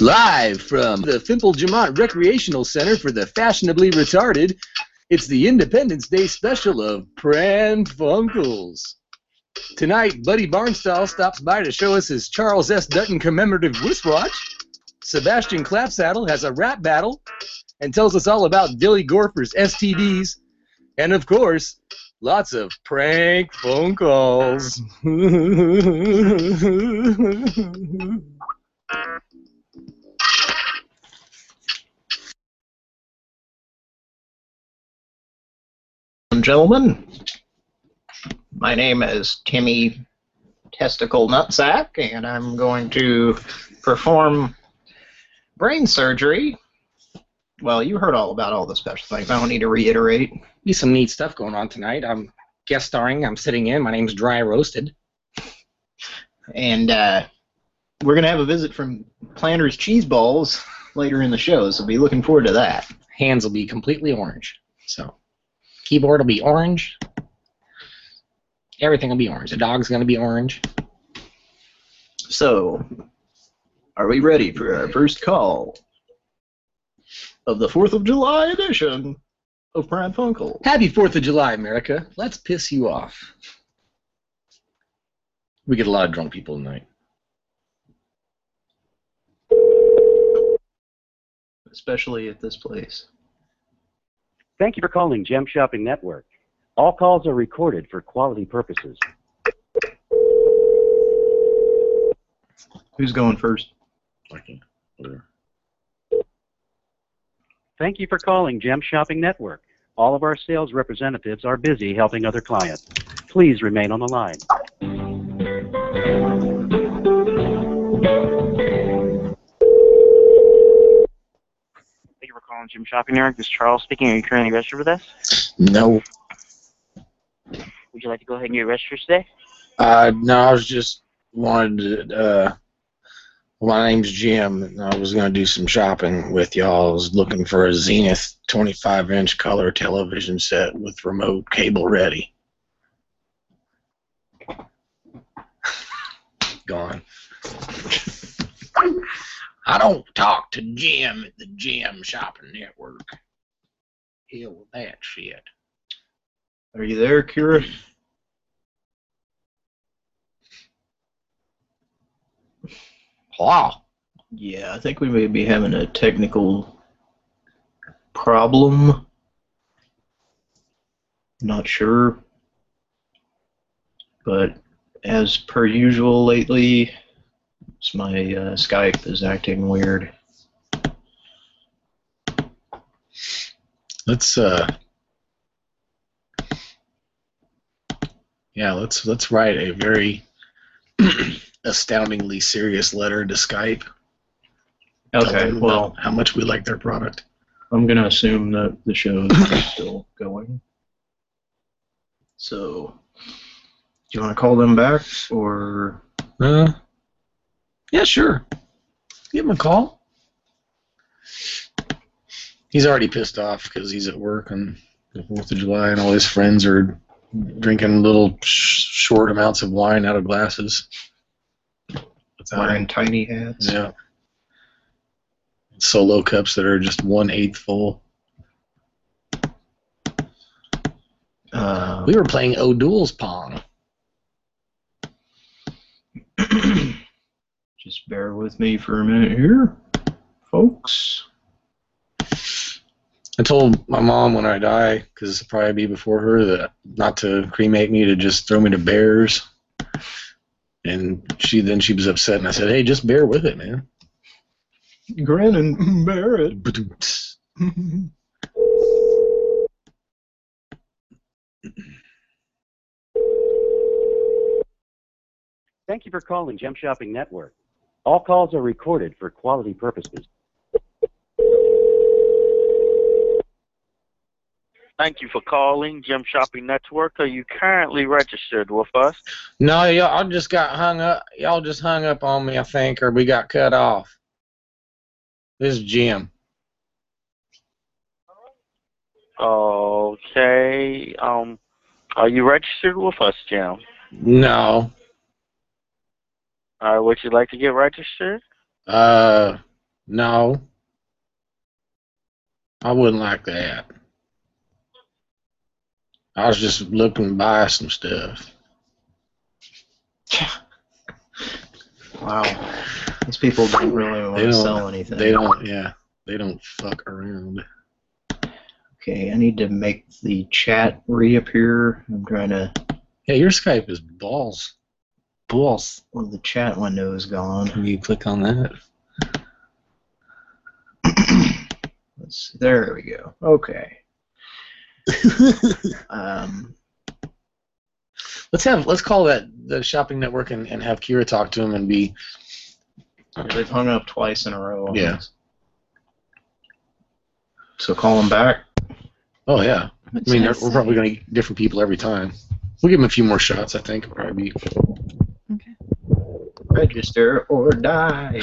Live from the Fimple Jamont Recreational Center for the Fashionably Retarded, it's the Independence Day special of Pran Funkels. Tonight, Buddy Barnstall stops by to show us his Charles S. Dutton commemorative wristwatch. Sebastian Clapsaddle has a rap battle and tells us all about Dilly Gorfer's STDs. And of course, lots of prank phone calls. and gentlemen, my name is Timmy Testicle Nutsack, and I'm going to perform brain surgery. Well, you heard all about all the special things. I don't need to reiterate. Be some neat stuff going on tonight. I'm guest starring. I'm sitting in. My name's Dry Roasted. And uh, we're going to have a visit from Planter's Cheese Balls later in the show, so be looking forward to that. Hands will be completely orange. So, keyboard will be orange. Everything will be orange. The dog's going to be orange. So, are we ready for our first call of the 4th of July edition of Pran Funkel? Happy 4th of July, America. Let's piss you off. We get a lot of drunk people tonight. Especially at this place. Thank you for calling Gem Shopping Network. All calls are recorded for quality purposes. Who's going first? Okay. Thank you for calling Gem Shopping Network. All of our sales representatives are busy helping other clients. Please remain on the line. Jim Shopping Network. This is Charles speaking. Are you currently registered with us? No, Would you like to go ahead and get registered today? uh, no, I was just wanted to. Uh, my name's Jim, and I was going to do some shopping with y'all. I was looking for a Zenith 25-inch color television set with remote cable ready. Gone. I don't talk to Jim at the Jim Shopping Network. Hell with that shit. Are you there, Kira? Wow. Yeah, I think we may be having a technical problem. Not sure. But as per usual lately, it's my uh, Skype is acting weird. Let's uh. Yeah, let's let's write a very astoundingly serious letter to Skype. Okay, well, how much we like their product. I'm going to assume that the show is still going. So, do you want to call them back, or Uh, yeah, sure. Give him a call. He's already pissed off because he's at work on the Fourth of July, and all his friends are drinking little sh- short amounts of wine out of glasses. Without wearing tiny hats? Yeah. Solo cups that are just one eighth full. Uh, We were playing O'Doul's Pong. Just bear with me for a minute here, folks. I told my mom when I die, because it'll probably be before her, that not to cremate me, to just throw me to bears. And she then she was upset, and I said, "Hey, just bear with it, man." Grin and bear it. Thank you for calling Gem Shopping Network. All calls are recorded for quality purposes. Thank you for calling Jim Shopping Network. Are you currently registered with us? No, y'all just got hung up. Y'all just hung up on me, I think, or we got cut off. This is Jim. Okay. Um, are you registered with us, Jim? No. All right. Would you like to get registered? Uh, no. I wouldn't like that. I was just looking to buy some stuff. Wow. These people don't really want They to sell anything. They don't, yeah, they don't fuck around. Okay, I need to make the chat reappear. I'm trying to. Yeah, your Skype is balls. Balls. Well, the chat window is gone. Can you click on that? Let's see. There we go. Okay. Um, Let's have let's call that the shopping network and, and have Kira talk to him and be they've hung up twice in a row. Yeah. this. So call them back. oh yeah. I mean we're probably gonna get different people every time. We'll give him a few more shots, I think. Probably be. Register or die.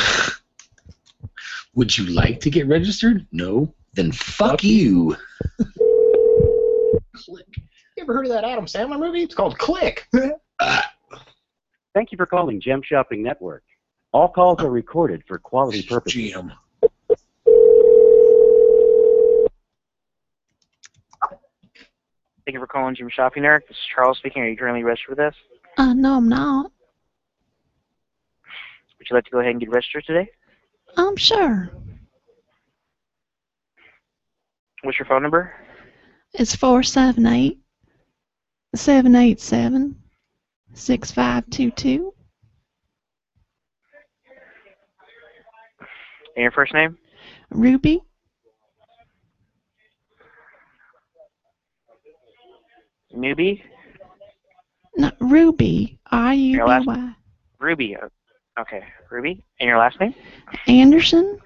Would you like to get registered? No? Then fuck, Fuck you. Click. You ever heard of that Adam Sandler movie? It's called Click. Thank you for calling Gem Shopping Network. All calls are recorded for quality purposes. Jim. Thank you for calling Jim Shopping Network. This is Charles speaking. Are you currently registered with us? Uh, no, I'm not. Would you like to go ahead and get registered today? I'm sure. What's your phone number? It's 478 787 6522. And your first name? Ruby. Newbie? No, Ruby. R U B Y. Ruby. Okay, Ruby. And your last name? Anderson.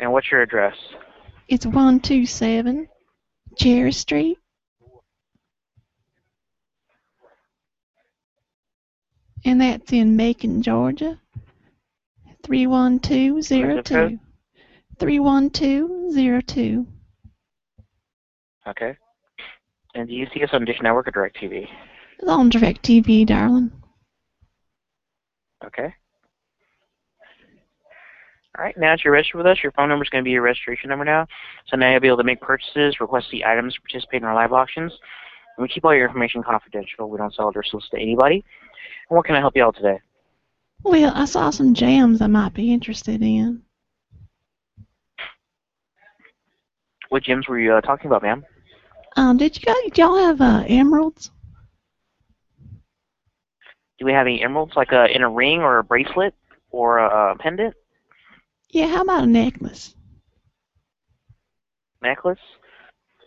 And what's your address? It's 127 Cherry Street. And that's in Macon, Georgia. 31202. 31202. Okay. And do you see us on Dish Network or DirecTV? It's on DirecTV, darling. Okay. All right, now that you're registered with us, your phone number is going to be your registration number now. So now you'll be able to make purchases, request the items, participate in our live auctions. And we keep all your information confidential. We don't sell it or solicit to anybody. And what can I help you out today? Well, I saw some jams I might be interested in. What gems were you uh, talking about, ma'am? Um, did you guys, did y'all have uh, emeralds? Do we have any emeralds, like a, in a ring or a bracelet or a, a pendant, Yeah, how about a necklace? necklace?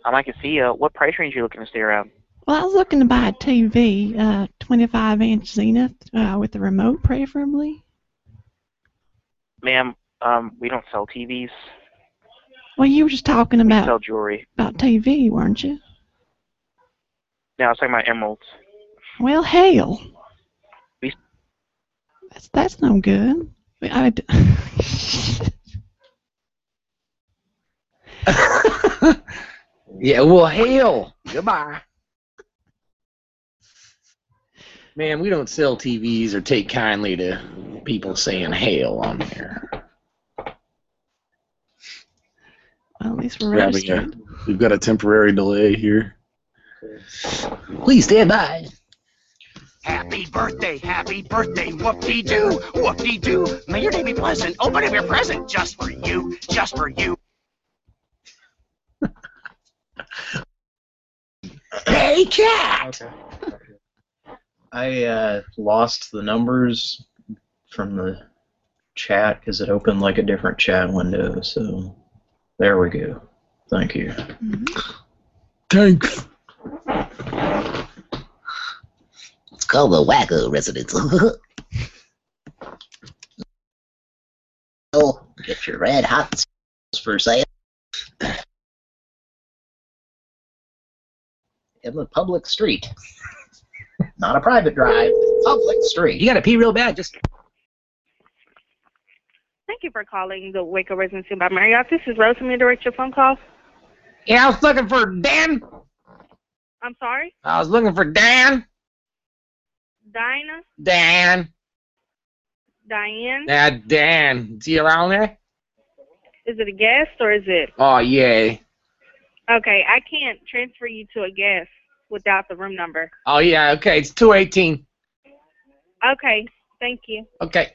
Um, I can see. Uh, what price range are you looking to stay around? Well, I was looking to buy a TV, uh, 25 inch Zenith, uh, with a remote preferably. Ma'am, um, we don't sell TVs. Well, you were just talking We about, sell jewelry. about TV, weren't you? No, I was talking about emeralds. Well, hell. We- That's, that's no good. I, d- yeah, well, hell. Goodbye. Man, we don't sell TVs or take kindly to people saying hail on there. well, at least we're Grabbing a, registered. we've got a temporary delay here. Please stand by. Happy birthday, happy birthday, whoop-de-doo, whoop-de-doo. May your day be pleasant. Open up your present just for you, just for you. Hey, cat! Okay. I uh, lost the numbers from the chat because it opened like a different chat window. So there we go. Thank you. Mhm. Thanks. It's called the Wacko Residence. oh, get your red hot s- for sale. In the public street. Not a private drive, public street. You gotta pee real bad. Just Thank you for calling the Waco Residency by Marriott. This is Rose. May I direct your phone call? Yeah, I was looking for Dan. I'm sorry, I was looking for Dan. Dinah. Dan. Diane. Uh, Dan, is he around there? Is it a guest or is it? Oh, yeah. Okay, I can't transfer you to a guest without the room number. Oh, yeah, okay. It's 218. Okay, thank you. Okay.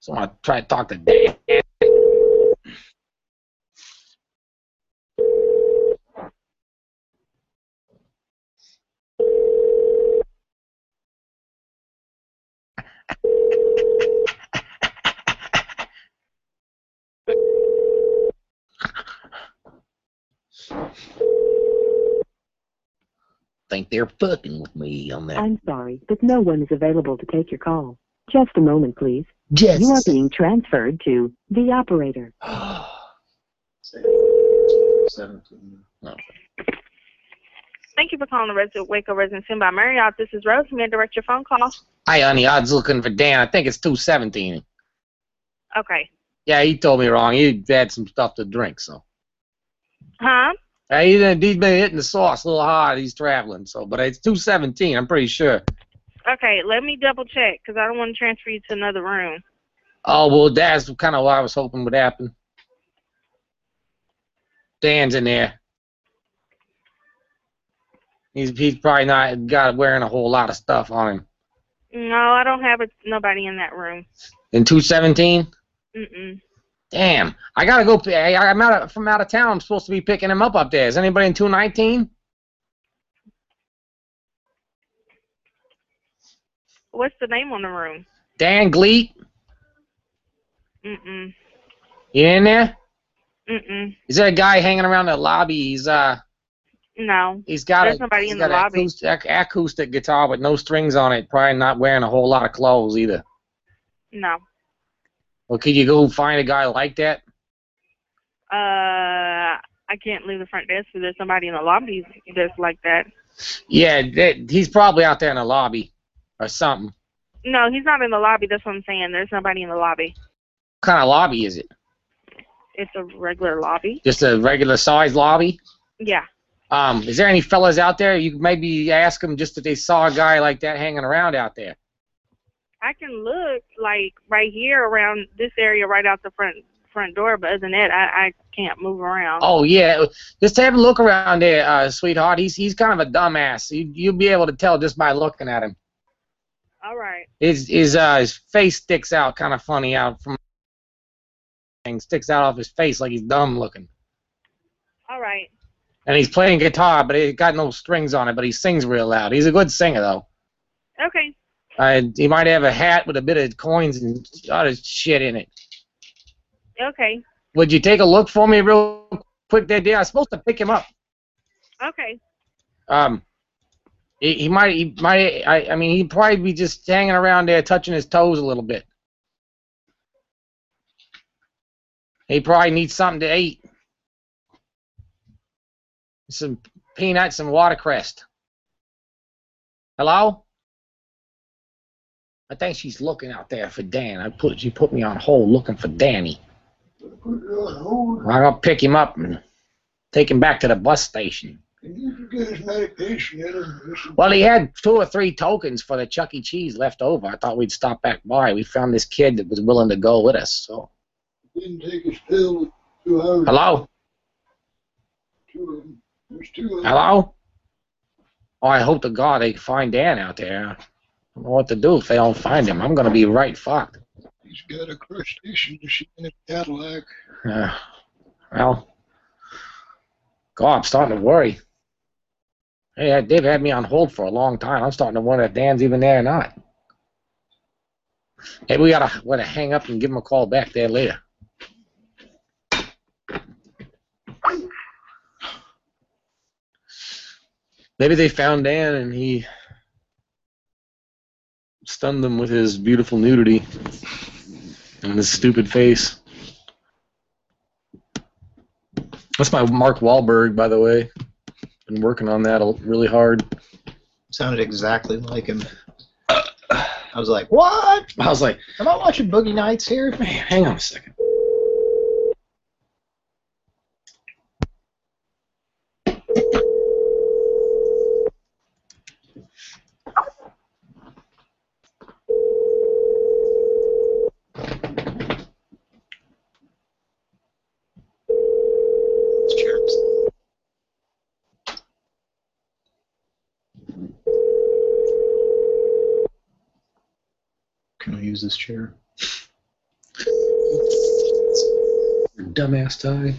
So I want to try to talk to Dan. Think they're fucking with me on that. I'm sorry, but no one is available to take your call. Just a moment, please. Just You are being transferred to the operator. Seventeen. No. Thank you for calling the Resident Waco Residence Inn by Marriott. This is Rose. May I direct your phone call? Hi, honey. Odds looking for Dan. I think it's 217. Okay. Yeah, he told me wrong. He had some stuff to drink, so. Huh? Hey, he's, been hitting the sauce a little hard. He's traveling, so. But it's 217. I'm pretty sure. Okay, let me double check because I don't want to transfer you to another room. Oh well, that's kind of what I was hoping would happen. Dan's in there. He's he's probably not got wearing a whole lot of stuff on him. No, I don't have a, nobody in that room. In 217. Mm-mm. Damn, I gotta go. I, I'm out of, from out of town. I'm supposed to be picking him up up there. Is anybody in 219? What's the name on the room? Dan Gleet, Mm-mm. you in there? Mm-mm. Is there a guy hanging around the lobby? He's uh, No. he's got There's a nobody in the lobby. acoustic, acoustic guitar with no strings on it. Probably not wearing a whole lot of clothes either. No. Well, could you go find a guy like that? Uh, I can't leave the front desk if there's somebody in the lobby that's like that. Yeah, that, he's probably out there in the lobby or something. No, he's not in the lobby. That's what I'm saying. There's nobody in the lobby. What kind of lobby is it? It's a regular lobby. Just a regular size lobby? Yeah. Um, is there any fellas out there? You maybe ask them just if they saw a guy like that hanging around out there. I can look like right here around this area, right out the front front door. But other than that, I, I can't move around. Oh yeah, just have a look around there, uh, sweetheart. He's he's kind of a dumbass. You, you'll be able to tell just by looking at him. All right. His his uh his face sticks out kind of funny out from and sticks out off his face like he's dumb looking. All right. And he's playing guitar, but he got no strings on it. But he sings real loud. He's a good singer though. Okay. Uh, he might have a hat with a bit of coins and other shit in it. Okay. Would you take a look for me real quick there, dear? I'm supposed to pick him up. Okay. Um, he, he might, he might, I, I mean, he'd probably be just hanging around there, touching his toes a little bit. He probably needs something to eat. Some peanuts and watercress. Hello? I think she's looking out there for Dan. I put she put me on hold looking for Danny. I'm gonna pick him up and take him back to the bus station. You get his medication. Well, he had two or three tokens for the Chuck E. Cheese left over. I thought we'd stop back by. We found this kid that was willing to go with us. So, Didn't take his pill two hours. hello, Two. There's two of them. hello. Oh, I hope to God they find Dan out there. I don't know what to do if they don't find him. I'm gonna be right fucked. He's got a crustacean machine in a Cadillac. Uh, well, God, I'm starting to worry. Hey, they've had me on hold for a long time. I'm starting to wonder if Dan's even there or not. Hey, we gotta, gotta hang up and give him a call back there later. Maybe they found Dan and he stunned them with his beautiful nudity and his stupid face. That's my Mark Wahlberg, by the way. Been working on that really hard. Sounded exactly like him. I was like, what? I was like, Am I watching Boogie Nights here? hang on a second. Use this chair. Dumbass tie.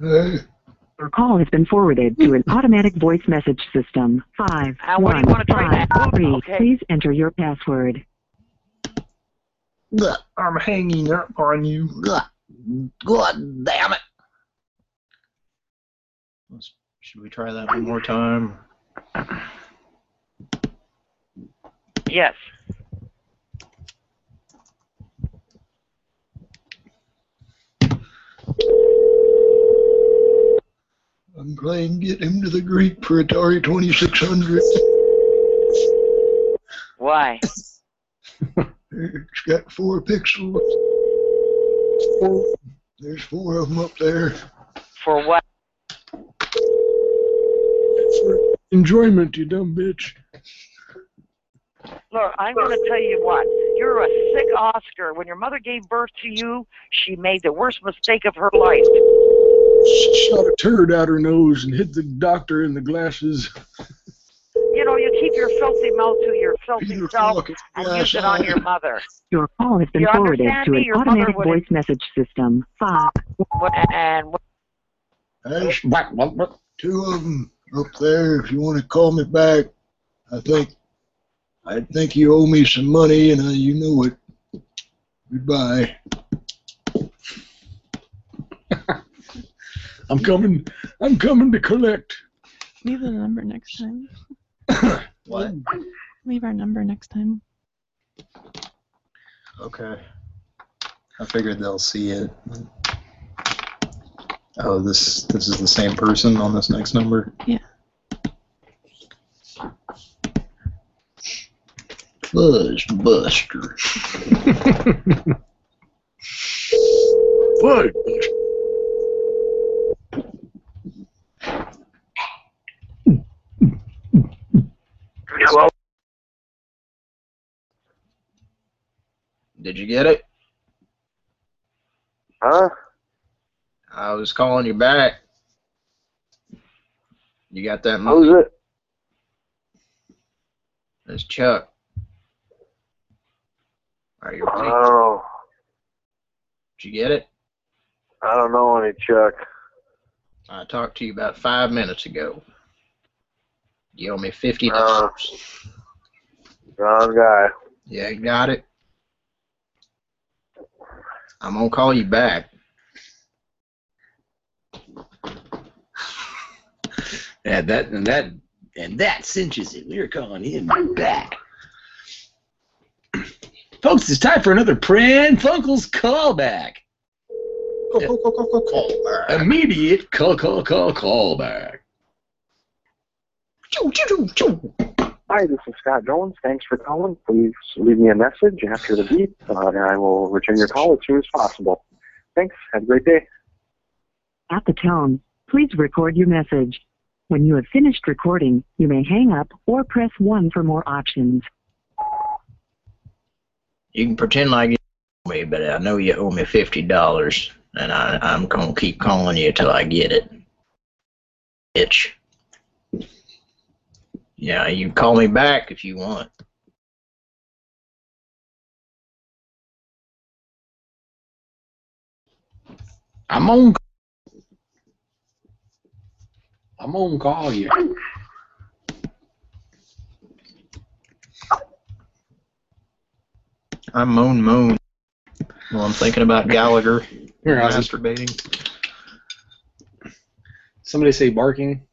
Hey, Your call has been forwarded to an automatic voice message system. Five Uh, what do you wanna try five that? three. Okay. Please enter your password. I'm hanging up on you. God damn it. Let's- Should we try that one more time? Yes. I'm playing Get Him to the Greek for Atari 2600. Why? It's got four pixels. There's four of them up there. For what? Enjoyment, you dumb bitch. Look, I'm going to tell you what. You're a sick Oscar. When your mother gave birth to you, she made the worst mistake of her life. She Shot a turd out her nose and hit the doctor in the glasses. You know, you keep your filthy mouth to your filthy self and use it on your mother. Your call has been You forwarded to an Your mother automatic would- voice message system. Five. And There's two of them up there. If you want to call me back, I think I think you owe me some money, and uh, you know it. Goodbye. I'm coming. I'm coming to collect. Leave the number next time. What? Leave our number next time. Okay. I figured they'll see it. Oh, this this is the same person on this next number. Yeah. Fuzz Buster. Fudge. Hello? Did you get it? Huh? I was calling you back. You got that money? Who's it? It's Chuck. Are you I ready? don't know. Did you get it? I don't know any Chuck. I talked to you about five minutes ago. You owe me fifty Uh, dollars. wrong guy. Yeah, you got it. I'm gonna call you back. Yeah, that and that and that cinches it. We're calling him back. Folks, it's time for another Pran Funkels callback. Call, call, call, call, call back. Immediate call, call, call, callback. Hi, this is Scott Jones. Thanks for calling. Please leave me a message after the beep, uh, and I will return your call as soon as possible. Thanks. Have a great day. At the tone, please record your message. When you have finished recording, you may hang up or press 1 for more options. You can pretend like you owe me, but I know you owe me fifty dollars, and I, I'm gonna keep calling you till I get it. Bitch. Yeah, you call me back if you want. I'm on. I'm on call you. I'm moan moan. Well, I'm thinking about Gallagher Here, I was- masturbating. Somebody say barking.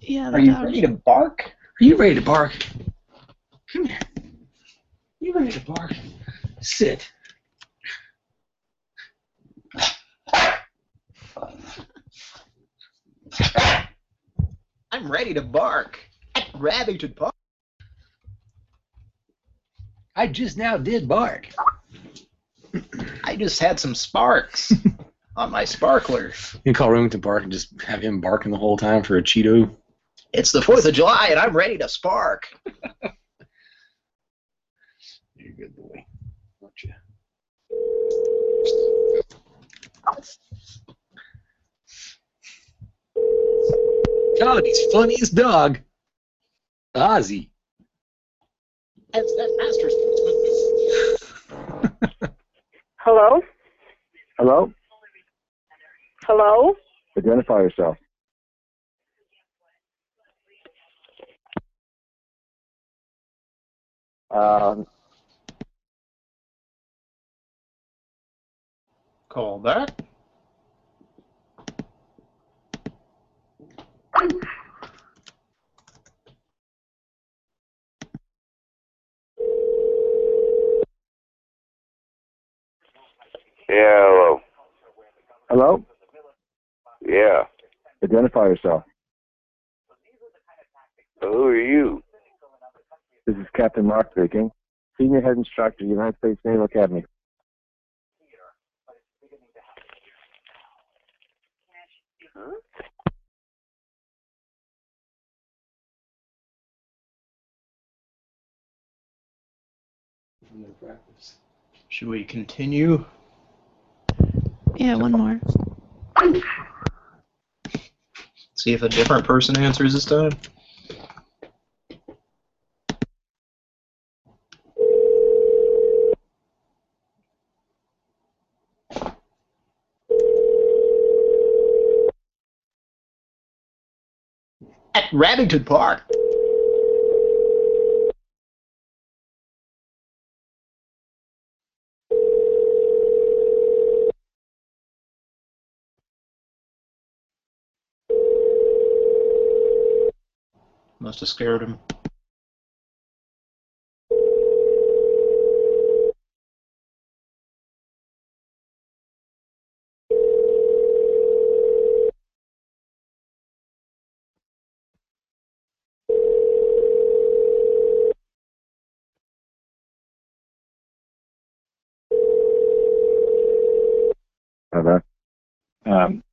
Yeah, Are you dog. ready to bark? Are you ready to bark? Come here. You ready to bark? Sit. I'm ready to bark. Ready to bark. I just now did bark. I just had some sparks on my sparkler. You can call Remington Park and just have him barking the whole time for a Cheeto. It's the Fourth of July, and I'm ready to spark. You're a good boy. Aren't you? Comedy's funniest dog, Ozzy. That's that master's. Hello? Hello? Hello? Identify yourself. Um, Call back. Yeah, hello. hello? Yeah. Identify yourself. Who are you? This is Captain Mark speaking, Senior Head Instructor, United States Naval Academy. Should we continue? Yeah, one more. See if a different person answers this time. At Rabbington Park. Must have scared him. Okay. Um,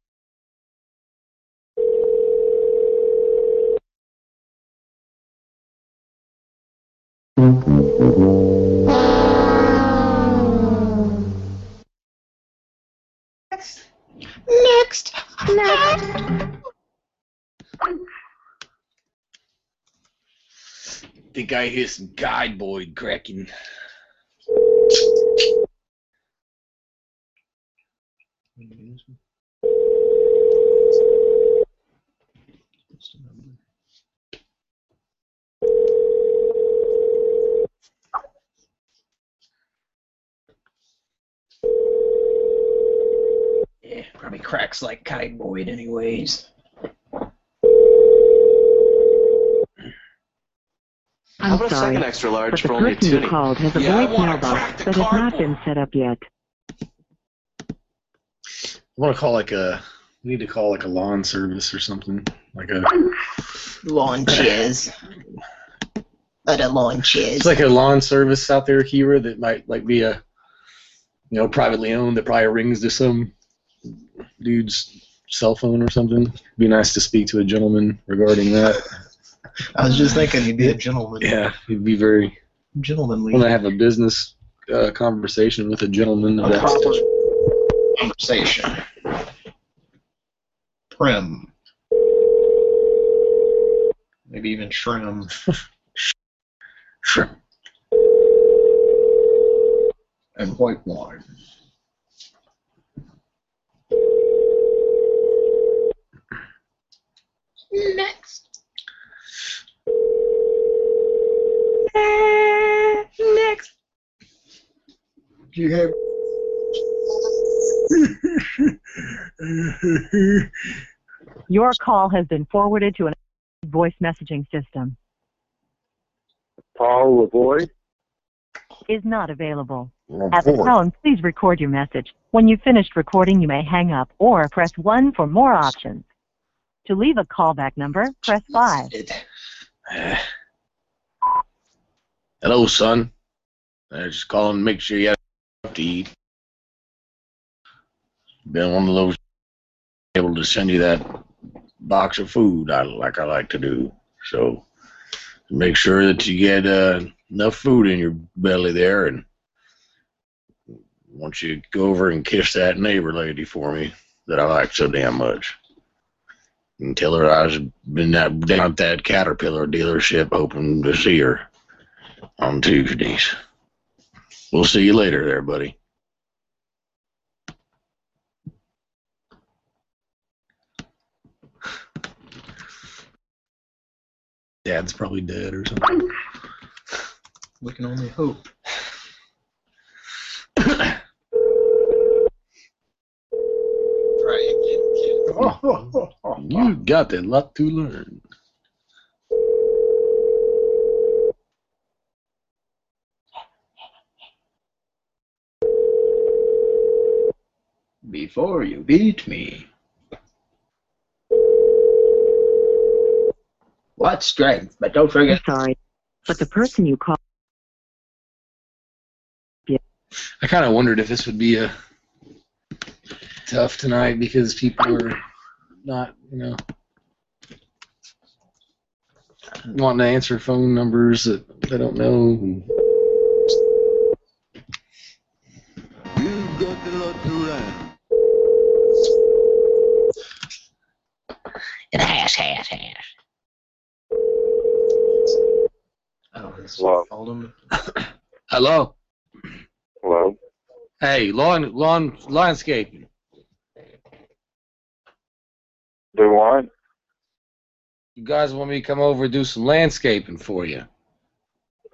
Next. Think I hear some guide boy cracking. Yeah, probably cracks like Kite Boyd anyways. I'm about a sorry, second extra large but the for only a person you called has a Yeah, I wanna voicemail box that has not been set up yet. I want to call like a. We need to call like a lawn service or something. Like a. Lawn chairs. At a lawn chairs. It's like a lawn service out there, Kira, that might like be a, you know, privately owned that probably rings to some dude's cell phone or something. Be nice to speak to a gentleman regarding that. I was just thinking he'd be a gentleman. Yeah, he'd be very Gentlemanly. when I have a business uh, conversation with a gentleman. Of that conversation. Prim. Maybe even shrimp. Shrimp. And white wine. Next. Next. Do you have? Your call has been forwarded to an voice messaging system. Paul Lavoy. Is not available. Oh, At the boy. tone, please record your message. When you've finished recording, you may hang up or press 1 for more options. To leave a callback number, press 5. Hello, son. I just calling to make sure you have enough to eat. Been one of those able to send you that box of food I, like I like to do. So make sure that you get uh, enough food in your belly there, and want you go over and kiss that neighbor lady for me that I like so damn much. And tell her I was been that, down at that Caterpillar dealership hoping to see her on Tuesdays. We'll see you later there, buddy. Dad's probably dead or something. We can only hope. You got a lot to learn. Before you beat me. What strength? But don't forget. Sorry, but the person you call. I kind of wondered if this would be a tough tonight because people are not, you know, wanting to answer phone numbers that they don't know. You've got a lot to learn. Hash, hash, hash. Oh, this Hello. called him. Hello. Hello. Hey, lawn, lawn, landscaping. Do what? You guys want me to come over and do some landscaping for you?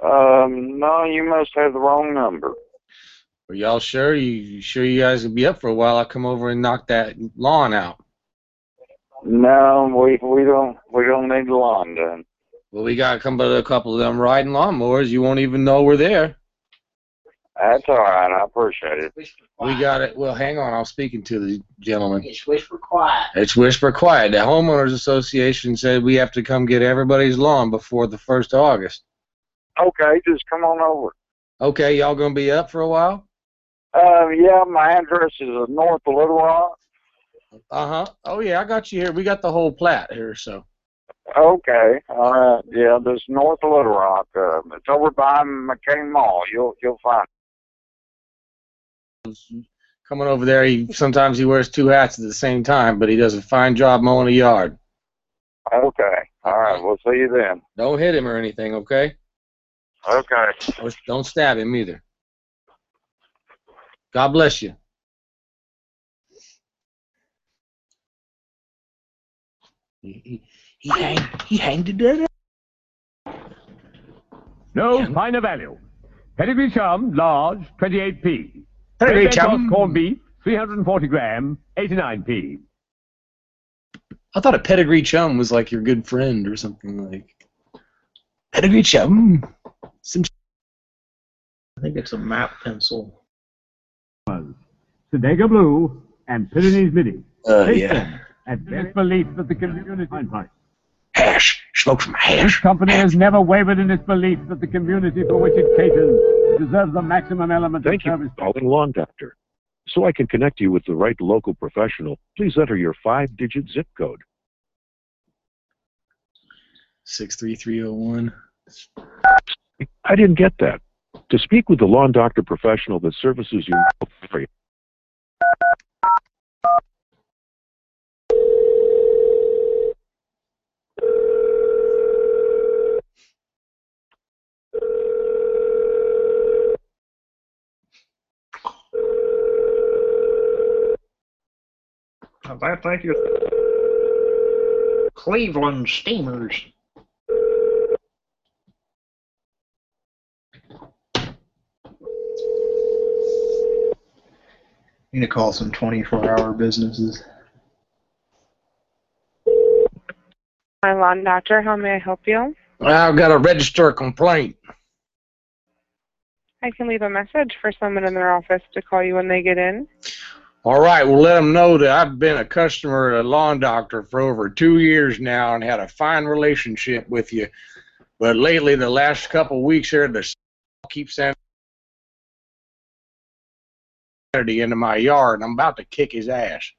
Um, no, you must have the wrong number. Are y'all sure? You, you sure you guys will be up for a while? I'll come over and knock that lawn out. No, we we don't we don't need the lawn done. Well, we got a couple, a couple of them riding lawnmowers. You won't even know we're there. That's all right. I appreciate it. We got it. Well, hang on. I'm speaking to the gentleman. It's whisper quiet. It's Whisper Quiet. The homeowners association said we have to come get everybody's lawn before the first of August. Okay, just come on over. Okay, y'all gonna be up for a while? Um, yeah, my address is uh, north Little Rock. Uh huh. Oh yeah, I got you here. We got the whole plat here, so. Okay, all right. Yeah, this north Little Rock. Uh, it's over by McCain Mall. You'll you'll find. Coming over there, he sometimes he wears two hats at the same time, but he does a fine job mowing the yard. Okay, all right. We'll see you then. Don't hit him or anything, okay? Okay. Or Don't stab him either. God bless you. He, he, he hanged, he hanged it there. No finer value. Pedigree chum, large, 28p. Pedigree Red chum. Corned beef, 340 gram, 89p. I thought a pedigree chum was like your good friend or something like. Pedigree chum. Some. I think it's a map pencil. Sedaga Blue and Pyrenees Midi. Uh, yeah. And best belief that the community price. Hash. Smoke some hash. This company has never wavered in its belief that the community for which it caters deserves the maximum element Thank of you service. for calling Lawn Doctor. So I can connect you with the right local professional, please enter your five-digit zip code. Six three three zero one. I didn't get that. To speak with the Lawn Doctor professional that services you for free. I think you. Cleveland Steamers. Need to call some 24-hour businesses. My lawn doctor, how may I help you? I've got to register a complaint. I can leave a message for someone in their office to call you when they get in. All right, well, let them know that I've been a customer at a lawn doctor for over two years now and had a fine relationship with you. But lately, the last couple of weeks here, the keeps sending into my yard, and I'm about to kick his ass.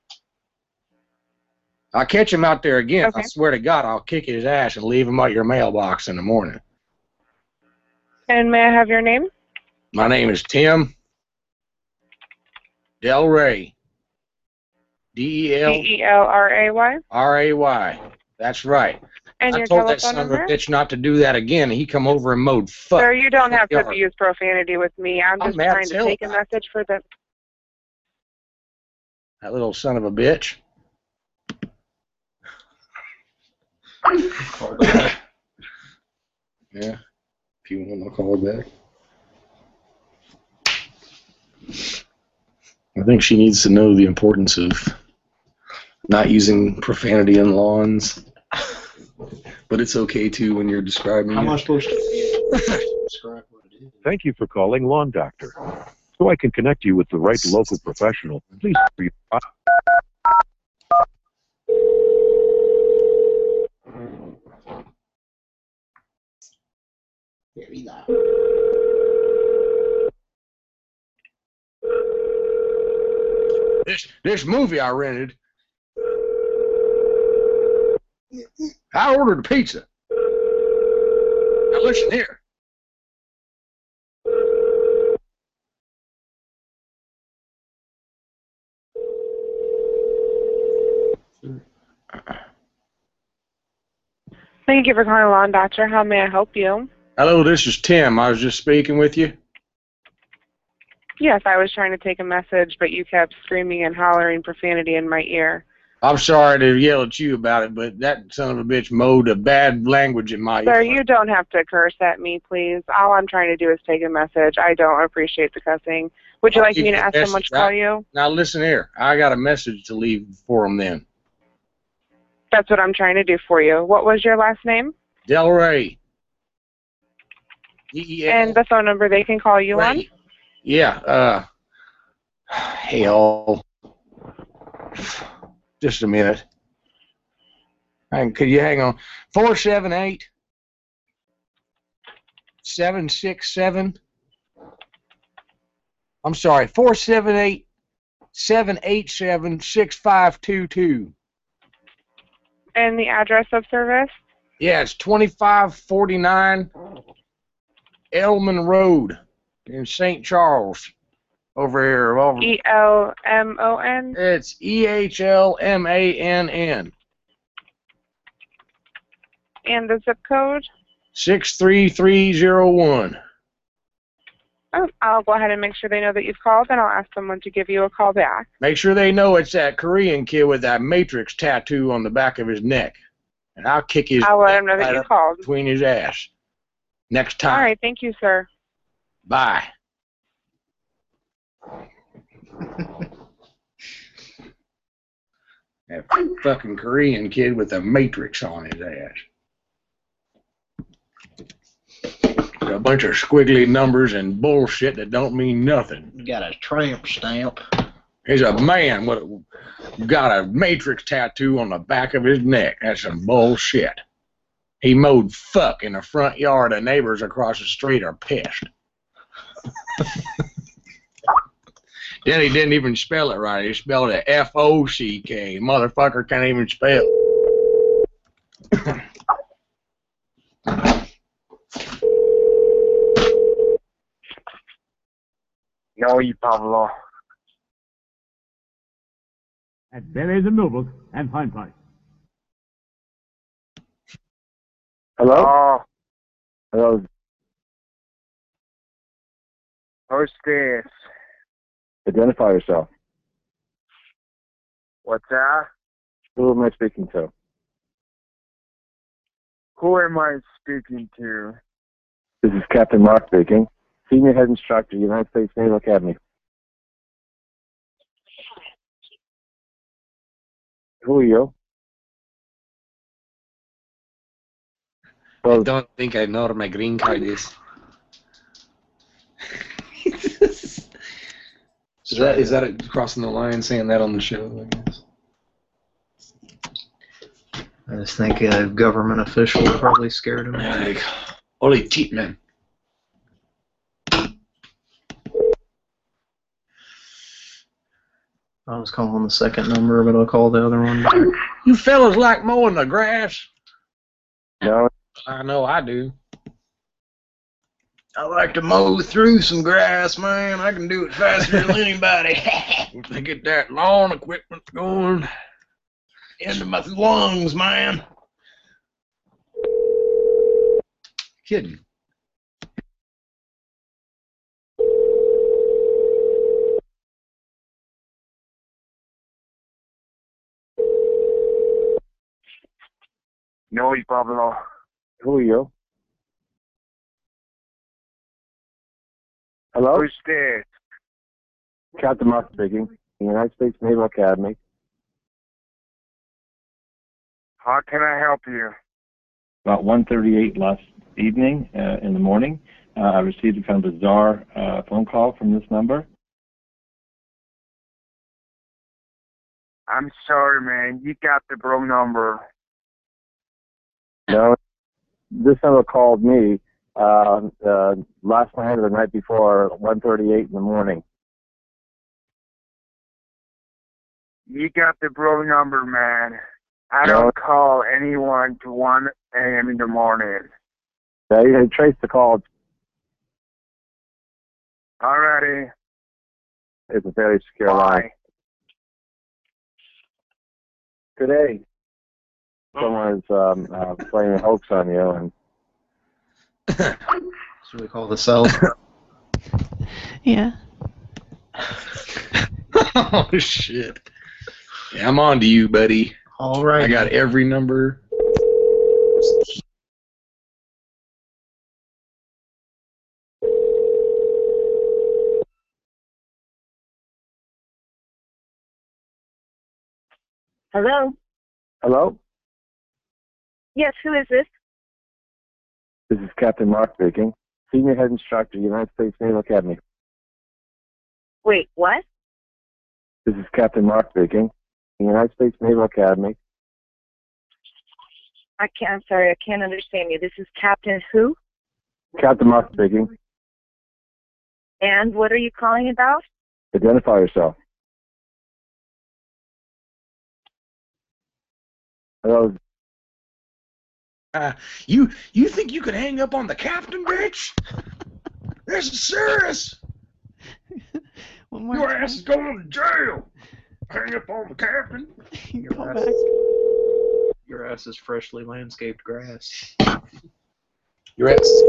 I'll catch him out there again. I swear to God, I'll kick his ass and leave him at your mailbox in the morning. And may I have your name? My name is Tim. Del Ray. D E L D E L R A Y. R A Y. That's right. And I your told that son of a bitch not to do that again. He come over and mowed fuck. Sir, you don't have to use profanity with me. I'm I'm just trying to take a message for the. That little son of a bitch. yeah. If you want to call back. I think she needs to know the importance of not using profanity in lawns. But it's okay too when you're describing How am I supposed to describe what it is? Thank you for calling Lawn Doctor. So I can connect you with the right local professional, please. This this movie I rented. I ordered a pizza. Now listen here. Thank you for calling Lawn Doctor. How may I help you? Hello, this is Tim. I was just speaking with you. Yes, I was trying to take a message, but you kept screaming and hollering profanity in my ear. I'm sorry to yell at you about it, but that son of a bitch mowed a bad language in my ear. Sir, you don't have to curse at me, please. All I'm trying to do is take a message. I don't appreciate the cussing. Would you I'll like me to ask someone to call you? Now listen here. I got a message to leave for him then. That's what I'm trying to do for you. What was your last name? Del Ray. D-E-L. And the phone number they can call you on? Yeah, uh hell. Just a minute. Hang, could you hang on? Four seven eight seven six seven. I'm sorry, four seven eight seven eight seven six five two two. And the address of service? Yeah, it's twenty five forty nine Ehlmann Road in St. Charles. Over here, over. E L M O N? It's E H L M A N N. And the zip code? Six three three zero one. Oh, I'll go ahead and make sure they know that you've called, and I'll ask someone to give you a call back. Make sure they know it's that Korean kid with that Matrix tattoo on the back of his neck. And I'll kick his I'll let him know that right you called. between his ass. Next time. All right, thank you, sir. Bye. that fucking Korean kid with a matrix on his ass. A bunch of squiggly numbers and bullshit that don't mean nothing. Got a tramp stamp. He's a man with a, got a matrix tattoo on the back of his neck. That's some bullshit. He mowed fuck in the front yard. The neighbors across the street are pissed. then he didn't even spell it right. He spelled it F O C K. Motherfucker can't even spell. No, you Pablo. At berries and nobles and fine price. Hello? Oh. Hello. Who's this? Identify yourself. What's that? Who am I speaking to? Who am I speaking to? This is Captain Mark speaking, Senior Head Instructor, United States Naval Academy. Who are you? Well, I don't think I know where my green card is. Is that is that it crossing the line saying that on the show? I guess. I just think a government official probably scared him. Like, holy teeth, man. I was calling the second number, but I'll call the other one back. You fellas like mowing the grass? No. I know I do. I like to mow through some grass, man. I can do it faster than anybody. If they get that lawn equipment going. Into my lungs, man. Kidding. No, Pablo. Who Hello? Who's this? Captain Mark speaking. United States Naval Academy. How can I help you? About 1.38 last evening, uh, in the morning, uh, I received a kind of bizarre uh, phone call from this number. I'm sorry, man. You got the wrong number. No, this number called me uh, uh, last night or the night before, 1.38 in the morning. You got the wrong number, man. I No. don't call anyone to 1 a.m. in the morning. Yeah, you can trace the call. Alrighty. It's a very secure line. Today, someone is um, uh, playing a hoax on you, and That's what we call the cell. Yeah. oh shit. Yeah, I'm on to you, buddy. All right. I got every number. Hello? hello, Yes, who is this? This is Captain Mark speaking, Senior Head Instructor, United States Naval Academy. Wait, what? This is Captain Mark speaking, United States Naval Academy. I can't, I'm sorry, I can't understand you. This is Captain who? Captain Mark speaking. And what are you calling about? Identify yourself. Hello, Uh, you you think you can hang up on the captain, bitch? This is serious. One more Your time. ass is going to jail. Hang up on the captain. Your back. ass, your ass is freshly landscaped grass. Your ass.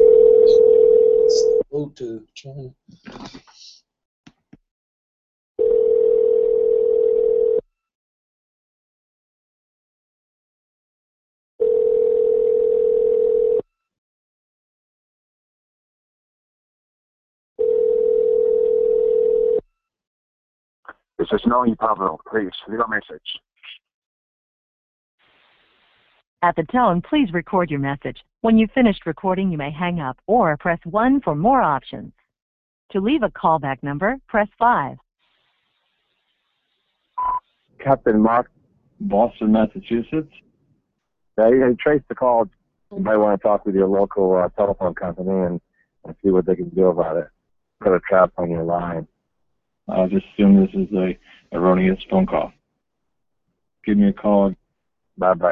Go to China. This is Noe Pablo. Please, leave a message. At the tone, please record your message. When you've finished recording, you may hang up or press 1 for more options. To leave a callback number, press 5. Captain Mark, Boston, Massachusetts. Yeah, you can trace the call. You might want to talk with your local uh, telephone company and, and see what they can do about it. Put a trap on your line. I'll just assume this is a erroneous phone call. Give me a call. Bye bye.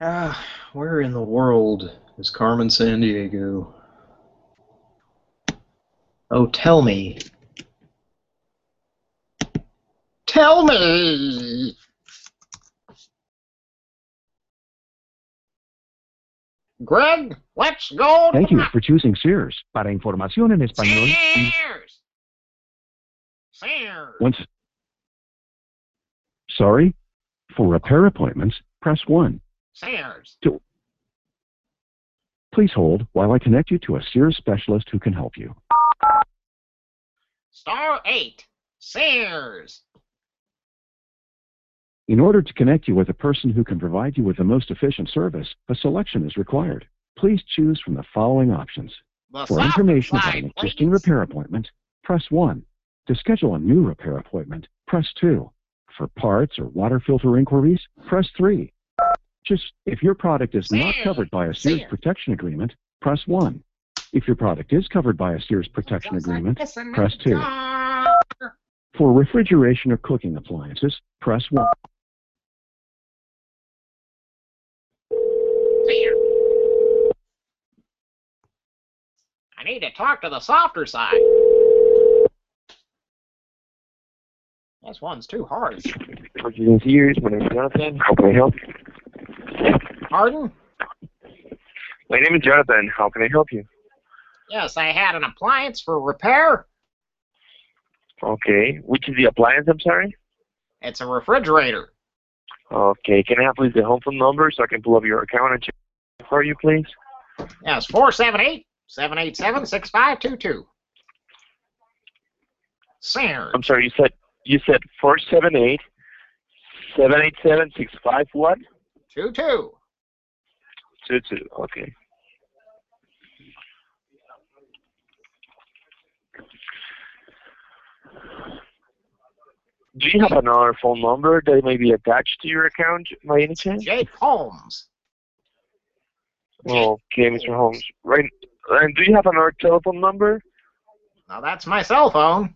Ah, where in the world is Carmen Sandiego? Oh, tell me. Tell me! Greg, let's go. Thank you for choosing Sears. Para información en español, Sears. Sears. once. Sorry? For repair appointments, press 1. Sears. To, please hold while I connect you to a Sears specialist who can help you. Star 8. Sears. In order to connect you with a person who can provide you with the most efficient service, a selection is required. Please choose from the following options. For information about an existing repair appointment, press 1. To schedule a new repair appointment, press 2. For parts or water filter inquiries, press 3. Just if your product is not covered by a Sears protection agreement, press 1. If your product is covered by a Sears protection agreement, press 2. For refrigeration or cooking appliances, press 1. Need to talk to the softer side. This one's too hard. Sears, my name is Jonathan. How can I help you? Pardon? My name is Jonathan. How can I help you? Yes, I had an appliance for repair. Okay. Which is the appliance, I'm sorry? It's a refrigerator. Okay. Can I have please the home phone number so I can pull up your account and check for you, please? Yes, 478 787 6522. Singer. I'm sorry, you said you said four seven eight seven eight seven six five what? 22. Two two. Okay. Do you have another phone number that may be attached to your account by any chance? Jake Holmes. Okay, Mr. Holmes. Right. And do you have another telephone number? Now that's my cell phone.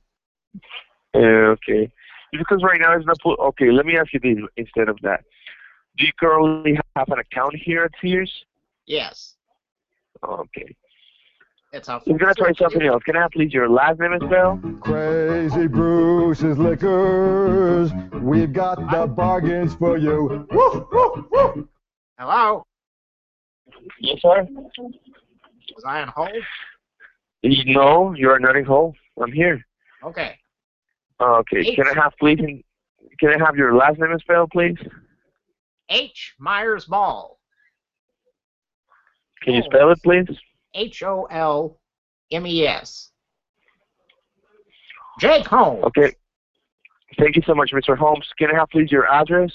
Yeah, okay. Because right now it's not put. Okay, let me ask you this instead of that. Do you currently have an account here at Sears? Yes. Okay. It's a I'm gonna try something else. Can I have please your last name as well? Crazy Bruce's Liquors. We've got the bargains for you. Woo, woo, woo. Hello? Yes, sir. Was I on hold? No, you are not in hold. I'm here. Okay. Oh, okay. Can I have please? Can I have your last name well, please? H. Myers Ball. Can you spell it, please? H O L M E S. Jake Holmes. Okay. Thank you so much, Mr. Holmes. Can I have please your address?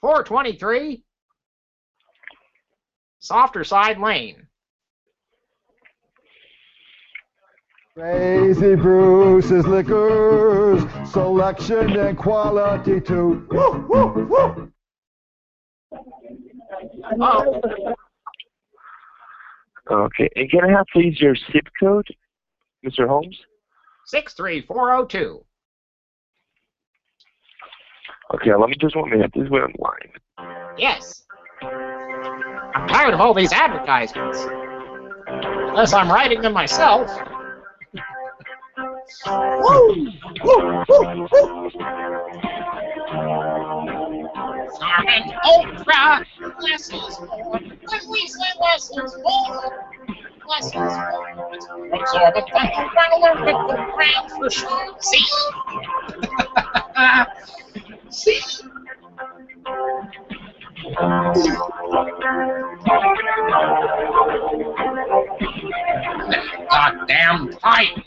423 Softer Side Lane. Crazy Bruce's Liquors. Selection and quality too. Woo, woo, woo. Oh, Okay. And can I have please your zip code, Mr. Holmes? 63402. Okay, let me just one minute. This way online. Yes. I'm tired of all these advertisements. Unless I'm writing them myself. Woo, woo, woo, woo. Norman Ultra. Less is more. When we say less is more. Less is more. Absorbent fungal granular liquid brand for sure. See? See? Goddamn pipe.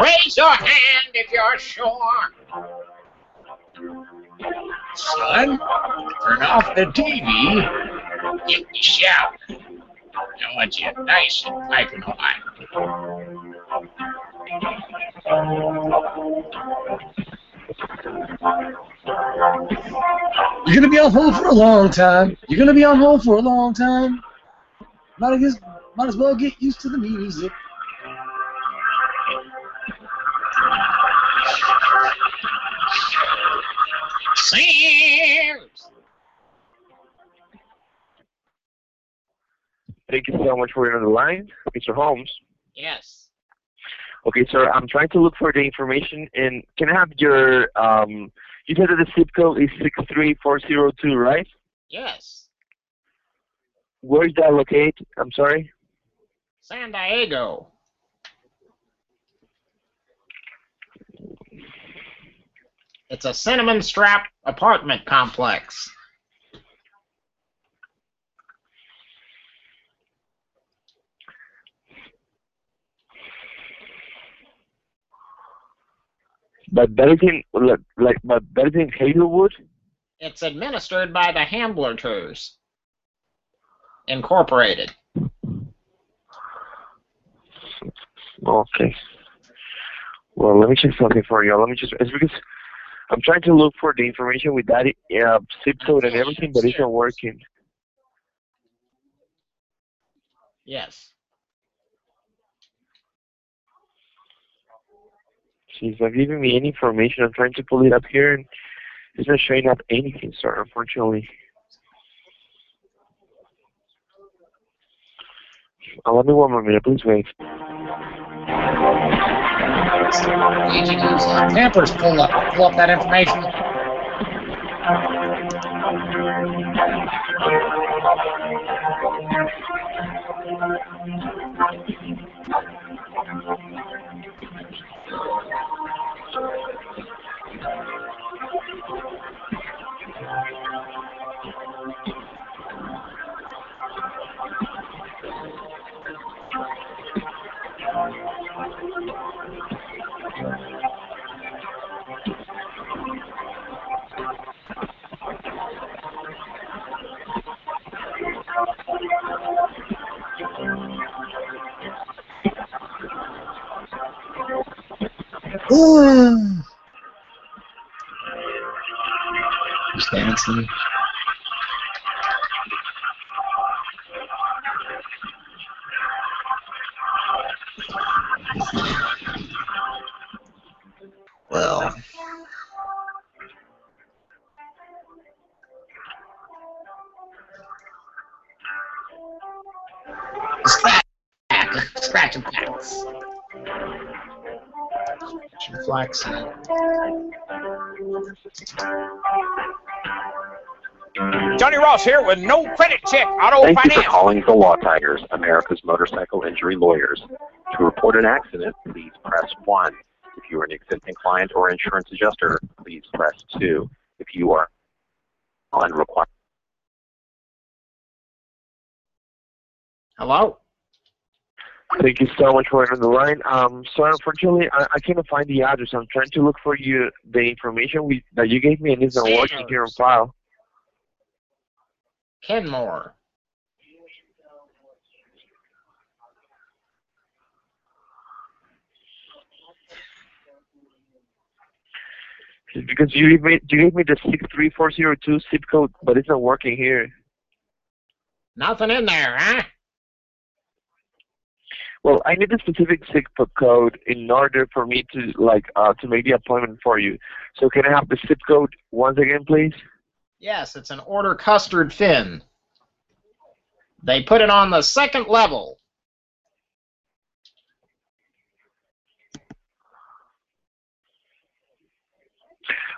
Raise your hand if you're sure. Son, turn off the TV. Get me shout. I want you nice and piping hot. You're gonna be on hold for a long time. You're gonna be on hold for a long time. Might as, might as well get used to the music. Sears. Thank you so much for your on the line, Mr. Holmes. Yes. Okay, sir, I'm trying to look for the information, and can I have your, um, you said that the zip code is 63402, right? Yes. Where is that located? I'm sorry? San Diego. It's a cinnamon strap apartment complex. But better like, better than Hazelwood? It's administered by the Hambleters Incorporated. Okay. Well, let me check something for you. Let me just, it's because I'm trying to look for the information with that uh, zip code and everything, but it's not working. Yes. She's not giving me any information. I'm trying to pull it up here, and it's not showing up anything, sir, unfortunately. Let me one more minute, please wait. Pampers pull up pull up that information. He's dancing. Flaxseed. Johnny Ross here with no credit check auto Thank you for calling the Law Tigers, America's motorcycle injury lawyers. To report an accident, please press 1. If you are an existing client or insurance adjuster, please press 2. If you are on require Hello? Thank you so much for on the line. Um, so unfortunately, I, I cannot find the address. I'm trying to look for you the information we, that you gave me, and it's not working here on file. Kenmore. Because you gave me you gave me the six three four zero two zip code, but it's not working here. Nothing in there, huh? Well, I need the specific zip code in order for me to like uh, to make the appointment for you. So can I have the zip code once again, please? Yes, it's an order custard fin. They put it on the second level.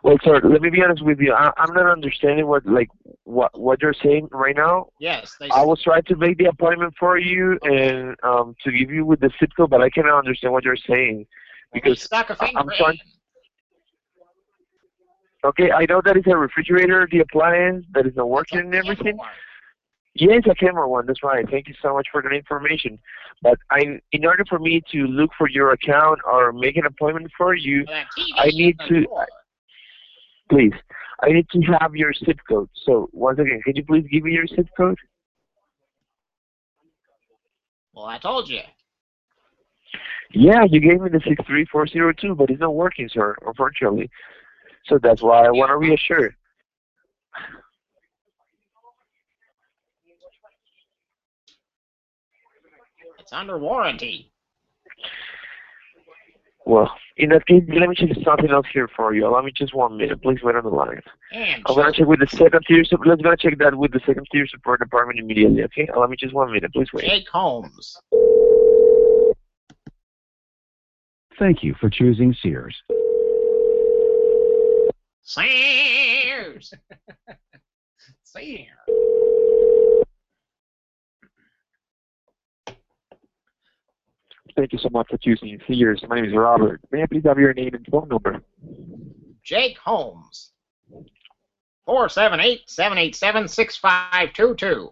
Well, sir, let me be honest with you. I, I'm not understanding what like what what you're saying right now. Yes, I was trying to make the appointment for you and um, to give you with the zip code, but I cannot understand what you're saying because I- I'm trying. Okay, I know that it's a refrigerator, the appliance that is not working and everything. Yes, a Kenmore one. That's right. Thank you so much for that information. But I, in order for me to look for your account or make an appointment for you, I need to. Please, I need to have your zip code. So once again, could you please give me your zip code? Well, I told you. Yeah, you gave me the six three four zero two, but it's not working, sir. Unfortunately. So that's why I want to reassure. It's under warranty. Well, in that case, let me check something else here for you. Allow me just one minute. Please wait on the line. And I'm gonna check with the second tier. sup- Let's gonna check that with the second tier support department immediately. Okay? Uh, Allow me just one minute. Please wait. Jake Holmes. Thank you for choosing Sears. Sears. Sears. Thank you so much for choosing Sears. My name is Robert. May I please have your name and phone number? Jake Holmes. 478 787 6522.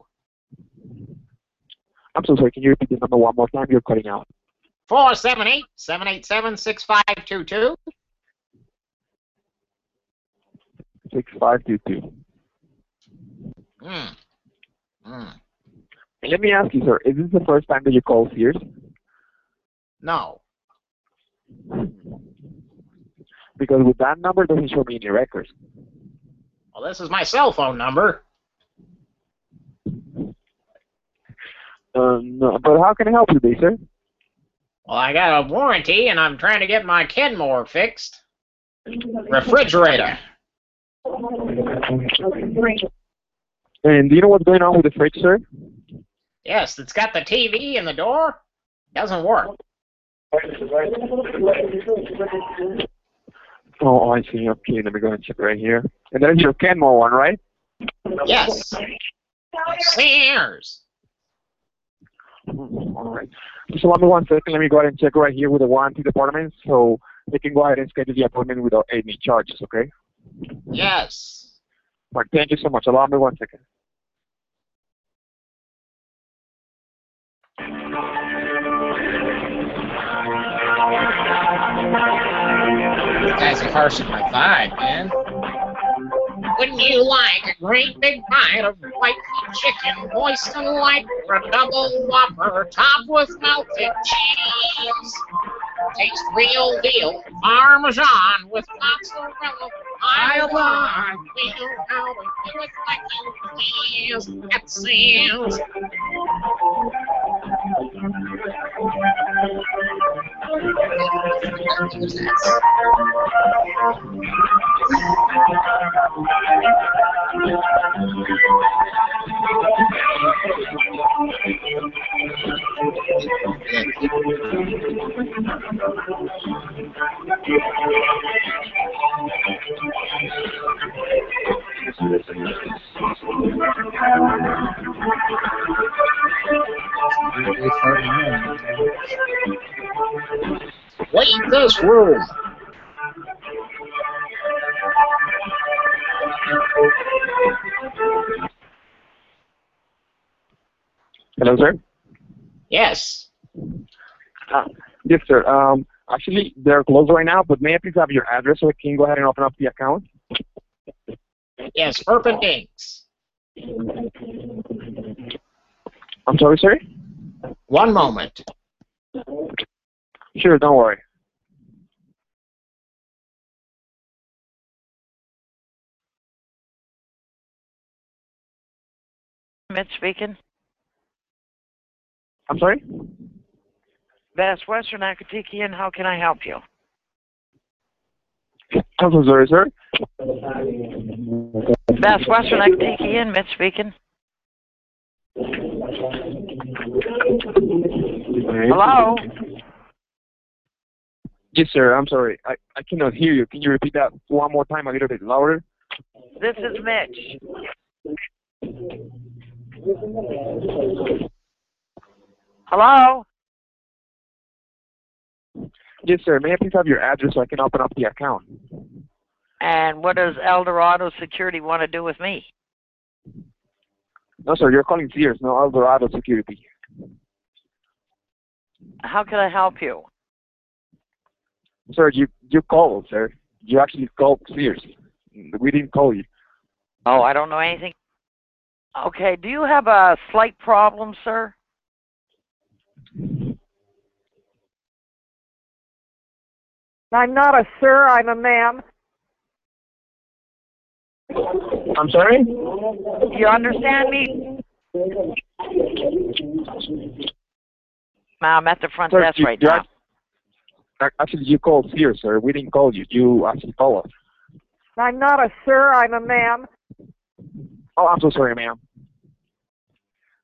I'm so sorry. Can you repeat the number one more time? You're cutting out. 478 787 6522. Six five two two. Hmm. Hmm. Let me ask you, sir, is this the first time that you call Sears? No. Because with that number, it doesn't show me any records. Well, this is my cell phone number. Uh, no, but how can I help you today, sir? Well, I got a warranty, and I'm trying to get my Kenmore fixed. Refrigerator. And do you know what's going on with the fridge, sir? Yes, it's got the TV in the door. Doesn't work. Oh, I see. Okay, let me go ahead and check right here. And that's your Kenmore one, right? Yes. Sears. All right. Just allow me one second. Let me go ahead and check right here with the warranty department so they can go ahead and schedule the appointment without any charges, okay? Yes. All right, thank you so much. Allow me one second. You guys are harshing my vibe, man. Wouldn't you like a great big bite of white meat chicken, moistened like a double whopper, topped with melted cheese? Tastes real deal, parmesan with mozzarella on. Feel how we do it like you please. At Sam's. Leave this room. Hello, sir? Yes. Uh, yes, sir. Um, actually, they're closed right now, but may I please have your address so I can go ahead and open up the account? Yes, Herpin Dinks. I'm sorry, sir? One moment. Sure, don't worry. Mitch speaking. I'm sorry? Best Western Akatiki, how can I help you? I'm so sorry, sir. Best Western Akatiki, Mitch speaking. Hello? Yes, sir. I'm sorry. I, I cannot hear you. Can you repeat that one more time a little bit louder? This is Mitch. Hello? Yes, sir. May I please have your address so I can open up the account? And what does Eldorado Security want to do with me? No, sir. You're calling Sears, no Eldorado Security. How can I help you? Sir, you you called, sir. You actually called Sears. We didn't call you. Oh, I don't know anything. Okay, do you have a slight problem, sir? I'm not a sir, I'm a ma'am. I'm sorry? You understand me? I'm at the front Sir, desk you- right you now. Act- ac- Actually, you called Sears, sir. We didn't call you. You actually called us. I'm not a sir, I'm a ma'am. Oh, I'm so sorry, ma'am.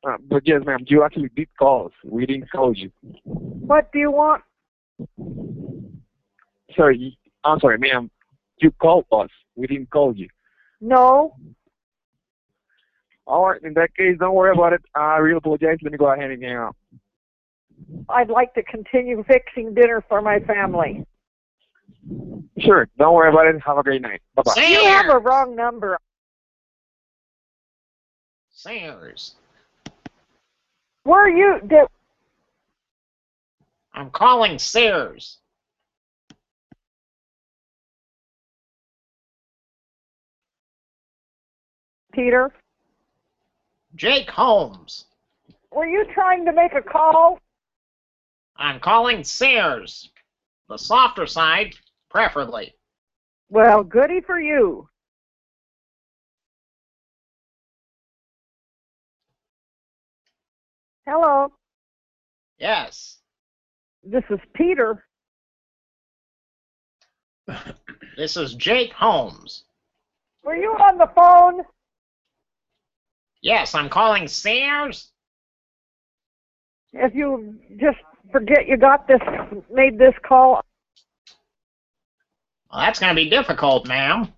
Uh, but yes, ma'am, you actually did call us. We didn't call you. What do you want? Sorry, I'm sorry, ma'am. You called us. We didn't call you. No. All right, in that case, don't worry about it. I really apologize. Let me go ahead and hang up. I'd like to continue fixing dinner for my family. Sure, don't worry about it. Have a great night. Bye-bye. You have a wrong number. Sears. Where you did I'm calling Sears. Peter? Jake Holmes. Were you trying to make a call? I'm calling Sears. The softer side, preferably. Well, goody for you. Hello, Yes. this is Peter. This is Jake Holmes. Were you on the phone? Yes, I'm calling Sears. If you just forget you got this, made this call, Well, that's going to be difficult, ma'am.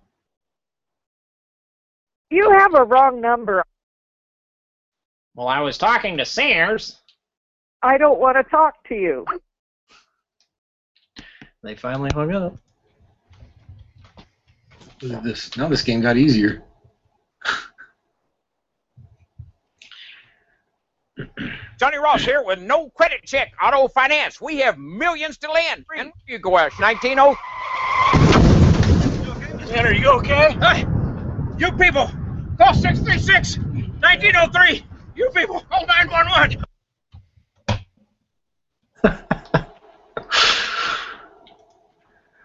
you have a wrong number. Well, I was talking to Sears. I don't want to talk to you. They finally hung up. This. Now this game got easier. Johnny Ross here with no credit check auto finance. We have millions to lend. And you go out 190. Tanner, you okay? Hey, you people, call 636 1903. You people, call 911.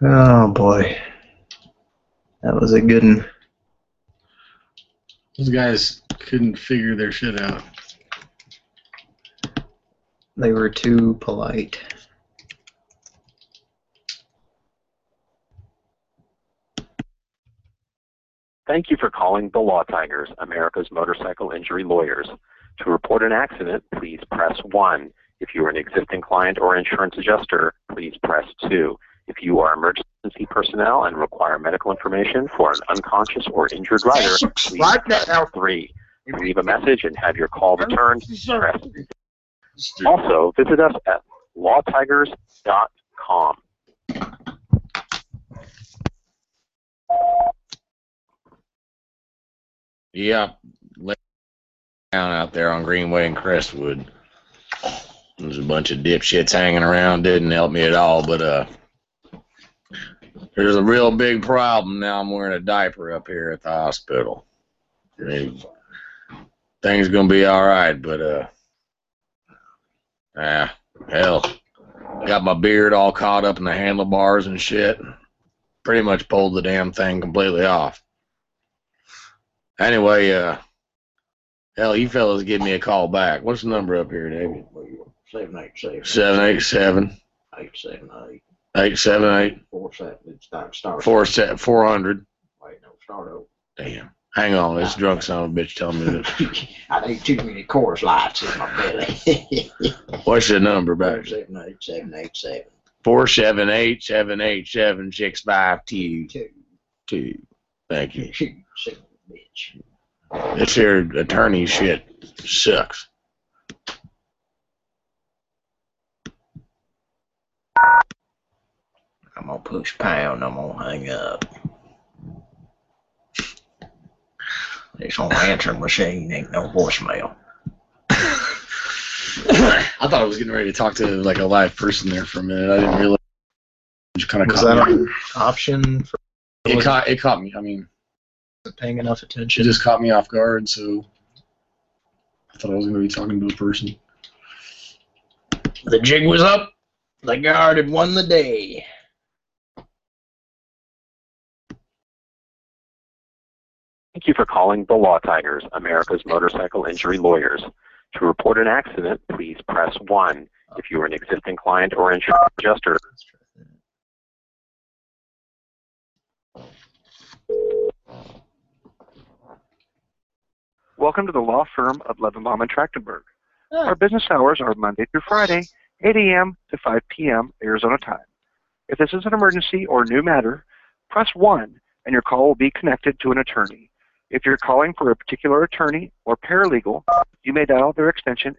Oh boy, that was a good one. Those guys couldn't figure their shit out. They were too polite. Thank you for calling the Law Tigers, America's motorcycle injury lawyers. To report an accident, please press 1. If you are an existing client or insurance adjuster, please press 2. If you are emergency personnel and require medical information for an unconscious or injured rider, please press 3. Leave a message and have your call returned, press Also, visit us at lawtigers.com. Yep. lay Down out there on Greenway and Crestwood. There's a bunch of dipshits hanging around. Didn't help me at all, but uh, there's a real big problem now. I'm wearing a diaper up here at the hospital. I mean, things gonna be all right, but uh, ah, hell, got my beard all caught up in the handlebars and shit. Pretty much pulled the damn thing completely off. Anyway, uh, hell, you fellas give me a call back. What's the number up here, David? Seven eight seven. Seven eight seven Eight seven eight. eight seven eight Four seven. It's start start. four set four hundred. Wait, no, start over. Damn. Hang on, this uh, drunk son of a bitch telling me this. I need too many Coors Lights in my belly. What's the number back? seven eight seven eight seven. Four seven eight seven eight seven six five two two. Thank you. Son of a bitch. This here attorney shit sucks. I'm gonna push pound. I'm gonna hang up. This whole answering machine ain't no voicemail. I thought I was getting ready to talk to like a live person there for a minute. I didn't realize. It kind of Was caught that me. an option for It caught. It caught me. I mean, paying enough attention. it just caught me off guard. So I thought I was going to be talking to a person. The jig was up. The guard had won the day. Thank you for calling the Law Tigers, America's motorcycle injury lawyers. To report an accident, please press 1. If you are an existing client or insurance adjuster, Welcome to the law firm of Levenbaum and Trachtenberg. Our business hours are Monday through Friday, 8 a.m. to 5 p.m. Arizona time. If this is an emergency or new matter, press 1 and your call will be connected to an attorney. If you're calling for a particular attorney or paralegal, you may dial their extension.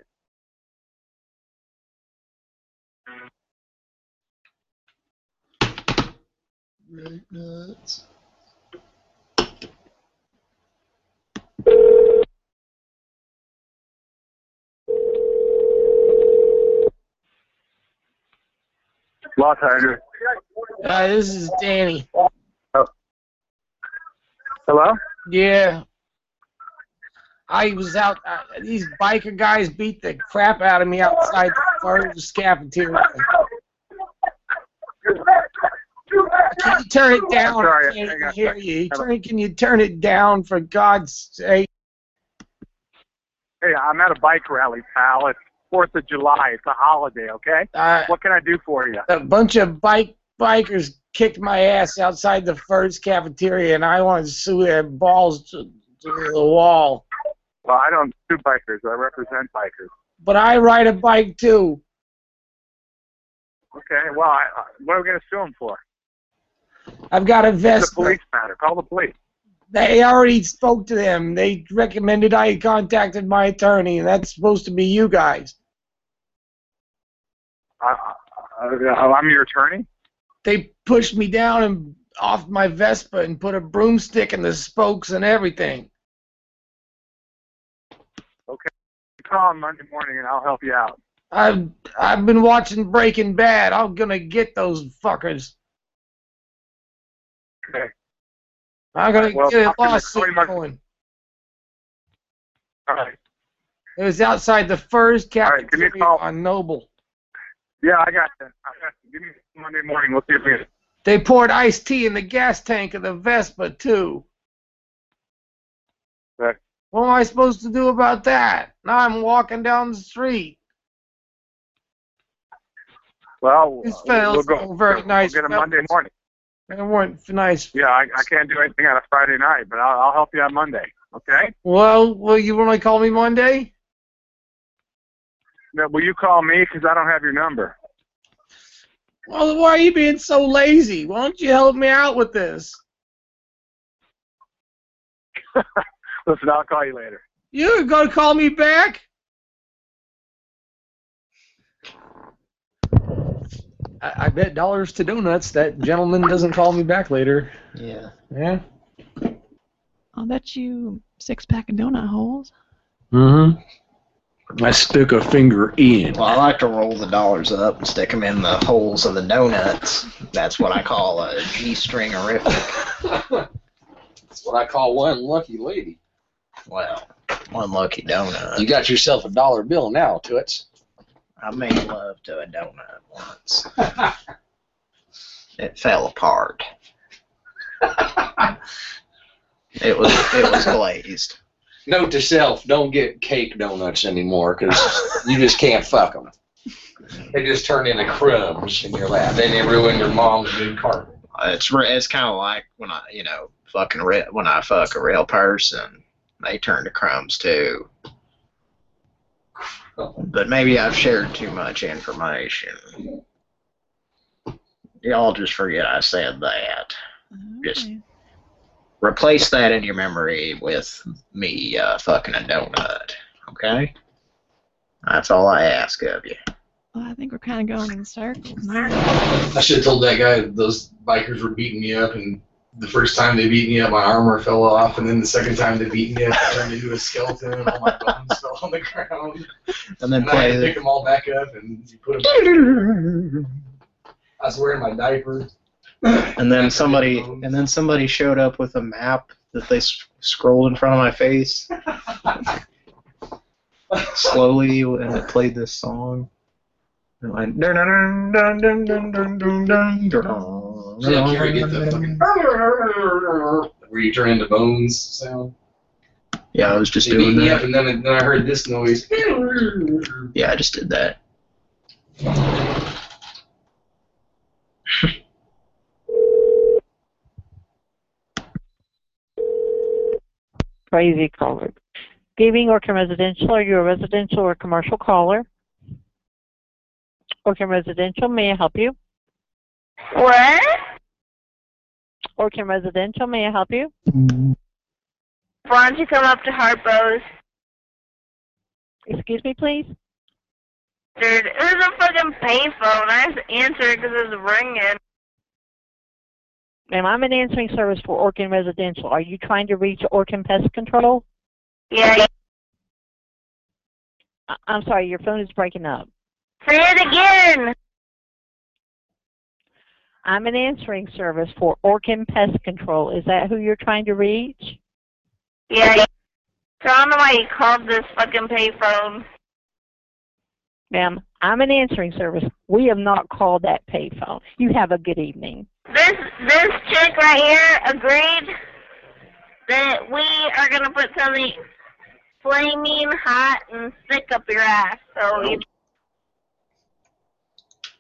Law Tiger. Uh, this is Danny. Hello? Yeah. I was out. Uh, these biker guys beat the crap out of me outside the Farmers cafeteria. I can't you turn it down? Sorry, I can't on. hear you. Turn, can you turn it down for God's sake? Hey, I'm at a bike rally, pal. It's Fourth of July. It's a holiday, okay? Uh, what can I do for you? A bunch of bike bikers kicked my ass outside the first cafeteria, and I want to sue their balls to, to the wall. Well, I don't sue bikers. I represent bikers. But I ride a bike too. Okay. Well, I, I- what are we going to sue them for? I've got a It's vest. a police matter. Call the police. They already spoke to them. They recommended I contacted my attorney, and that's supposed to be you guys. I, I, I- I'm your attorney. They pushed me down and off my Vespa and put a broomstick in the spokes and everything. Okay. Call on Monday morning and I'll help you out. I've I've been watching Breaking Bad. I'm gonna get those fuckers. Okay. I'm gonna Well, get a I'll give you a lawsuit going. All right. It was outside the first right, a cafeteria on Noble. Yeah, I got you. I got you. Give me Monday morning. We'll see if we can. They poured iced tea in the gas tank of the Vespa too. Right. What am I supposed to do about that? Now I'm walking down the street. Well, These uh, we'll go. very we'll nice get a. Monday morning. They weren't nice. Yeah, I, I can't do anything on a Friday night, but I'll, I'll help you on Monday. Okay? Well, will you want to call me Monday? Now, will you call me? Because I don't have your number. Well, why are you being so lazy? Why don't you help me out with this? Listen, I'll call you later. You're gonna call me back? I, I bet dollars to donuts that gentleman doesn't call me back later. Yeah. Yeah. I'll bet you six pack of donut holes. Mm-hmm. I stick a finger in. Well, I like to roll the dollars up and stick them in the holes of the donuts. That's what I call a G-stringerific. That's what I call one lucky lady. Well, one lucky donut. You got yourself a dollar bill now, Toots. I made love to a donut once. it fell apart. It was it was glazed. Note to self: Don't get cake donuts anymore because you just can't fuck them. They just turn into crumbs in your lap. Then they ruin your mom's good carpet. Uh, it's re- it's kind of like when I you know fucking re- when I fuck a real person, they turn to crumbs too. But maybe I've shared too much information. Y'all just forget I said that. Oh, just replace that in your memory with me uh, fucking a donut. Okay? That's all I ask of you. Well, I think we're kind of going in circles. I should have told that guy those bikers were beating me up, and the first time they beat me up, my armor fell off, and then the second time they beat me up, I turned into a skeleton, and all my bones fell on the ground. And then And I had to the- pick them all back up and put them. I was wearing my diaper. And then somebody and then somebody showed up with a map that they s- scrolled in front of my face slowly, and it played this song. And like, dun dun dun dun dun dun dun dun dun. So yeah, get the fucking where you turn into bones sound. Yeah, I was just They beat doing me that. up, and then, then I heard this noise. Yeah, I just did that. Crazy caller. Gaming Orkin Residential, are you a residential or commercial caller? Orkin Residential, may I help you? What? Orkin Residential, may I help you? Why don't you come up to Harpo's? Excuse me, please? Dude, it was a fucking payphone. I just answered it because it was ringing. Ma'am, I'm an answering service for Orkin Residential. Are you trying to reach Orkin Pest Control? Yeah. I- I'm sorry, your phone is breaking up. Say it again. I'm an answering service for Orkin Pest Control. Is that who you're trying to reach? Yeah. So I don't know why you called this fucking payphone. Ma'am, I'm an answering service. We have not called that payphone. You have a good evening. This this chick right here agreed that we are gonna put something flaming hot and stick up your ass. So you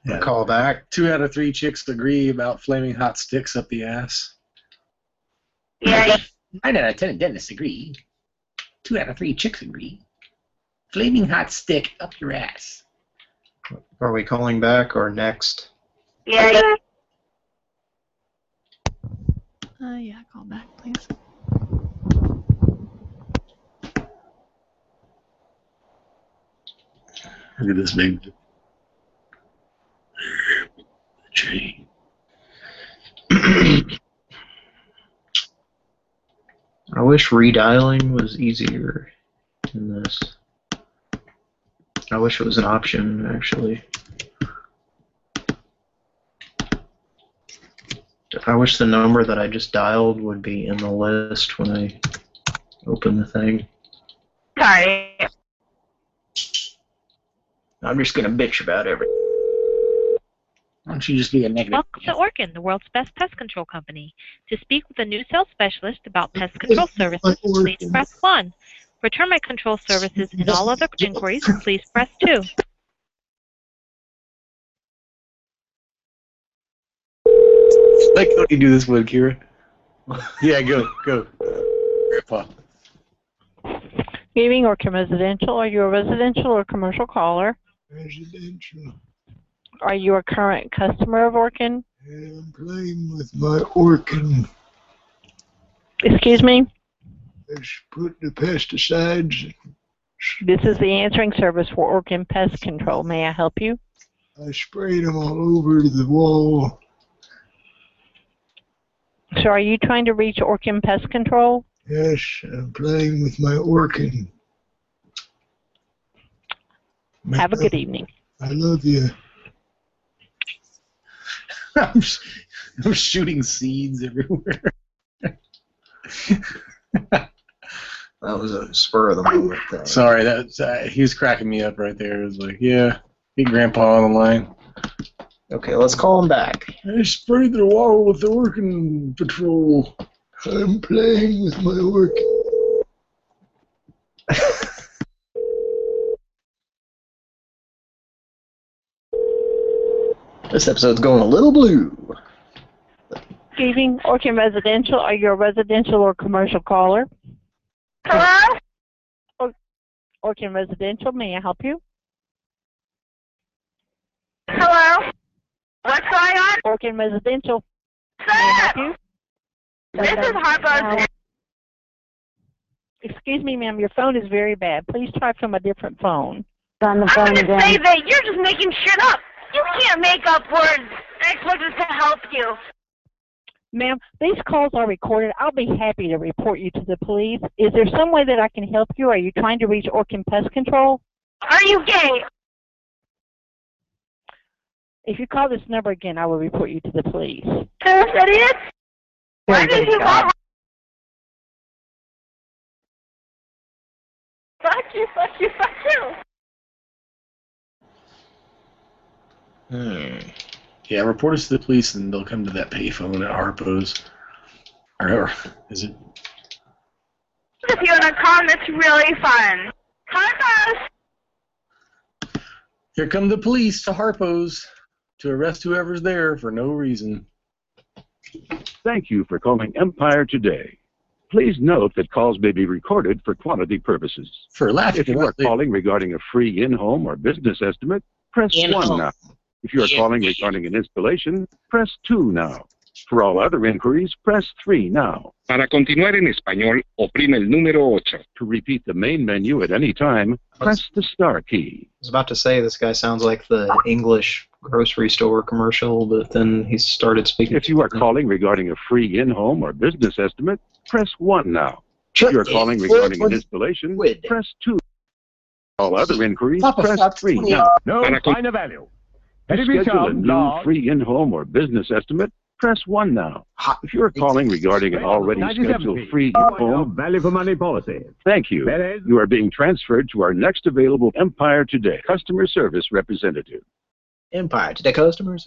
Yeah. Call back. Two out of three chicks agree about flaming hot sticks up the ass. Yeah. Nine out of ten dentists agree. Two out of three chicks agree. Flaming hot stick up your ass. Are we calling back or next? yeah. Uh, yeah, call back, please. Look at this big chain. I wish redialing was easier in this. I wish it was an option, actually. I wish the number that I just dialed would be in the list when I open the thing. Sorry. I'm just gonna bitch about everything. Why don't you just be a negative? Welcome to Orkin, the world's best pest control company. To speak with a new sales specialist about pest control services, please press 1. For termite control services and all other inquiries, please press 2. Like how you do this one, Kira. Yeah, go, go. Grandpa. Giving or residential, are you a residential or commercial caller? Residential. Are you a current customer of Orkin? I'm playing with my Orkin. Excuse me? Let's put the pesticides. This is the answering service for Orkin Pest Control. May I help you? I sprayed them all over the wall. So are you trying to reach Orkin Pest Control? Yes, I'm playing with my Orkin. Have a good evening. I love you. I'm, I'm shooting seeds everywhere. That was a spur of the moment thing. Sorry, that uh, he was cracking me up right there. It was like, yeah, get Grandpa on the line. Okay, let's call him back. I sprayed the wall with the working patrol. I'm playing with my Orkin. This episode's going a little blue. Giving Orkin Residential, are you a residential or commercial caller? Hello? Orkin Residential, may I help you? Hello? What's going on? Orkin Residential, may I help you? This is Harpo's. Excuse me, ma'am, your phone is very bad. Please try from a different phone. I'm gonna say that you're just making shit up. You can't make up words. I expect us to help you. Ma'am, these calls are recorded. I'll be happy to report you to the police. Is there some way that I can help you? Are you trying to reach Orkin Pest Control? Are you gay? If you call this number again, I will report you to the police. Yes, it is. Why did you call? Fuck you, fuck you, fuck you. Hmm. Yeah, report us to the police and they'll come to that payphone at Harpo's. Or, or is it? If you want to come, it's really fun. Harpo's. Here come the police to Harpo's to arrest whoever's there for no reason. Thank you for calling Empire today. Please note that calls may be recorded for quality purposes. For laughing If you are calling regarding a free in-home or business estimate, press In-home. 1 now. If you are calling regarding an installation, press 2 now. For all other inquiries, press 3 now. Para continuar en español, oprime el número 8. To repeat the main menu at any time, press the star key. I was about to say this guy sounds like the English grocery store commercial, but then he started speaking. If you are calling regarding a free in-home or business estimate, press 1 now. If you are calling regarding an installation, press 2. All other inquiries, press 3 tweeting. now. No, Para con- find a value. To Let it schedule a become new dog. free in-home or business estimate, press 1 now. If you are calling regarding an already 97 scheduled feet. free in-home, value for money policy. thank you. That is- You are being transferred to our next available Empire Today customer service representative. Empire to their customers.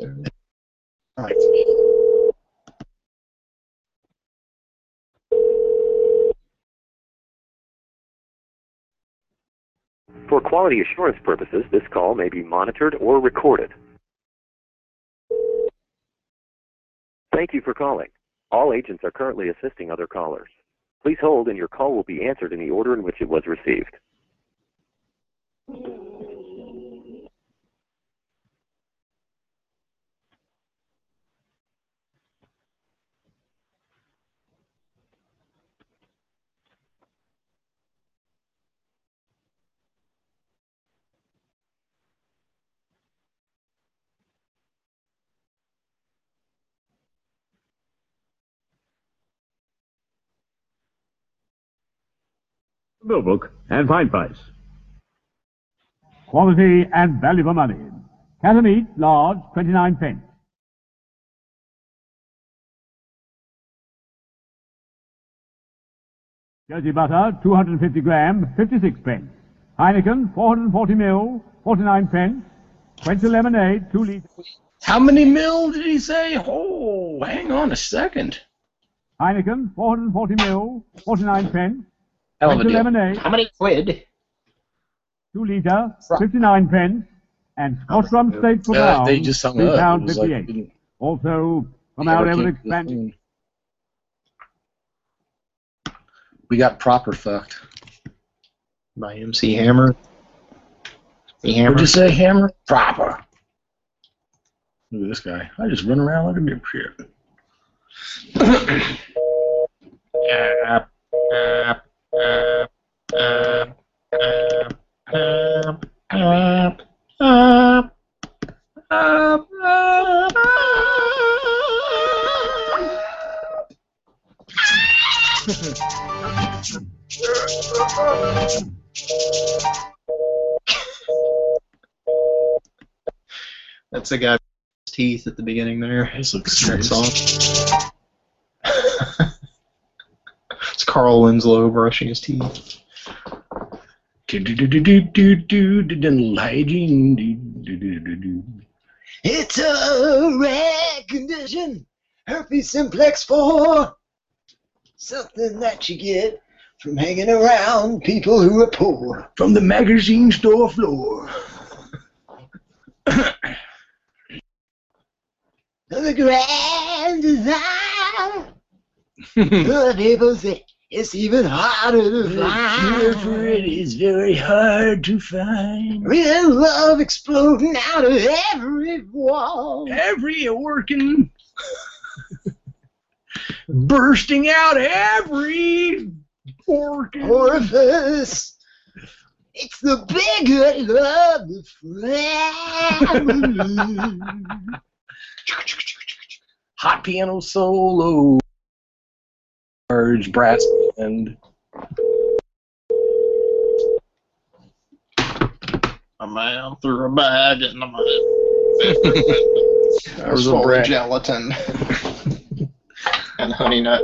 For quality assurance purposes, this call may be monitored or recorded. Thank you for calling. All agents are currently assisting other callers. Please hold and your call will be answered in the order in which it was received. Bill book and fine price. Quality and value for money. Cat meat, large, 29 pence. Jersey butter, 250 gram, 56 pence. Heineken, 440 mil, 49 pence. Quencher lemonade, 2 liters. How many mil did he say? Oh, hang on a second. Heineken, 440 mil, 49 pence. Hell of a deal. lemonade, How many quid? 2 liter, 59 pence. And Scotch rum steak for Uh, pound, they just hung 3 up. It pound was like 58. didn't- also, from Never our came ever expanding. We got proper fucked. By MC Hammer. The Hammer. What'd you say, Hammer? Proper. Look at this guy. I just run around like a dipshit. Uh, uh, that's the guy's teeth at the beginning there. This looks strange. Carl Winslow brushing his teeth. It's a rare condition, herpes simplex 4. Something that you get from hanging around people who are poor. From the magazine store floor. The grand design. the people say it's even harder to The find. cure for it is very hard to find. Real love exploding out of every wall. Every working, bursting out every organ. Orifice. It's the bigger love the family. Hot piano solo. Large brass band. A man threw a bag in the mud. That was a full of gelatin and honey nut.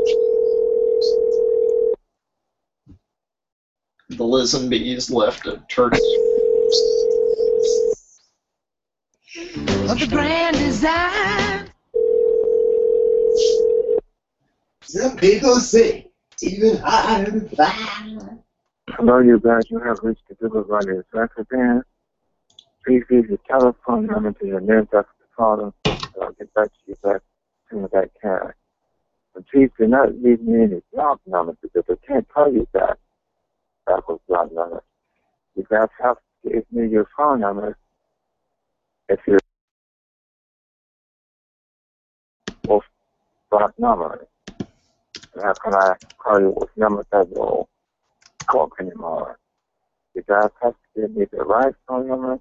The Lisenbees left a turkey. of the grand design. Some people say even harder to find. Hello, you guys. You have reached the Google Runner Record Band. Please leave your telephone number to your nearest doctor caller. So I'll get back to you back soon as I can. And please do not leave me any block numbers because I can't call you back. That was block numbers. You guys have to give me your phone number if you're block number. And how can I call you with numbers that will talk anymore? You guys have to give me the right phone number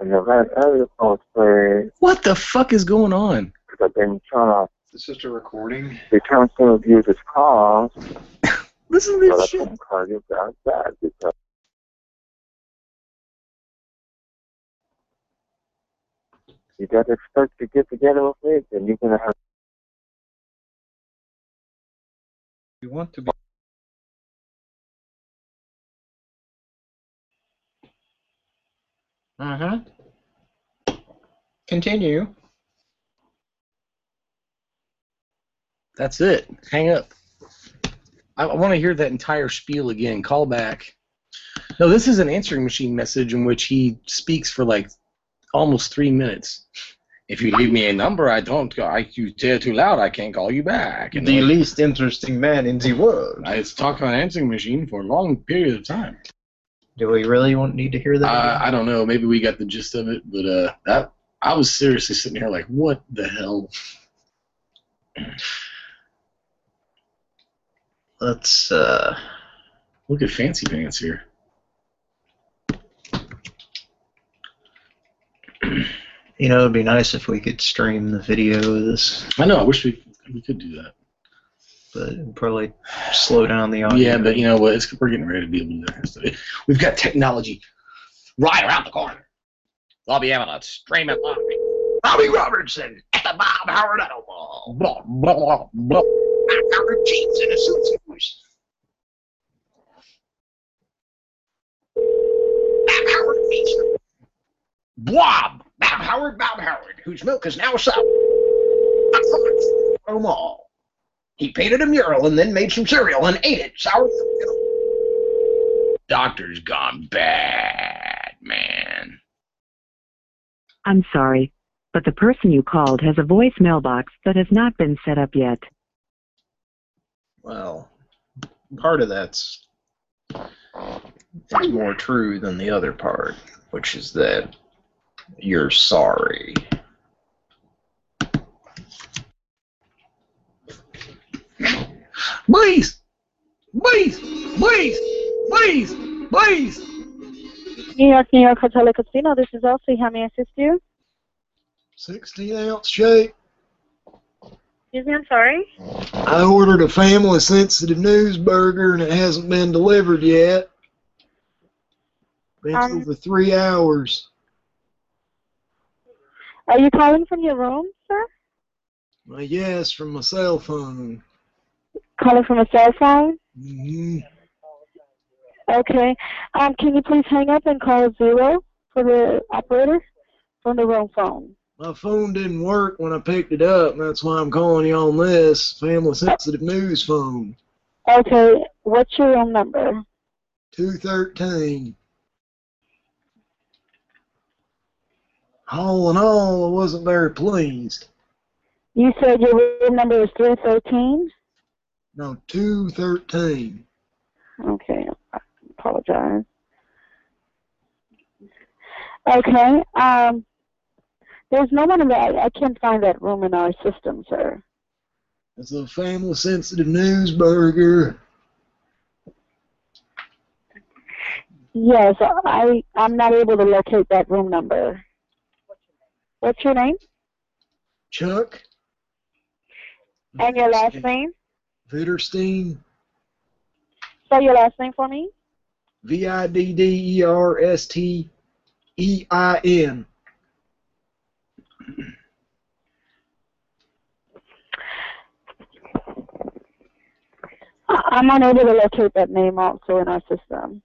and the right area code please. What the fuck is going on? Because I've been trying to this just a recording? return some of you this calls. Listen to this shit. call you guys back because you guys expect to get together with me, then you're gonna have want to be. Uh huh. Continue. That's it. Hang up. I, I want to hear that entire spiel again. Call back. No, this is an answering machine message in which he speaks for like almost three minutes. If you leave me a number, I don't. I you it too loud, I can't call you back. And The least interesting man in the world. I talk on answering machine for a long period of time. Do we really want need to hear that? Uh, I don't know. Maybe we got the gist of it, but uh, that I was seriously sitting here like, what the hell? Let's uh, look at Fancy Pants here. You know, it'd be nice if we could stream the video of this. I know. I wish we we could do that. But probably slow down the audio. Yeah, but you know what? It's, we're getting ready to be able to do that. We've got technology right around the corner. I'll be able to stream it live. Bobby Robertson at the Bob Howard Auto Mall. Blah, blah, blah. Bob Howard jeans and a suit shoes. Bob Howard. Bob. Bob Howard, Bob Howard, whose milk is now sour. Auto oh, Mall. He painted a mural and then made some cereal and ate it. Sour. Doctor's gone bad, man. I'm sorry, but the person you called has a voice mailbox that has not been set up yet. Well, part of that's is more true than the other part, which is that you're sorry. Please! Please! Please! Please! Please! New York, New York Hotel and Casino. This is Elsie. How may I assist you? 16 ounce shake. Excuse me, I'm sorry. I ordered a family sensitive news burger and it hasn't been delivered yet. Been Um, over three hours. Are you calling from your room, sir? Uh, yes, from my cell phone. Calling from a cell phone? hmm Okay. Um, can you please hang up and call zero for the operator from the wrong phone? My phone didn't work when I picked it up, and that's why I'm calling you on this family sensitive news phone. Okay. What's your room number? 213. All in all, I wasn't very pleased. You said your room number is 313? No, 213. Okay. I apologize. Okay. Um, there's no one in the, I, can't find that room in our system, sir. It's a family sensitive news burger. Yes, I, I'm not able to locate that room number. What's your name? Chuck And your last name? Vitterstein, Spell your last name for me. V I D D E R S T E I N. I- I'm unable to locate that name also in our system.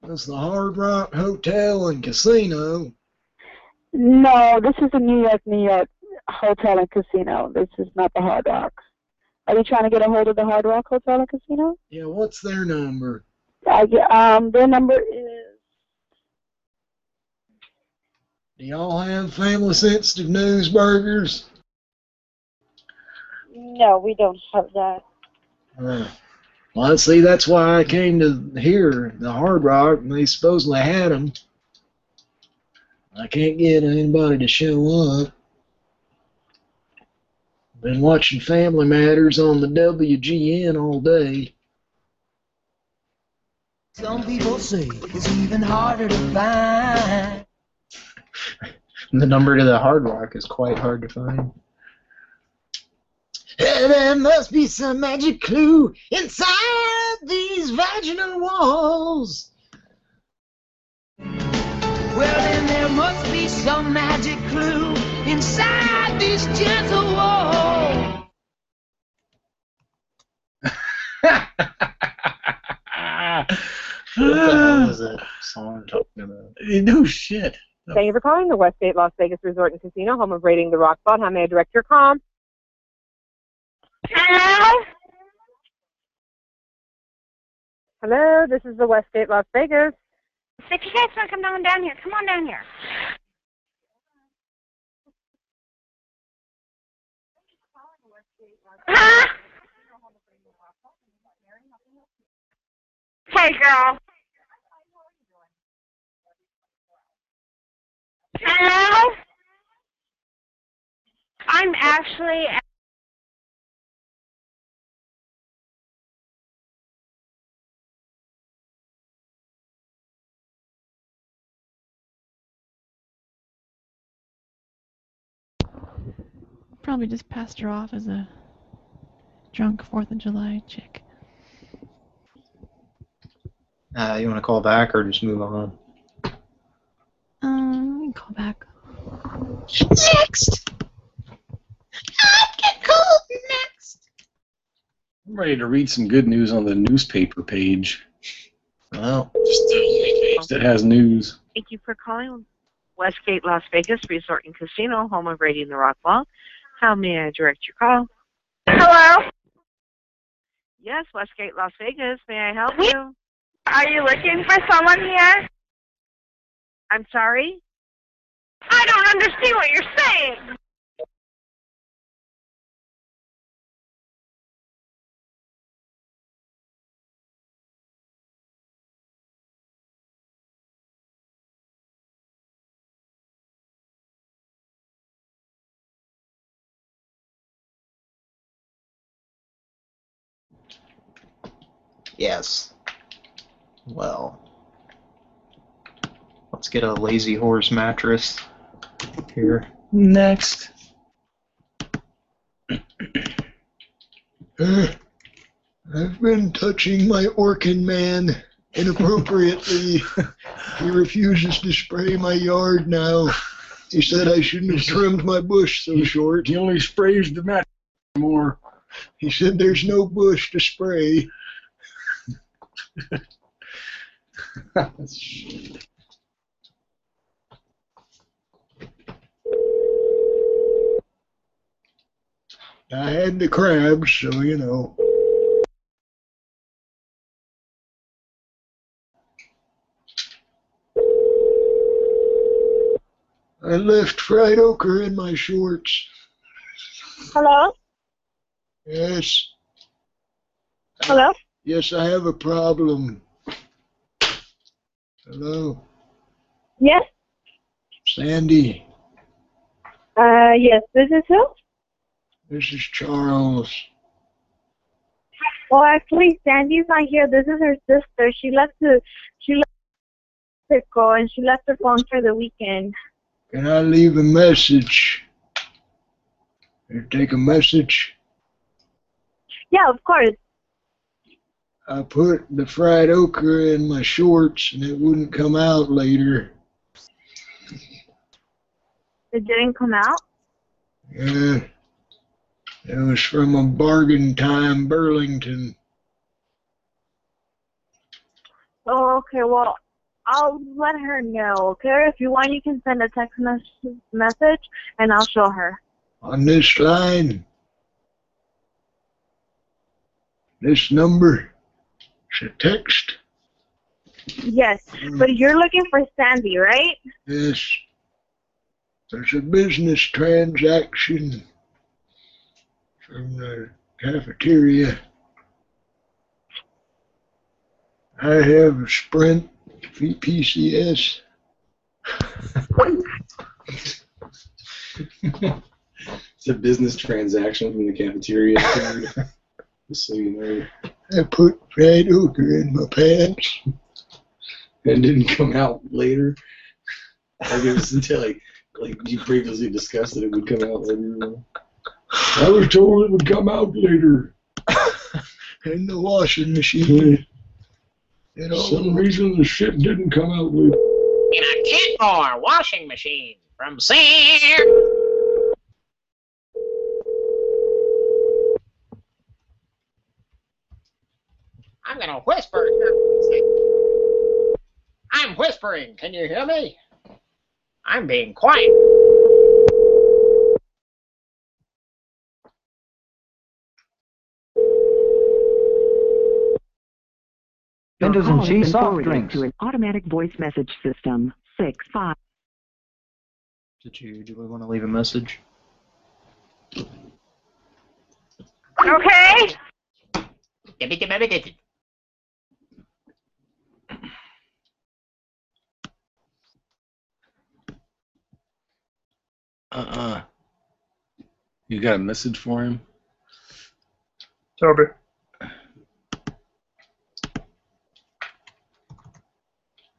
That's the Hard Rock Hotel and Casino. No, this is the New York, New York Hotel and Casino. This is not the Hard Rock. Are you trying to get a hold of the Hard Rock Hotel and Casino? Yeah, what's their number? Get- um, their number is Do y'all have family sensitive news burgers? no, we don't have that. Uh, well, see, that's why I came to here, the Hard Rock, and they supposedly had them. I can't get anybody to show up. Been watching Family Matters on the WGN all day. Some people say it's even harder to find. The number to the Hard Rock is quite hard to find. There must be some magic clue inside these vaginal walls. Well, then there must be some magic clue inside these gentle walls. What the hell is that song talking about? Eh, no shit. Thank you for calling the Westgate Las Vegas Resort and Casino, home of Rating the Rock Spot. How may I direct your call? Hello? Hello, this is the Westgate Las Vegas. So if you guys want to come down down here, come on down here. Huh? Hey, girl. Hello? I'm actually Probably just passed her off as a drunk Fourth of July chick. Uh, you want to call back or just move on? Um, call back. Next. I get cold next. I'm ready to read some good news on the newspaper page. Well, just the only page that has news. Thank you for calling Westgate Las Vegas Resort and Casino, home of Raiding the Rock Vault. How may I direct your call? Hello? Yes, Westgate Las Vegas. May I help you? Are you looking for someone here? I'm sorry? I don't understand what you're saying. Yes. Well, let's get a lazy horse mattress here. Next. I've been touching my Orkin man inappropriately. he refuses to spray my yard now. He said I shouldn't have trimmed my bush so short. He only sprays the mat more. He said there's no bush to spray. I had the crabs, so you know. I left fried okra in my shorts. Hello? Yes. Hello? Yes, I have a problem. Hello, Yes? Sandy. Uh, yes, this is who? This is Charles. Well, actually, Sandy's not here. This is her sister. She left to, she left Mexico and she left her phone for the weekend. Can I leave a message? Can take a message? Yeah, of course. I put the fried okra in my shorts and it wouldn't come out later. It didn't come out. Yeah. It was from a bargain time Burlington. Oh, okay. Well, I'll let her know. Okay. If you want, you can send a text mes- message, and I'll show her. On this line. This number. It's a text. Yes, hmm. but you're looking for Sandy, right? Yes. There's a business transaction from the cafeteria. I have a Sprint VPCS. It's a business transaction from the cafeteria. Just so you know. I put red ochre in my pants. And didn't come out later. Like it was until like like you previously discussed that it would come out later. I was told it would come out later. in the washing machine. You know, some reason the shit didn't come out later. In a Kenmore washing machine from Sam. I'm gonna whisper. I'm whispering. Can you hear me? I'm being quiet. Your Mentos call and has cheese soft drinks. To an automatic voice message system. Six five. Did you do we want to leave a message? Okay. Uh-uh. You got a message for him? Toby.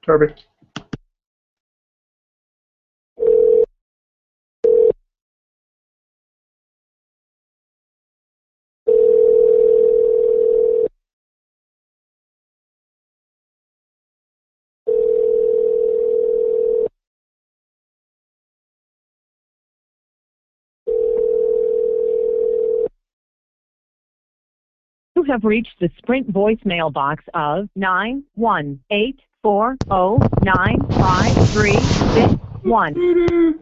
Toby. You have reached the Sprint voicemail box of 91840953661.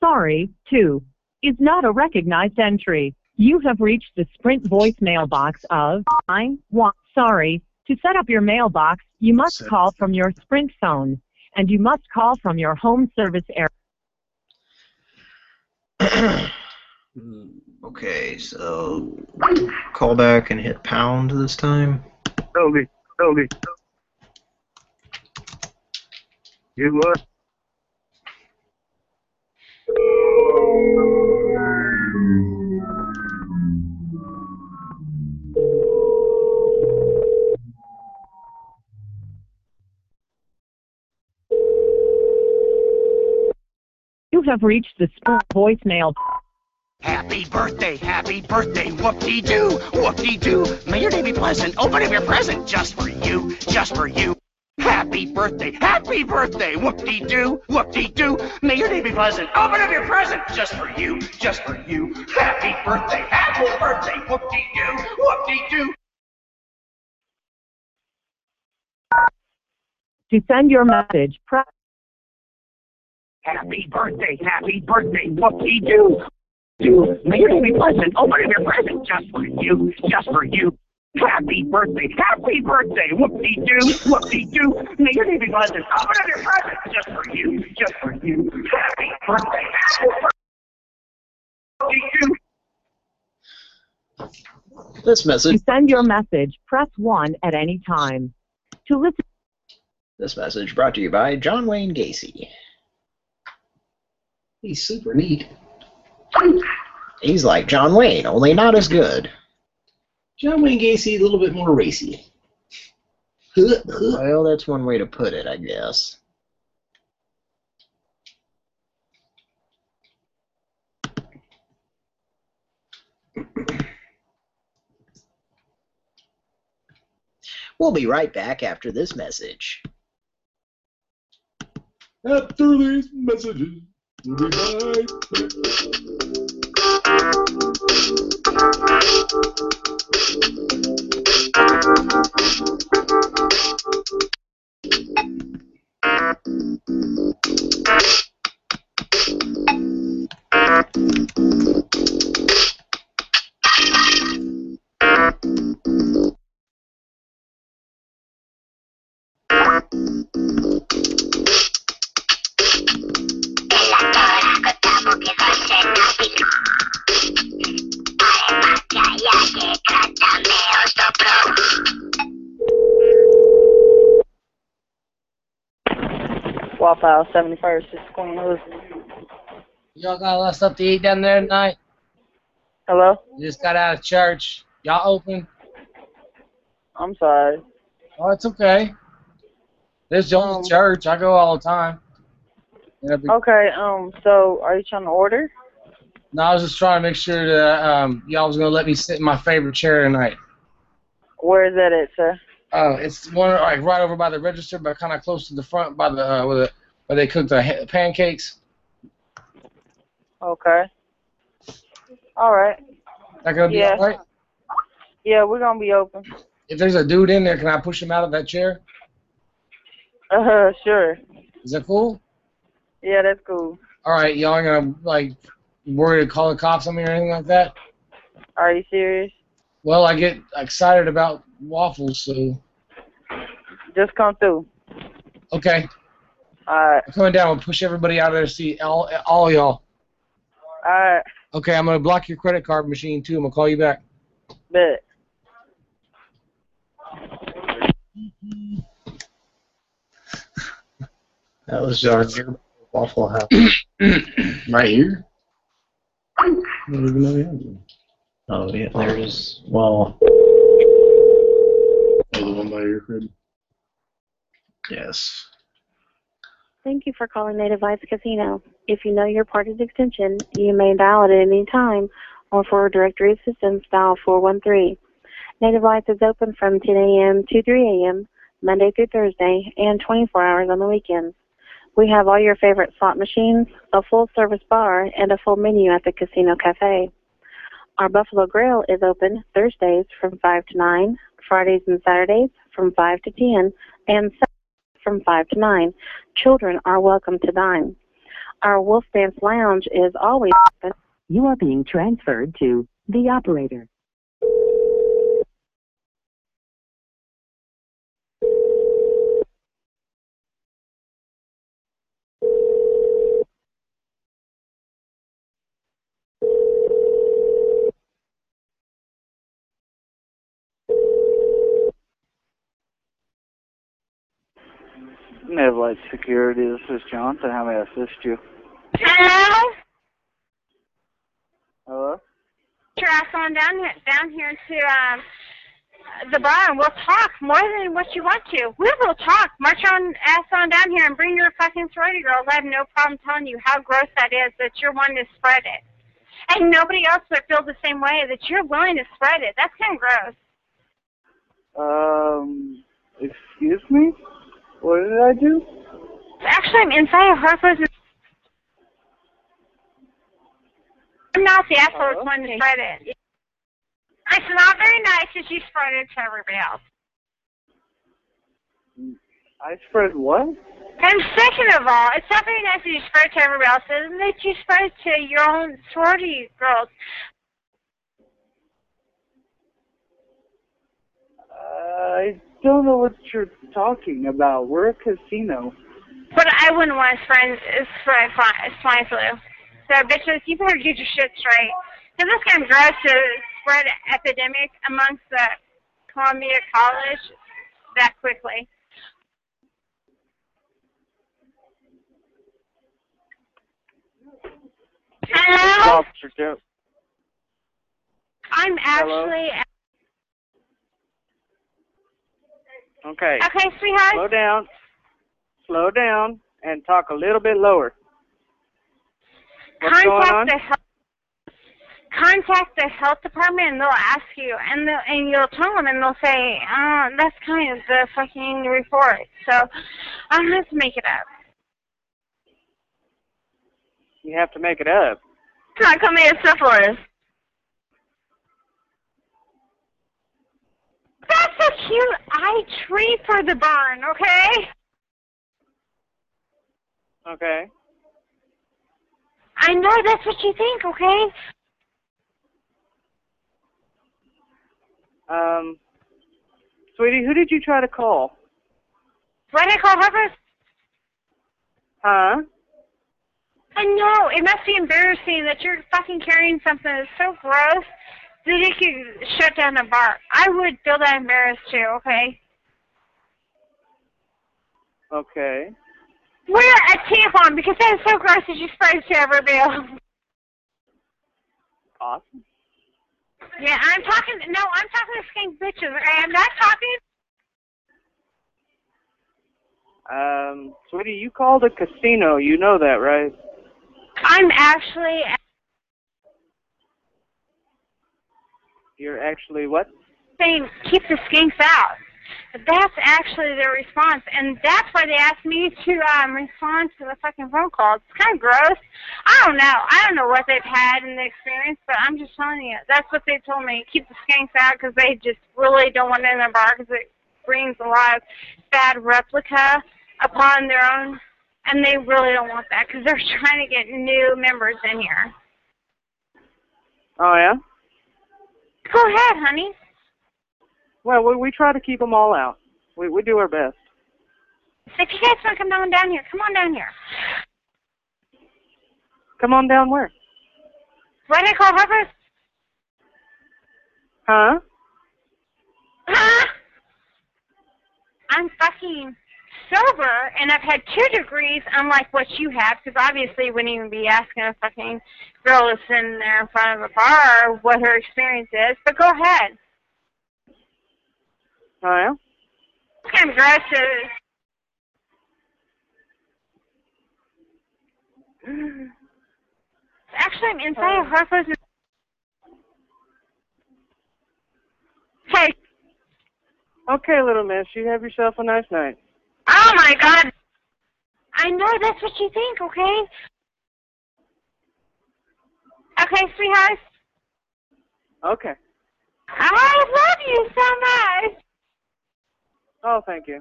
Sorry, 2 is not a recognized entry. You have reached the Sprint voicemail box of 91. Sorry, to set up your mailbox, you must call from your Sprint phone, and you must call from your home service area. Okay, so call back and hit pound this time. Toby. Toby. You what? You have reached the Sprint voicemail. Happy birthday, happy birthday, whoop-dee-doo, whoop-dee-doo. May your day be pleasant. Open up your present just for you, just for you. Happy birthday, happy birthday, whoop-dee-doo, whoop-dee-doo. May your day be pleasant. Open up your present just for you, just for you. Happy birthday, happy birthday, whoop-dee-doo, whoop-dee-doo. To send your message, press Happy birthday, happy birthday, whoop-dee-doo. Do may your be pleasant. Open your present just for you, just for you. Happy birthday, happy birthday, whoop-dee-doo, whoop-dee-doo. May your day be pleasant. Open up your present just for you, just for you. Happy birthday, happy birthday, whoop-dee-doo. This message. To send your message, press 1 at any time. To listen, This message brought to you by John Wayne Gacy. He's super neat. He's like John Wayne, only not as good. John Wayne Gacy, a little bit more racy. Well, that's one way to put it, I guess. We'll be right back after this message. After these messages, we'll Waffle 71st is Queen Elizabeth. Y'all got a lot of stuff to eat down there tonight? Hello? You just got out of church. Y'all open? I'm sorry. Oh, it's okay. This Jones Church. I go all the time. But- Okay, um, so are you trying to order? No, I was just trying to make sure that um, y'all was gonna let me sit in my favorite chair tonight. Where is that at, sir? Uh, it's one like right over by the register, but kind of close to the front by the uh, where, the, where they cook the ha- pancakes. Okay. All right. That gonna be Yeah. all right? Yeah, we're gonna be open. If there's a dude in there, can I push him out of that chair? Uh, sure. Is that cool? Yeah, that's cool. All right, y'all gonna like worry to call the cops on me or anything like that? Are you serious? Well, I get excited about waffles, so Just come through. Okay. Alright. I'm coming down We'll push everybody out of their seat. All, all y'all. Alright. Okay, I'm gonna block your credit card machine too. I'm gonna call you back. Bet. That was our near Waffle House. right here. Oh yeah, there's well. Oh, the one by your crib. Yes. Thank you for calling Native Lights Casino. If you know your party's extension, you may dial it at any time, or for directory assistance, dial 413. Native Lights is open from 10 a.m. to 3 a.m., Monday through Thursday, and 24 hours on the weekends. We have all your favorite slot machines, a full service bar, and a full menu at the Casino Cafe. Our Buffalo Grill is open Thursdays from 5 to 9, Fridays and Saturdays from 5 to 10, and Saturdays from 5 to 9. Children are welcome to dine. Our Wolf Dance Lounge is always open. You are being transferred to the operator. Native Light Security, this is Johnson. How may I assist you? Hello? Hello? Your ass on down here, down here to um, the bar and we'll talk more than what you want to. We will talk. March on ass on down here and bring your fucking sorority girls. I have no problem telling you how gross that is that you're wanting to spread it. And nobody else would feel the same way that you're willing to spread it. That's kind of gross. Um, excuse me? What did I do? Actually, I'm inside of Harper's. I'm not the asshole that's wanting to spread it. It's not very nice that you spread it to everybody else. I spread what? And second of all, it's not very nice that you spread it to everybody else, and that you spread it to your own sorority girls. I don't know what you're talking about. We're a casino. But I wouldn't want to spread spread fly- swine flu. So, bitches, you better get your shit straight. Because this kind of gross to spread an epidemic amongst the Columbia College that quickly. Hello? Officer Joe. I'm Hello? actually. Okay. Okay, sweetheart. Slow down. Slow down and talk a little bit lower. What's going contact on? the health contact the health department and they'll ask you and and you'll tell them and they'll say uh that's kind of the fucking report so i have to make it up You have to make it up. it's not coming as syphilis that's a cute eye tree for the barn okay Okay. i know that's what you think okay Um, sweetie, who did you try to call? what did i call Harper? Huh? I know. It must be embarrassing that you're fucking carrying something that's so gross that it could shut down the bar. I would feel that embarrassed too, okay? Okay. Wear a tampon because that is so gross that you spread it to everybody else. Awesome. Yeah, I'm talking. No, I'm talking to skank bitches. Okay? I'm not talking. Um, sweetie, you called a casino. You know that, right? I'm actually You're actually what? saying keep the skinks out. That's actually their response, and that's why they asked me to um respond to the fucking phone call. It's kind of gross. I don't know. I don't know what they've had in the experience, but I'm just telling you. That's what they told me. Keep the skinks out because they just really don't want it in their bar because it brings a lot of bad replica upon their own, and they really don't want that because they're trying to get new members in here. Oh yeah. Go ahead, honey. Well, we, we try to keep them all out. We we do our best. So if you guys want to come on down here, come on down here. Come on down where? What I call Harper's? Huh? Huh? I'm fucking sober, and I've had two degrees, unlike what you have, because obviously you wouldn't even be asking a fucking girl to sitting there in front of a bar what her experience is. But go ahead. Oh, yeah? What kind of? Actually, I'm inside of Harper's. Hey, Okay, little miss, you have yourself a nice night. Oh my god. I know that's what you think, okay? Okay, sweetheart. Okay. I love you so much. Oh, thank you.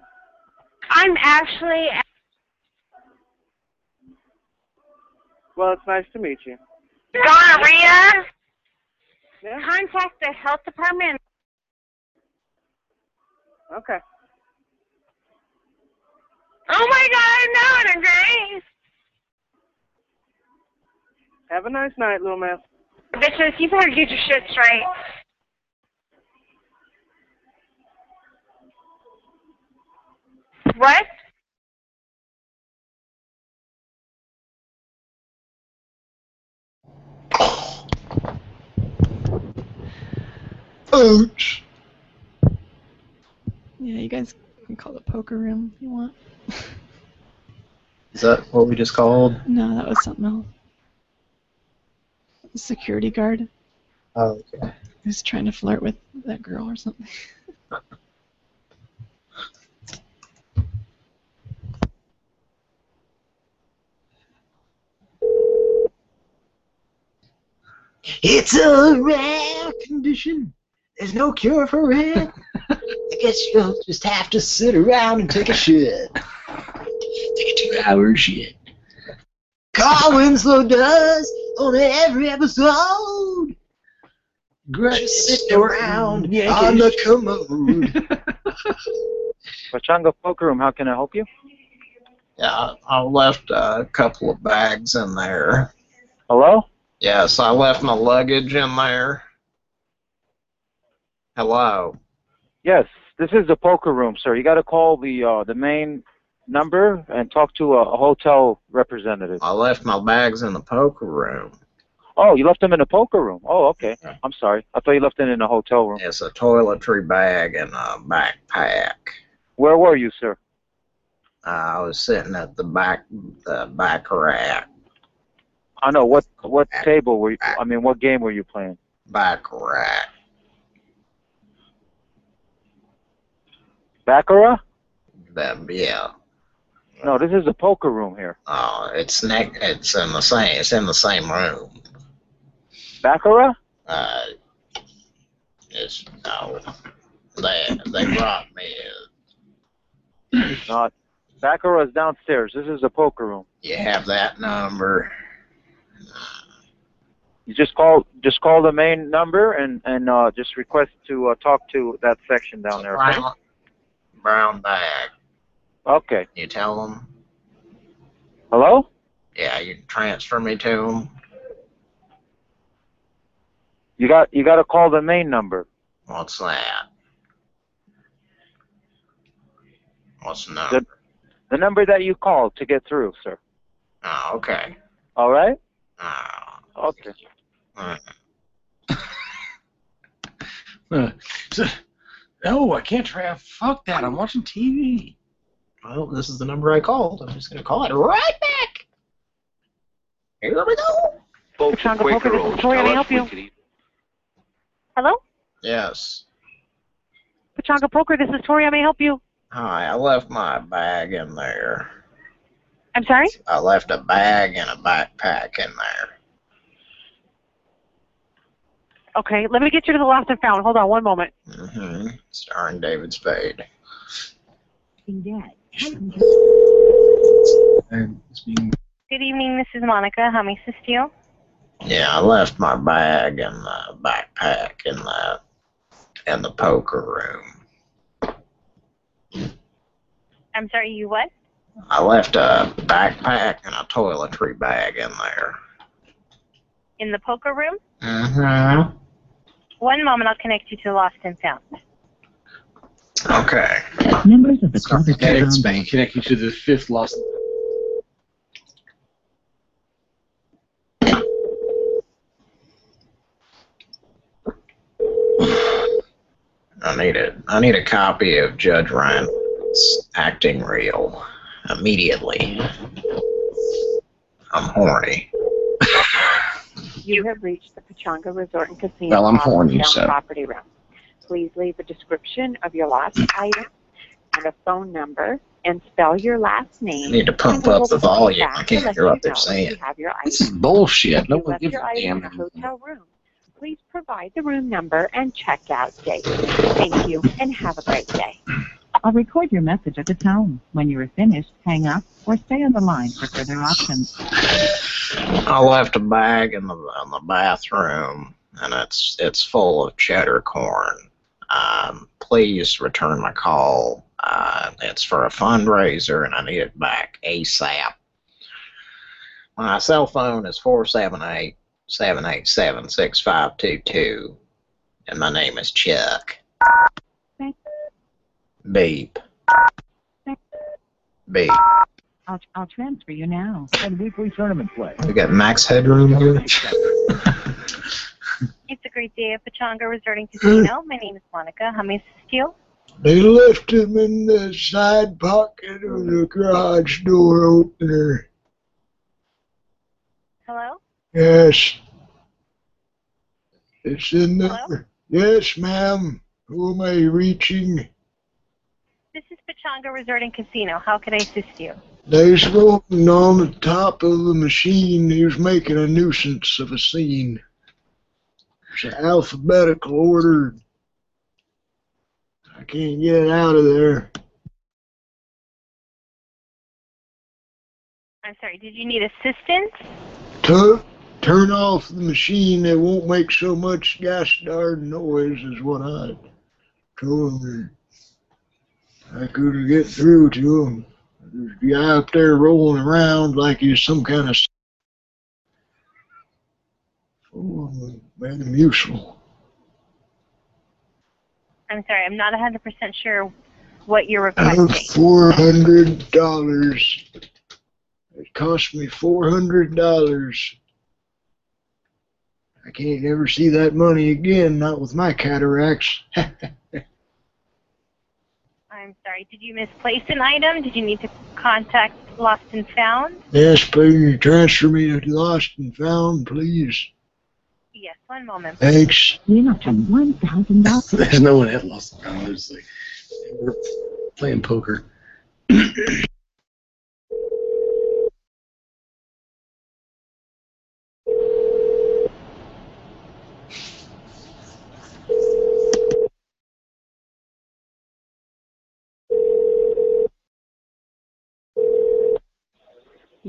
I'm actually Well, it's nice to meet you. gonorrhea. Contact the health department. Okay. Oh my god, no, I'm Grace. Have a nice night, little miss. Bitches, you better get your shit straight. What? Ouch. Yeah, you guys can call it poker room if you want. Is that what we just called? No, that was something else. The security guard Oh, okay. who's trying to flirt with that girl or something. It's a rare condition. There's no cure for it. I guess you'll just have to sit around and take a shit. Take a two-hour shit. Carl Winslow does on every episode. Just sitting around on the commode. Pechanga Poker Room, how can I help you? Yeah, I left a couple of bags in there. Hello? Yes, I left my luggage in there. Hello. Yes, this is the poker room, sir. You got to call the uh, the main number and talk to a, a hotel representative. I left my bags in the poker room. Oh, you left them in the poker room. Oh, okay. I'm sorry. I thought you left them in the hotel room. It's a toiletry bag and a backpack. Where were you, sir? Uh, I was sitting at the back the back rack. I know what what table were you? I mean, what game were you playing? Back rack. Baccarat? That, yeah. No, this is a poker room here. Oh, it's neck. It's in the same. It's in the same room. Baccarat? Uh, it's no. They they brought me. Not. Baccarat is downstairs. This is a poker room. You have that number. You just call just call the main number and and uh, just request to uh, talk to that section down there. Okay? Brown, brown bag. Okay. Can You tell them. Hello? Yeah, you can transfer me to them. You got you got to call the main number. What's that? What's the number? The, the number that you called to get through, sir. Oh, okay. All right? Oh. Okay. All right. Uh, so- no, I can't try. Fuck that. I'm watching TV. Well, this is the number I called. I'm just gonna call it right back. Here we go. Pechanga Poker, this is Tori. I may I help you? Hello? Yes. Pechanga Poker, this is Tori. I may help you. Hi, I left my bag in there. I'm sorry? I left a bag and a backpack in there. Okay, let me get you to the lost and found. Hold on one moment. Mm-hmm. Starring David Spade. Good evening, this is Monica. How may I assist you? Yeah, I left my bag and the backpack in the in the poker room. I'm sorry, you what? I left a backpack and a toiletry bag in there. In the poker room? Mm-hmm. One moment, I'll connect you to Lost and Found. Okay. Members of the Clover Connect, connect you to the fifth lost. I need a I need a copy of Judge Reinhold's acting reel immediately. I'm horny. You have reached the Pechanga Resort and Casino Well, I'm horny, so- property room. Please leave a description of your lost hmm. item and a phone number and spell your last name. I need to pump up the volume. I can't hear what they're saying. you have your This is bullshit. No one gives a damn. hotel room, please provide the room number and checkout date. Thank you and have a great day. I'll record your message at the tone. When you are finished, hang up or stay on the line for further options. I left a bag in the in the bathroom, and it's it's full of cheddar corn. Um, please return my call. Uh, it's for a fundraiser, and I need it back ASAP. My cell phone is four seven eight seven eight seven six five two two, and my name is Chuck. Beep. Beep. I'll, I'll transfer you now. And weekly tournament play. We got max headroom here. It's a great day at Pechanga Resort and Casino. My name is Monica. How may I assist you? They left him in the side pocket of the garage door opener. Hello? Yes. It's in there. Yes, ma'am. Who am I reaching? Pechanga Resort and Casino. How can I assist you? There's rolling on the top of the machine. Was making a nuisance of a scene. It's an alphabetical order. I can't get it out of there. I'm sorry, did you need assistance? Tu- turn off the machine. It won't make so much gosh darn noise is what I told him. I couldn't get through to him. There's a guy up there rolling around like he's some kind of oh, Metamucil. I'm sorry, I'm not 100% sure what you're requesting. Four hundred dollars. It cost me four hundred dollars. I can't ever see that money again, not with my cataracts. I'm sorry, did you misplace an item? Did you need to contact Lost and Found? yes, please transfer me to Lost and Found, please. Yes, one moment. Thanks. Win up to one thousand dollars. There's no one at Lost and Found. Like we're playing poker.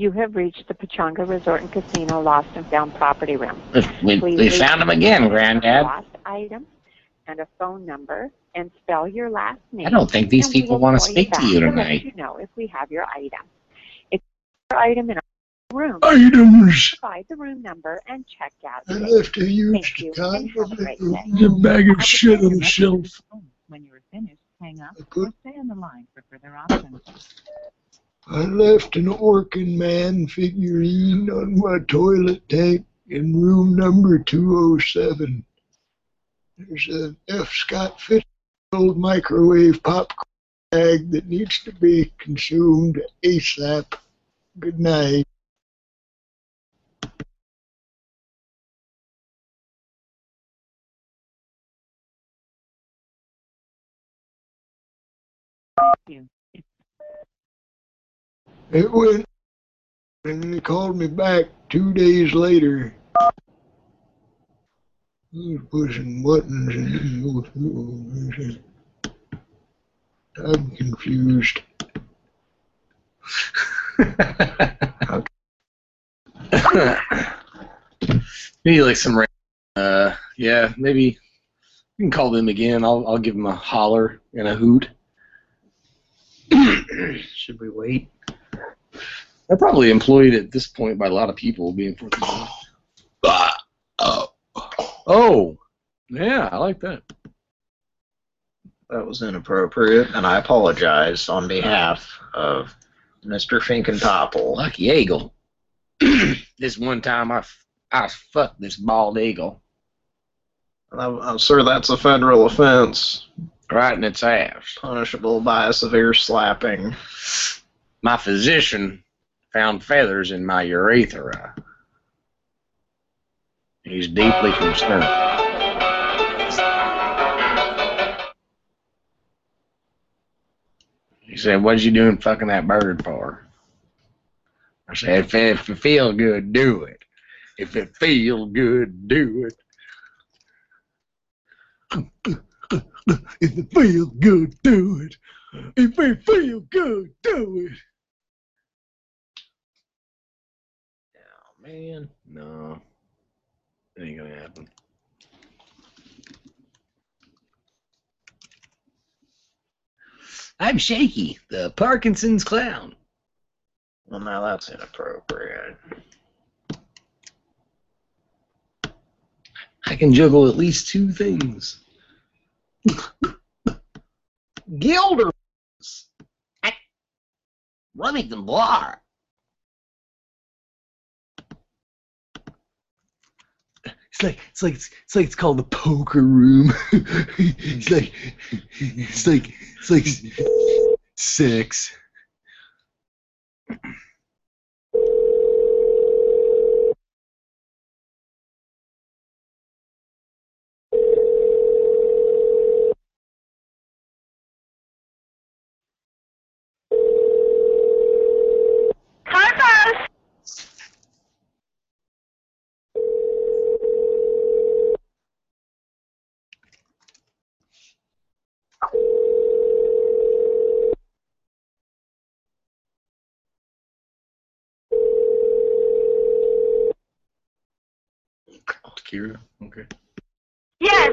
You have reached the Pechanga Resort and Casino Lost and Found property room. We, Please we found them again, description of your Granddad. Lost item and a phone number and spell your last name. I don't think these people wanna speak to back you let tonight. you know if we have your item. If your item in our room, Items. provide the room number and check out. I left a used Thank you and have a great a bag of shit on the shelf. When you are finished, hang up or stay on the line for further options. I left an Orkin man figurine on my toilet tank in room number 207. There's an F. Scott Fitzgerald microwave popcorn bag that needs to be consumed ASAP. Good night. you. It went, and he called me back two days later. He was pushing buttons and didn't go through? I'm confused. Maybe like some. ra- Uh, yeah, maybe you can call them again. I'll I'll give them a holler and a hoot. Should we wait? They're probably employed at this point by a lot of people being Fourth. Oh. Oh, yeah, I like that. That was inappropriate, and I apologize on behalf of Mr. Finkentopple. Lucky eagle. this one time I, f- I fucked this bald eagle I'm, I'm sure that's a federal offense, right in its ass. punishable by a severe slapping. My physician found feathers in my urethra. He's deeply concerned. He said, What'd you doing fucking that bird for? I said, If it, if it feel good, do it. If it feel good, do it. If it feels good, do it. If it feels good, do it. Man. No. It ain't gonna happen. I'm Shaky, the Parkinson's clown. Well, now that's inappropriate. I can juggle at least two things. Gilders! Gilder. Remington Bar. It's like it's like it's like it's called the poker room. it's like it's like it's like six. Kira, okay. Yes.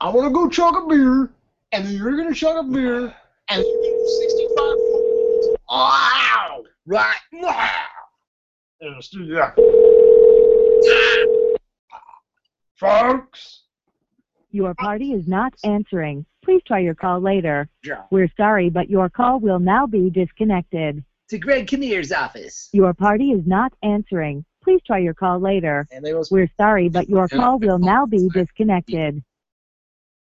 I want to go chug a beer, and then you're gonna chug a beer, and you're gonna do 65 Wow! Right now! Yeah, let's do that. Folks! Your party is not answering. Please try your call later. Yeah. We're sorry, but your call will now be disconnected. To Greg Kinnear's office. Your party is not answering. Please try your call later. Was, We're sorry, but your call will now be disconnected.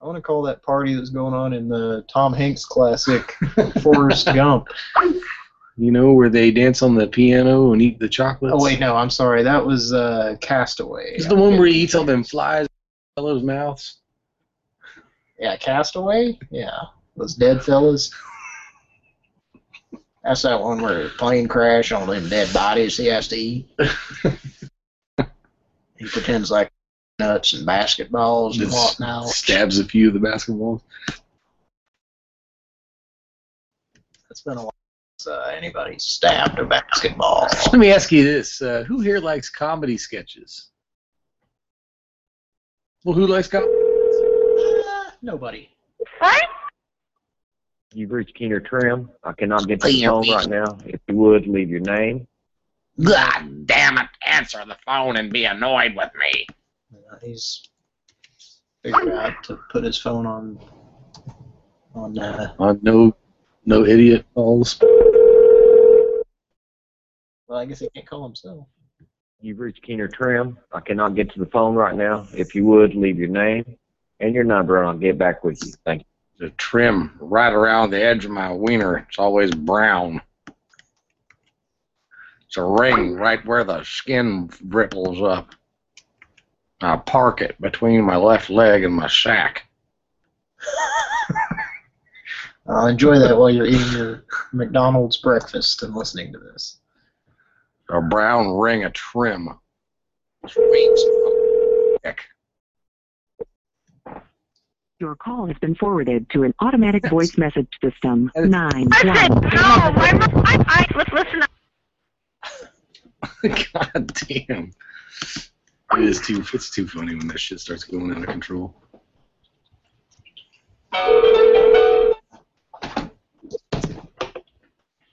I want to call that party that's going on in the Tom Hanks classic, Forrest Gump. You know where they dance on the piano and eat the chocolates? Oh, wait, no, I'm sorry. That was uh, Castaway. It's the one where he eats all them flies out of those mouths. Yeah, Castaway? Yeah. Those dead fellas. That's that one where a plane crash on them dead bodies he has to eat. he pretends like nuts and basketballs and whatnot. Stabs a few of the basketballs. It's been a while since uh, anybody stabbed a basketball. Let me ask you this: uh, Who here likes comedy sketches? Well, who likes comedy? Nobody. What? You've reached Keener Trim. I cannot get to the phone right now. If you would, leave your name. God damn it! Answer the phone and be annoyed with me. Uh, he's figured out to put his phone on on uh, Uh, no, no idiot balls. well I guess he can't call himself. You've reached Keener Trim. I cannot get to the phone right now. If you would, leave your name and your number, and I'll get back with you. Thank you. The trim right around the edge of my wiener. It's always brown. It's a ring right where the skin ripples up. I park it between my left leg and my sack. I'll enjoy that while you're eating your McDonald's breakfast and listening to this. A brown ring of trim. Sweet. Heck. Your call has been forwarded to an automatic voice message system. Nine Listen, one. no, my, I, I, let's listen. God damn. It is too. It's too funny when that shit starts going out of control.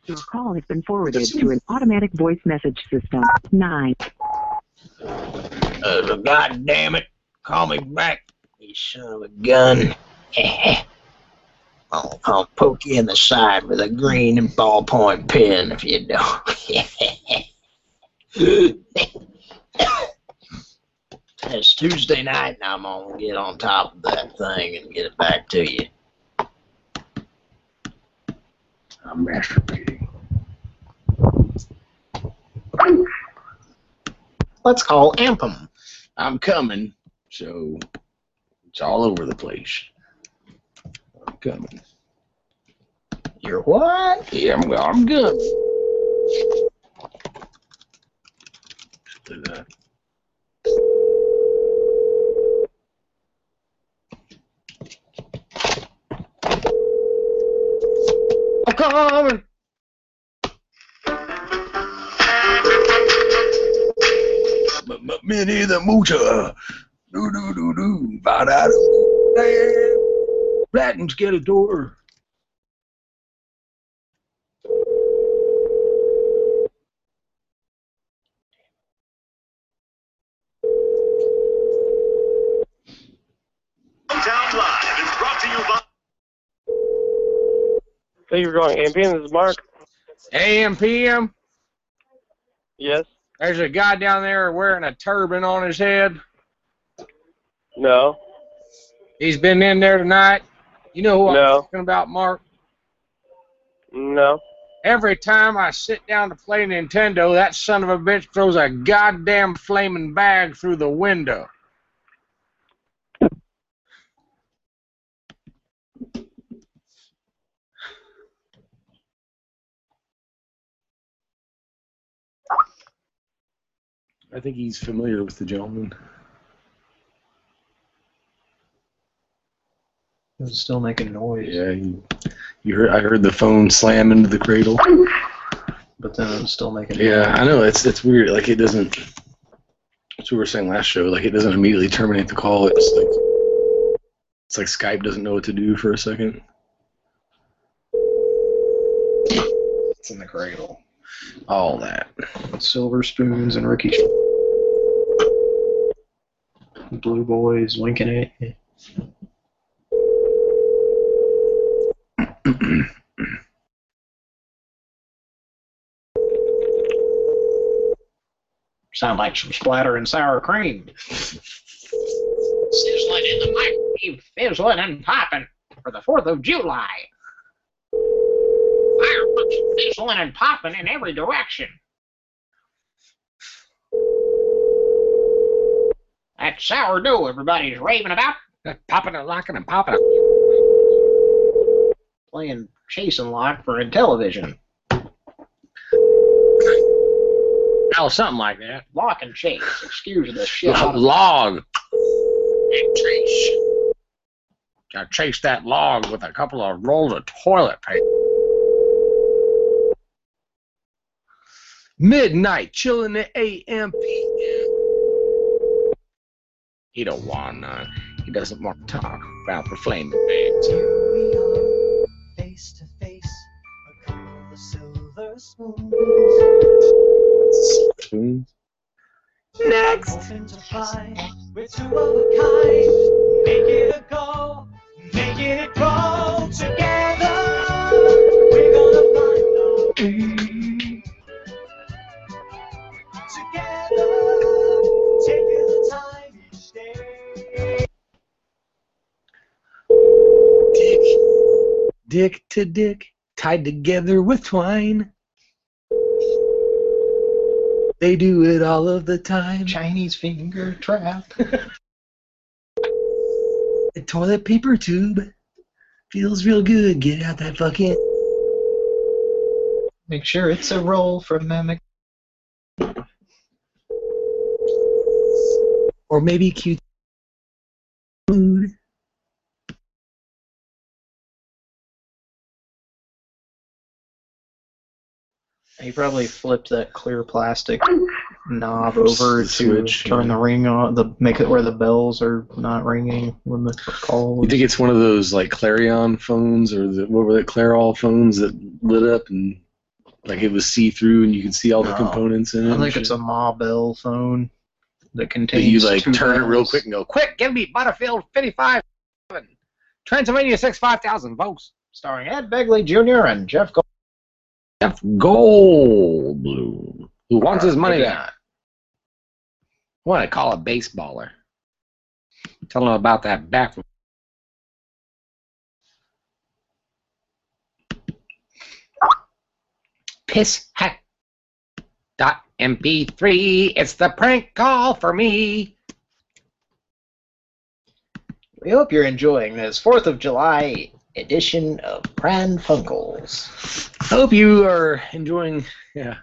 Your call has been forwarded to an automatic voice message system. Nine. Uh, God damn it. Call me back, you son of a gun. I'll, I'll poke you in the side with a green and ballpoint pen if you don't. it's Tuesday night and I'm gonna get on top of that thing and get it back to you. I'm masturbating. Let's call AMPM. I'm coming. So it's all over the place. I'm coming. You're what? Yeah, I'm, I'm good. Do that. I'm coming. Minnie the Moocher. Do do do do. Ba da do. Platinum's get a door. Town Live is brought to you by. Thank you for calling AMPM. This is Mark. AM PM. Yes. There's a guy down there wearing a turban on his head. No. He's been in there tonight. You know who I'm talking about, Mark? No. Every time I sit down to play Nintendo, that son of a bitch throws a goddamn flaming bag through the window. I think he's familiar with the gentleman. It's still making noise. Yeah, he, you heard. I heard the phone slam into the cradle. But then it was still making Yeah, I know. It's it's weird. Like it doesn't. That's what we were saying last show. Like it doesn't immediately terminate the call. It's like it's like Skype doesn't know what to do for a second. It's in the cradle. All that. Silver spoons and Ricky. Blue boys winking at you. Sound like some splatter and sour cream. Sizzling in the microwave, fizzling and popping for the 4th of July. Fireworks fizzling and popping in every direction. That sourdough everybody's raving about. Popping and locking and popping. Playing chase and lock for television. Oh, something like that. Lock and chase. Excuse the shit. Log. And chase. I chased that log with a couple of rolls of toilet paper. Midnight, chilling at AM PM. He don't want none. He doesn't want to talk about the flaming bags. Face to face, a couple of silver spoons. Spoons. Next. to find we're two of a kind. Make it a go, making it grow together. Dick to dick, tied together with twine. They do it all of the time. Chinese finger trap. The toilet paper tube feels real good. Get out that fucking. Make sure it's a roll from Mimic. Or maybe cute. Mood. He probably flipped that clear plastic knob over to Switch, turn yeah. the ring on, the make it where the bells are not ringing when the call. You think it's one of those like Clarion phones or the, what were the Clairol phones that lit up and like it was see through and you could see all the No. components in it? I and think it's a Ma Bell phone that But contains. you like two turn it real quick and go, Quick, give me Butterfield 55. Transylvania 6 5000, folks. Starring Ed Begley Jr. and Jeff Gold. Jeff Goldblum, who wants his money back. Want to call a baseballer. Tell him about that back. Piss hack. Dot MP3. It's the prank call for me. We hope you're enjoying this Fourth of July edition of Pran Funkels. Hope you are enjoying yeah.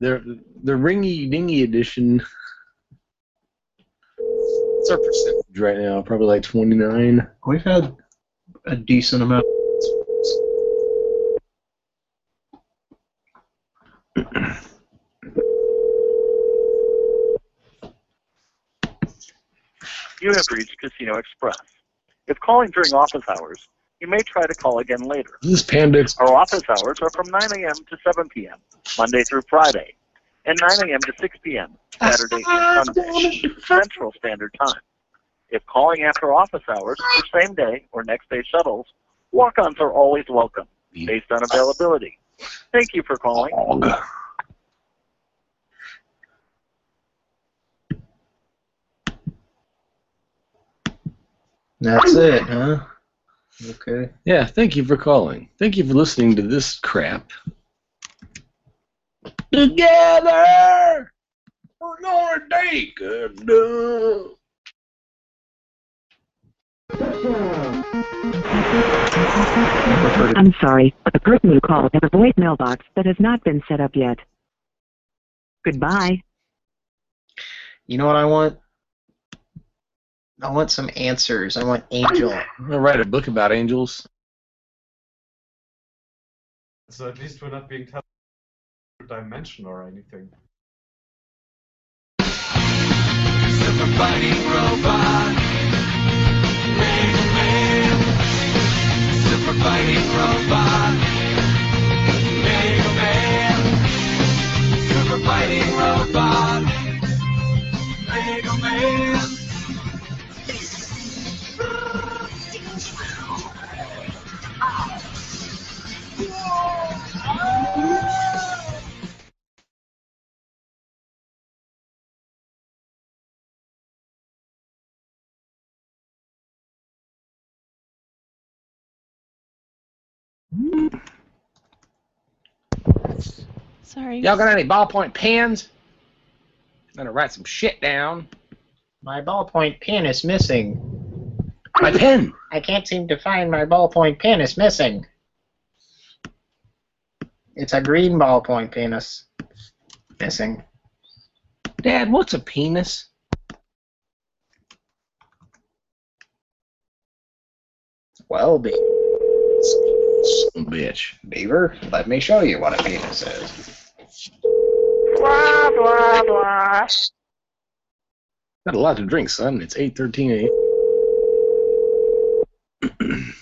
The the ringy dingy edition. What's our percentage right now? Probably like twenty nine. We've had a decent amount. You have reached Casino Express. If calling during office hours, you may try to call again later. This panda Our office hours are from 9 a.m. to 7 p.m., Monday through Friday, and 9 a.m. to 6 p.m., Saturday and ah, Sunday, Central Standard Time. If calling after office hours for same day or next day shuttles, walk-ons are always welcome, based on availability. Thank you for calling. That's it, huh? Okay. Yeah, thank you for calling. Thank you for listening to this crap. Together, we're gonna take a dump. I'm sorry, but the person you called has a voicemail box that has not been set up yet. Goodbye. You know what I want? I want some answers. I want Angel. I'm gonna write a book about angels. So at least we're not being teleported to dimension or anything. Super fighting robot. Mega Man. Super fighting robot. Mega Man. Super fighting robot. Sorry. Y'all got any ballpoint pens? I'm gonna write some shit down. My ballpoint pen is missing. My pen. I can't seem to find my ballpoint pen. It's missing. It's a green ballpoint penis. Missing. Dad, what's a penis? Well, be bitch. Beaver, let me show you what a penis is. Blah, blah. Got a lot to drink, son. It's eight thirteen a.m.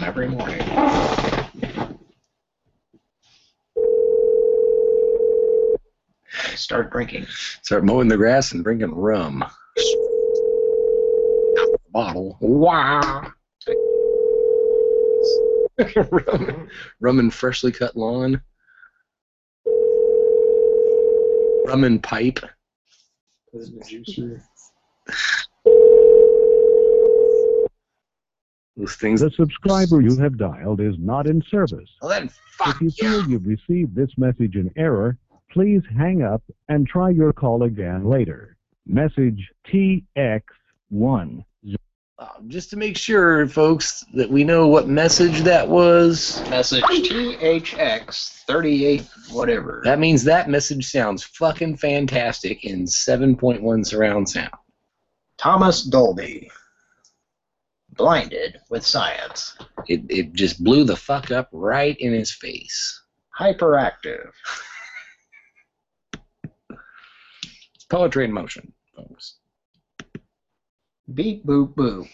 Every morning. Start drinking. Start mowing the grass and drinking rum. Bottle. Wow. rum, rum and freshly cut lawn. Rum and pipe. Those things. The subscriber you have dialed is not in service. Well then, fuck if you feel you've received this message in error, please hang up and try your call again later. Message TX1. Uh, just to make sure, folks, that we know what message that was. Message THX38 whatever. That means that message sounds fucking fantastic in 7.1 surround sound. Thomas Dolby. blinded with science. It it just blew the fuck up right in his face. Hyperactive. It's poetry in motion, folks. Beep boop boop.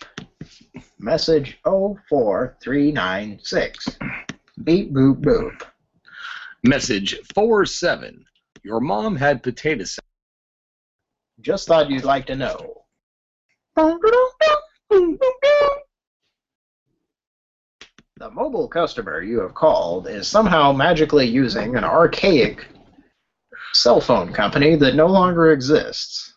Message 04396. Beep boop boop. Message 47. Your mom had potato salad. Just thought you'd like to know. The mobile customer you have called is somehow magically using an archaic cell phone company that no longer exists.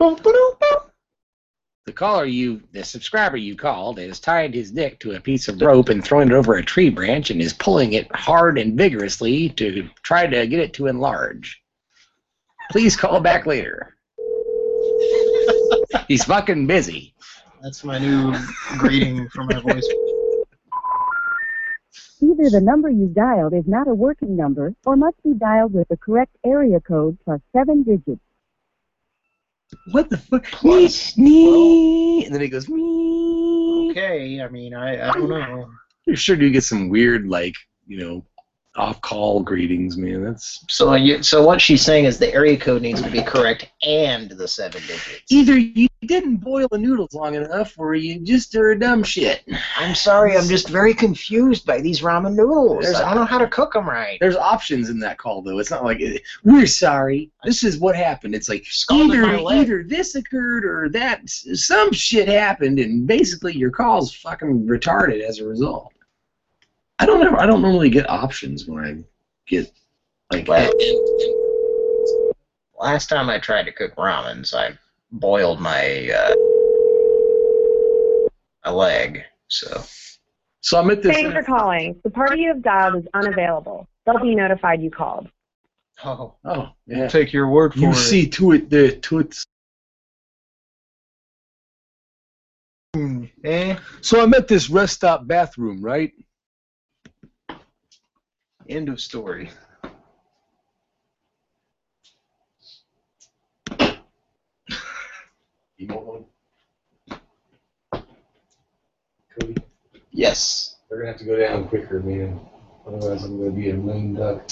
The caller you, the subscriber you called, has tied his dick to a piece of rope and thrown it over a tree branch and is pulling it hard and vigorously to try to get it to enlarge. Please call back later. He's fucking busy. That's my new greeting for my voice. Either the number you dialed is not a working number or must be dialed with the correct area code plus seven digits. What the fuck? Me, and then he goes me. Okay, I mean, I, I don't know. You're sure do get some weird like you know off call greetings, man. That's So you, so what she's saying is the area code needs to be correct and the seven digits. either you didn't boil the noodles long enough, or you just are a dumb shit. I'm sorry, I'm just very confused by these ramen noodles. There's- I don't know how to cook them right. There's options in that call though. It's not like we're sorry. This is what happened. It's like Scalded either either this occurred or that some shit happened, and basically your call's fucking retarded as a result. I don't ever. I don't normally get options when I get like. Well, Last time I tried to cook ramens, I boiled my uh, a leg. So So I'm at this. Thanks for calling. The party you have dialed is unavailable. They'll be notified you called. oh, Oh, yeah. Take your word for you it. You see to it the to it. Eh? So I'm at this rest stop bathroom, right? End of story. You want one? Cody, yes. they're gonna have to go down quicker, man. Otherwise, I'm gonna be a lame duck.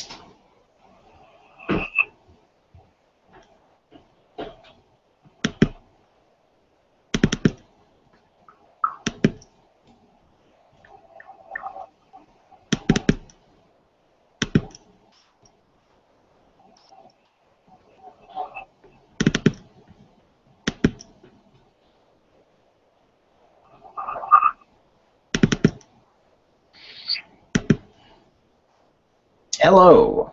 Hello.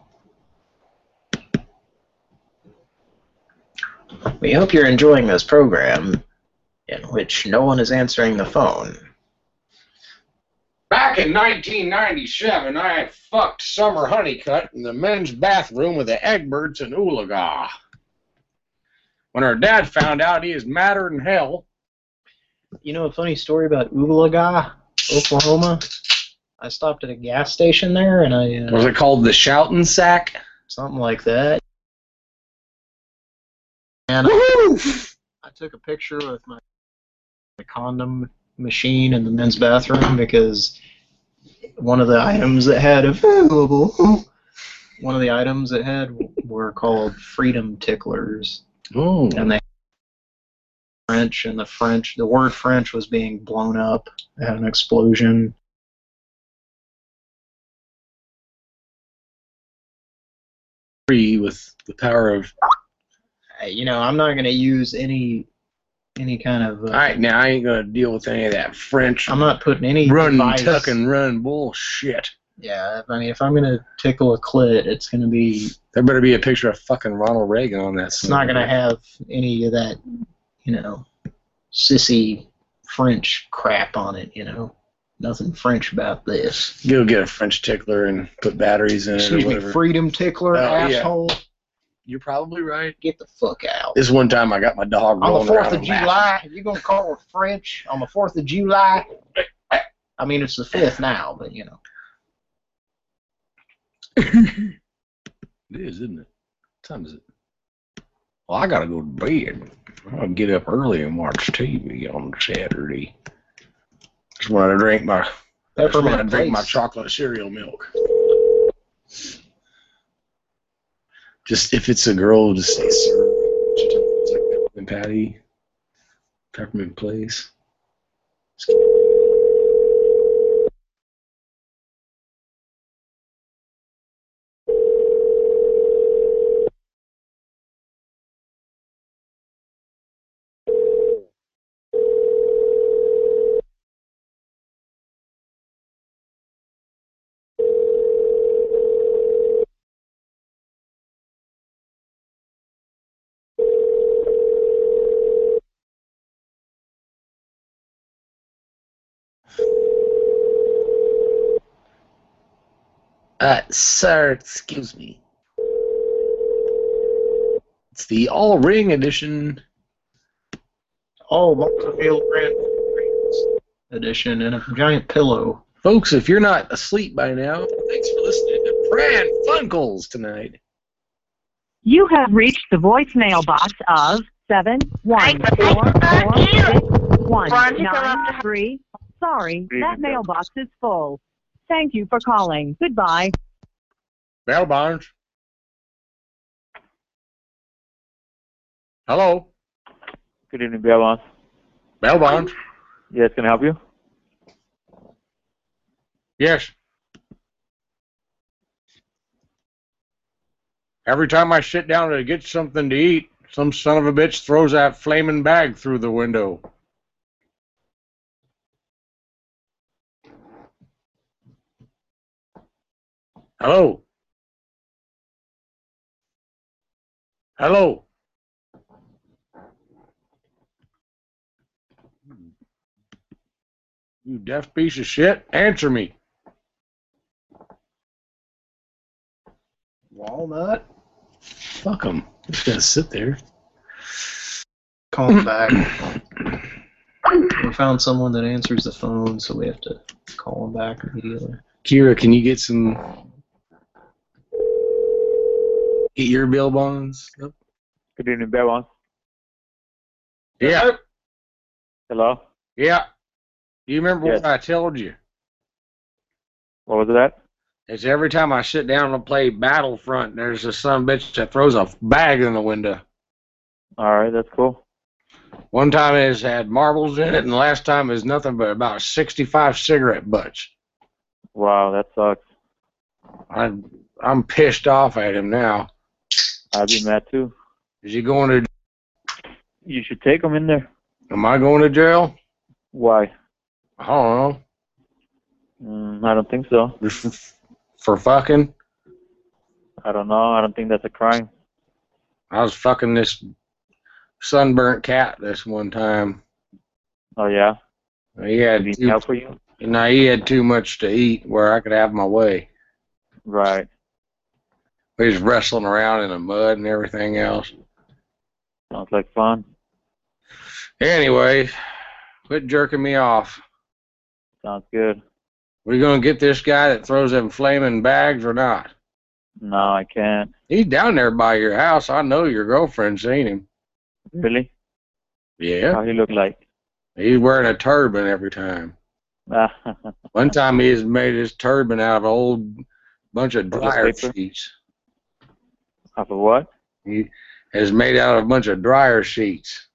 We hope you're enjoying this program in which no one is answering the phone. Back in 1997, I fucked Summer Honeycutt in the men's bathroom with the Egberts in Oologah. When her dad found out, he is madder than hell. You know a funny story about Oologah, Oklahoma? I stopped at a gas station there and I uh, Was it called the shouting sack? something like that. And I took a picture with my, my condom machine in the men's bathroom because one of the items that had available, one of the items it had were called freedom ticklers, Oh. and they French and the French, the word French was being blown up. at an explosion. Free with the power of. You know, I'm not going to use any any kind of. Uh, All right, now I ain't gonna deal with any of that French I'm not putting any run, device- tuck, and run bullshit. Yeah, I mean, if I'm gonna tickle a clit, it's gonna be. There better be a picture of fucking Ronald Reagan on that. It's not gonna have any of that, you know, sissy French crap on it. You know, nothing French about this. Go get a French tickler and put batteries in it or Excuse me, freedom tickler, oh, yeah. asshole. You're probably right. Get the fuck out. This one time I got my dog On the Fourth of. July, You're gonna call it French on the Fourth of July? I mean, it's the fifth now, but you know. It is, isn't it? What time is it? Well, I gotta go to bed. I'll get up early and watch TV on Saturday. When I drink my that's when I Peppermint drink my chocolate cereal milk. Just if it's a girl, just say sir. It's like peppermint patty, peppermint place. Uh, sir, excuse me. It's the all ring edition. All Multi-Meal Grand edition and a giant pillow. Folks, if you're not asleep by now, thanks for listening to Pran Funkels tonight. You have reached the voicemail box of seven one four four six one nine three. Sorry, that mailbox is full. Thank you for calling. Goodbye. Bell Barnes. Hello. Good evening, Bell Barnes. Bell Barnes. Yes, can I help you? Yes. Every time I sit down to get something to eat, some son of a bitch throws that flaming bag through the window. Hello. Hello. Hmm. You deaf piece of shit. Answer me. Walnut. Fuck him. Just gotta sit there. Call him back. we found someone that answers the phone, so we have to call him back immediately. Kira, can you get some get your bill bonds? Yep. Good evening, Bell Bonds. Yeah. Hello? Yeah. Do you remember Yes. what I told you? What was that? It's every time I sit down to play Battlefront, there's a son bitch that throws a bag in the window. All right, that's cool. One time it had marbles in it, and the last time is nothing but about 65 cigarette butts. Wow, that sucks. I'm I'm pissed off at him now. I'd be mad too. Is he going to? You should take him in there. Am I going to jail? Why? I don't know. Mm, I don't think so. For, fucking? I don't know. I don't think that's a crime. I was fucking this sunburnt cat this one time. Oh yeah. He had Did he too, help for you? no, he had too much to eat where I could have my way. Right. He was wrestling around in the mud and everything else. Sounds like fun. Anyway, quit jerking me off. Sounds good. We gonna get this guy that throws them flaming bags or not? No, I can't. He's down there by your house. I know your girlfriend seen him. Really? Yeah. How he look like? He's wearing a turban every time. One time he made his turban out of an old bunch of dryer sheets. Off of what? He has made out of a bunch of dryer sheets.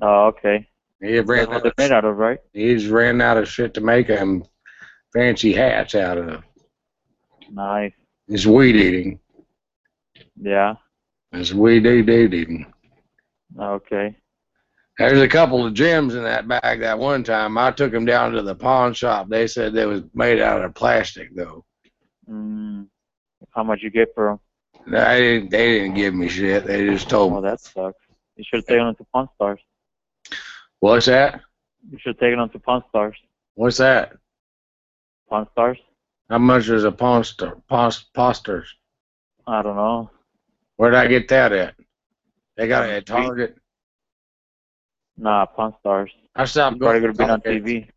Oh, okay. He ran That's what out they're of, made out of, right? he's ran out of shit to make him fancy hats out of. Nice. He's weed eating. Yeah. It's weed eating. Okay. There's a couple of gems in that bag that one time. I took them down to the pawn shop. They said they was made out of plastic though. Mm, how much you get for them? They didn't, they didn't give me shit. They just told Oh, me. that sucks. You should have taken them to Pawn Stars. What's that? You should have taken them to Pawn Stars. What's that? Pawn Stars? How much is a pawn star? Pawn, posters? I don't know. Where'd I get that at? They got it at Target. Nah, Pawn Stars. I stopped Probably going would have been on. TV.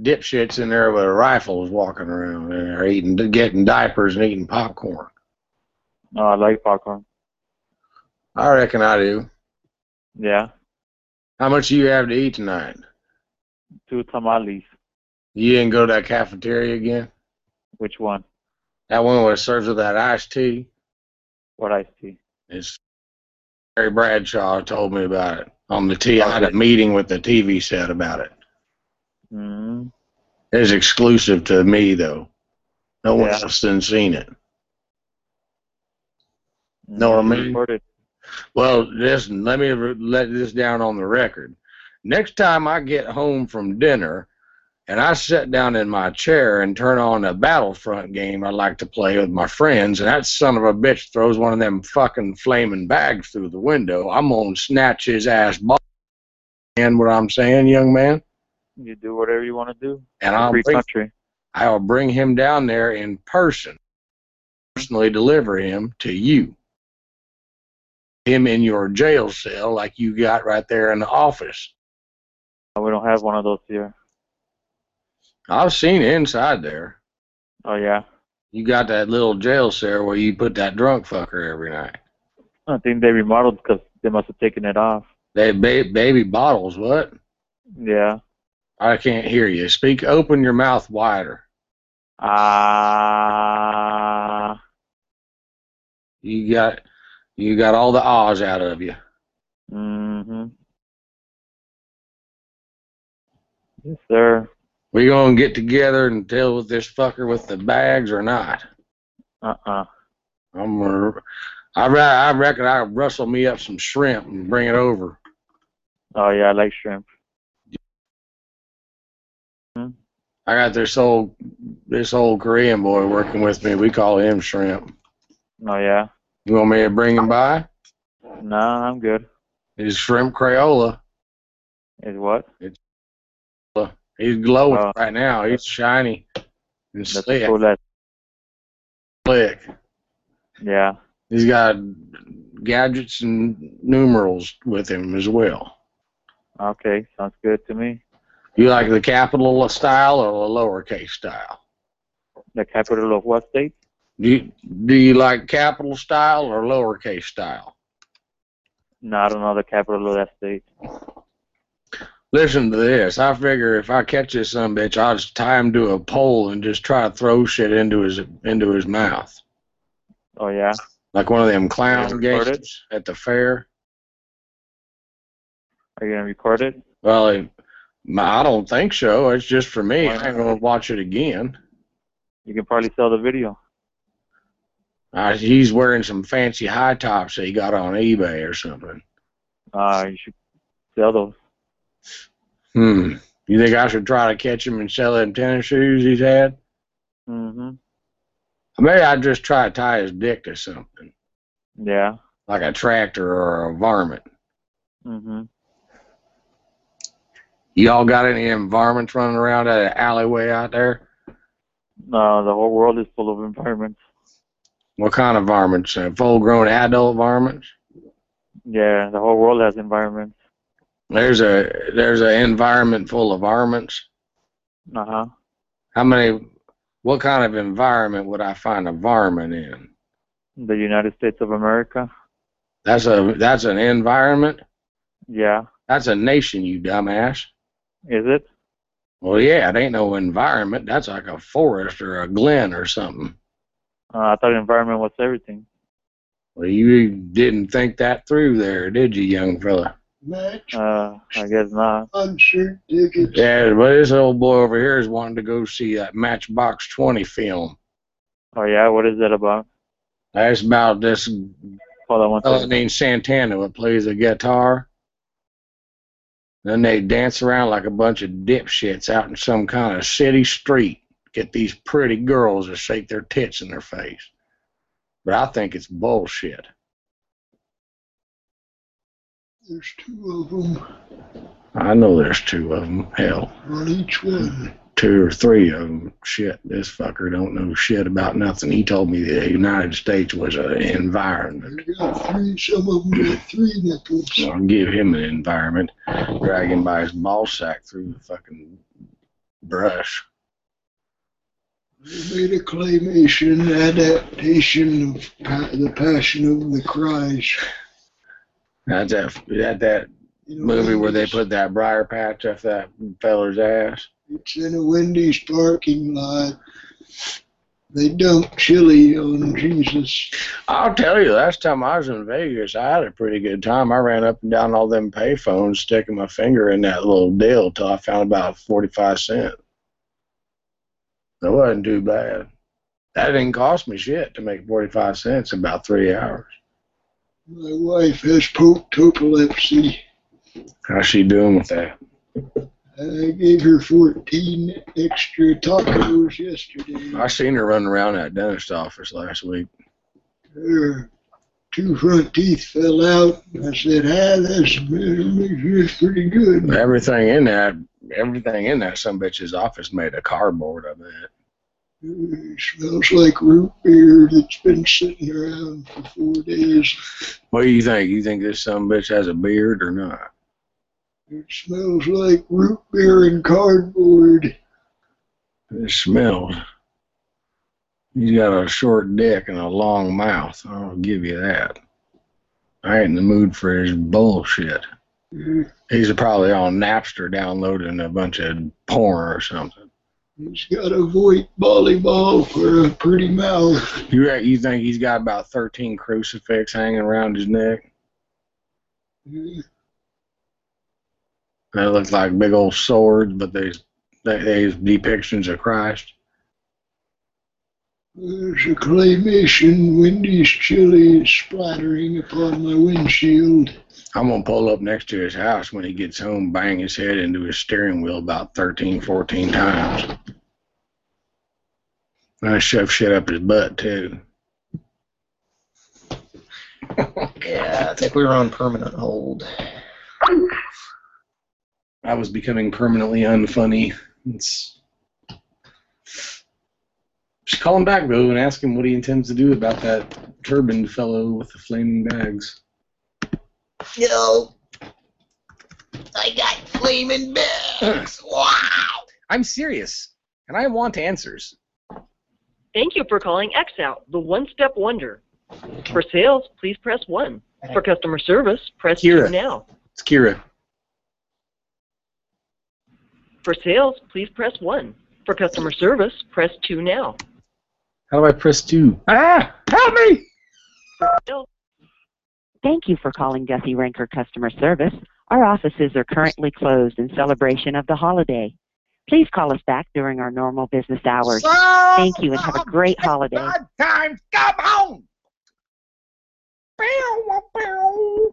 Dipshits in there with rifles walking around there eating, getting diapers and eating popcorn. No, I like popcorn. I reckon I do. Yeah, How much do you have to eat tonight? two tamales. You didn't go to that cafeteria again? Which one? That one where it serves with that iced tea? What I tea? It's Harry Bradshaw told me about it on the T. I had a meeting with the TV set about it. Mm-hmm. It's exclusive to me though. No one Yeah. else has seen it. Know what I mean? Recorded. Well, listen, let me re- let this down on the record. Next time I get home from dinner and I sit down in my chair and turn on a Battlefront game I like to play with my friends, and that son of a bitch throws one of them fucking flaming bags through the window, I'm gonna snatch his ass ball. And what I'm saying, young man? You do whatever you want to do. And I'll Free bring, country. I'll bring him down there in person, personally deliver him to you. Him in your jail cell like you got right there in the office. We don't have one of those here. I've seen inside there. Oh yeah. You got that little jail cell where you put that drunk fucker every night. I think they remodeled because they must have taken it off. They ba- baby bottles, what? Yeah. I can't hear you. Speak. Open your mouth wider. Ah. You got, you got all the ahs out of you. mm-hmm. Yes, sir. We gonna get together and deal with this fucker with the bags or not? Uh-uh. I'm gonna, I, re- I reckon I'll rustle me up some shrimp and bring it over. Oh yeah, I like shrimp. I got this old, this old Korean boy working with me. We call him Shrimp. Oh yeah. You want me to bring him by? Nah, I'm good. He's Shrimp Crayola. Is what? It's He's glowing Oh. right now. He's shiny and slick. cool. Slick. yeah. He's got gadgets and numerals with him as well. Okay, sounds good to me. You like the capital style or the lowercase style? The capital of what state? Do you, do you like capital style or lowercase style? No, I don't know the capital of that state. Listen to this. I figure if I catch this son of a bitch, I'll just tie him to a pole and just try to throw shit into his into his mouth, Oh yeah. like one of them clown games at the fair. Are you gonna record it? Well, it, I don't think so. It's just for me. I'm gonna watch it again. You can probably sell the video. Uh, he's wearing some fancy high tops that he got on eBay or something. Uh, you should sell those. Hmm. You think I should try to catch him and sell him tennis shoes he's had? Mm-hmm. Maybe I'd just try to tie his dick to something, Yeah. like a tractor or a varmint. Mm-hmm. Y'all got any varmints running around that alleyway out there? No, the whole world is full of environments. What kind of varmints? Uh, full-grown adult varmints? Yeah, the whole world has environments. There's a there's an environment full of varmints. Uh huh. How many? What kind of environment would I find a varmint in? The United States of America. That's a that's an environment. Yeah. That's a nation, you dumbass. Is it? Well, yeah, it ain't no environment. That's like a forest or a glen or something. Uh, I thought environment was everything. Well, you didn't think that through there, did you, young fella? Match, Uh, I guess not. concert tickets. Yeah, but this old boy over here is wanting to go see that Matchbox 20 film. Oh yeah, what is that about? That's about this Hold on one fellow second. named Santana that plays the guitar. Then they dance around like a bunch of dipshits out in some kind of city street. Get these pretty girls to shake their tits in their face. But I think it's bullshit. There's two of them I know there's two of them. Hell, on each one. two or three of them. Shit, this fucker don't know shit about nothing. He told me the United States was an environment. They got three, some of them got three nipples. So I'll give him an environment. Drag him by his ball sack through the fucking brush. They made a claymation adaptation of pa- the Passion of the Christ. That's that, that, that movie where they put that briar patch up that feller's ass. It's in a Wendy's parking lot. They dumped chili on Jesus. I'll tell you, last time I was in Vegas, I had a pretty good time. I ran up and down all them payphones, sticking my finger in that little deal till I found about 45 cents. That wasn't too bad. That didn't cost me shit to make 45 cents in about three hours. My wife has epilepsy. How's she doing with that? I gave her 14 extra tacos yesterday. I seen her running around that dentist office last week. Her two front teeth fell out. I said, ah, that's, that's pretty good. Everything in that, everything in that some bitch's office made of cardboard. I bet. It smells like root beer that's been sitting around for four days. What do you think? You think this some bitch has a beard or not? It smells like root beer and cardboard. It smells. He's got a short dick and a long mouth. I'll give you that. I ain't in the mood for his bullshit. He's probably on Napster downloading a bunch of porn or something. He's got a white volleyball for a pretty mouth. You you think he's got about 13 crucifix hanging around his neck? Mm-hmm. They look like big old swords, but they they they depictions of Christ. There's a claymation Wendy's chili splattering upon my windshield. I'm gonna pull up next to his house when he gets home, bang his head into his steering wheel about 13, 14 times. And I shove shit up his butt too. Yeah, I think we were on permanent hold. I was becoming permanently unfunny. It's just call him back though and ask him what he intends to do about that turbaned fellow with the flaming bags. Yo, I got flaming bags. Wow. I'm serious, and I want answers. Thank you for calling XOut, the one-step wonder. For sales, please press 1. For customer service, press Kira. 2 now. It's Kira. For sales, please press 1. For customer service, press 2 now. How do I press two? Ah! Help me! Thank you for calling Guthy-Renker Customer Service. Our offices are currently closed in celebration of the holiday. Please call us back during our normal business hours. So Thank you and have a great holiday. Time, come home! Bow, bow.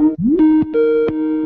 Mm-hmm.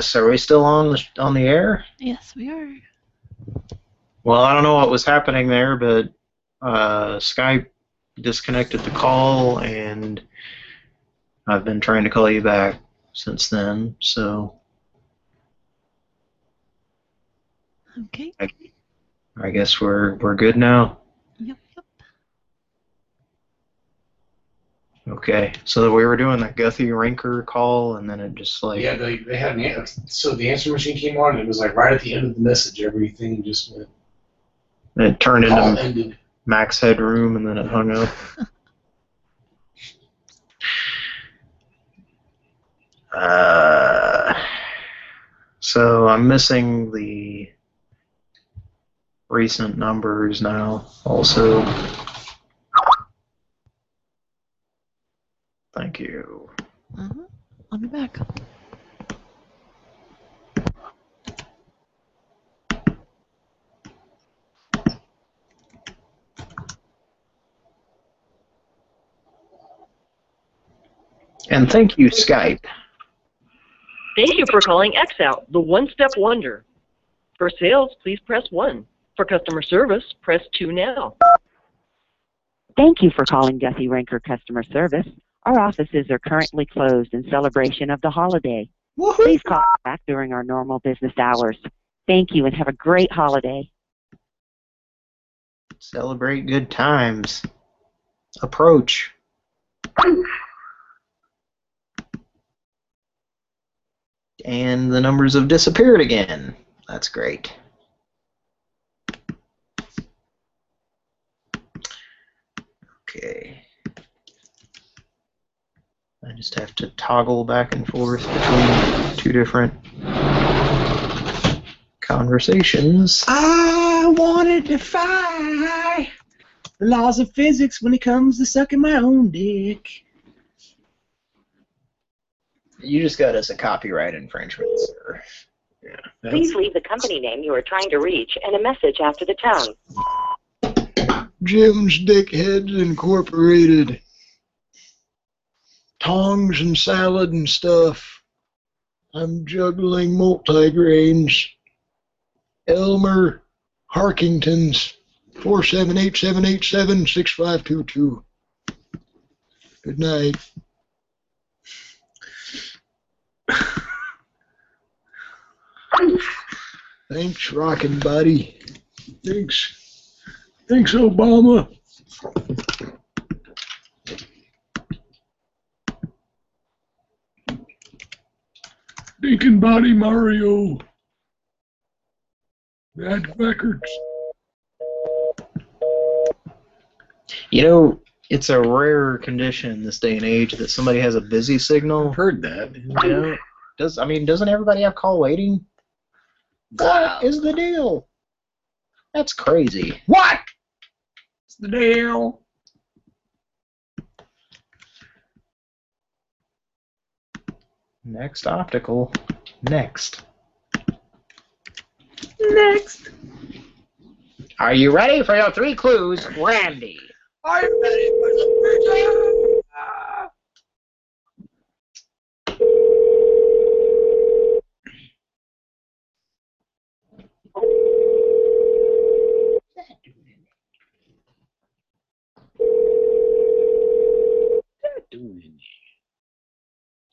Yes. Are we still on the on the air? Yes, we are. Well, I don't know what was happening there, but uh, Skype disconnected the call, and I've been trying to call you back since then. So Okay. I, I guess we're we're good now. Okay, so we were doing that Guthy-Renker call, and then it just like Yeah, they, they had an so the answer machine came on, and it was like right at the end of the message, everything just went. it turned into ended. max headroom, and then it hung up. Uh, so I'm missing the recent numbers now. Also, thank you. Uh-huh. I'll be back. And thank you, Skype. Thank you for calling XOut, the one-step wonder. For sales, please press 1. For customer service, press 2 now. Thank you for calling Guthy-Renker Customer Service. Our offices are currently closed in celebration of the holiday. Please call back during our normal business hours. Thank you and have a great holiday. Celebrate good times. Approach. And the numbers have disappeared again. That's great. Okay. I just have to toggle back and forth between two different conversations. I want to defy the laws of physics when it comes to sucking my own dick. You just got us a copyright infringement, sir. Yeah. Please leave the company name you are trying to reach and a message after the tone. Jim's Dickheads Incorporated. Tongs and salad and stuff. I'm juggling multigrains. Elmer Harkington's 478-787-6522. Good night. Thanks, rockin' buddy. Thanks. Thanks, Obama. Dinkin' body Mario. Bad records. You know, it's a rare condition in this day and age that somebody has a busy signal. Heard that. You know, does I mean, doesn't everybody have call waiting? What is the deal? That's crazy. What? What's the deal? Next optical. Next. Next. Are you ready for your three clues, Randy? I'm ready for the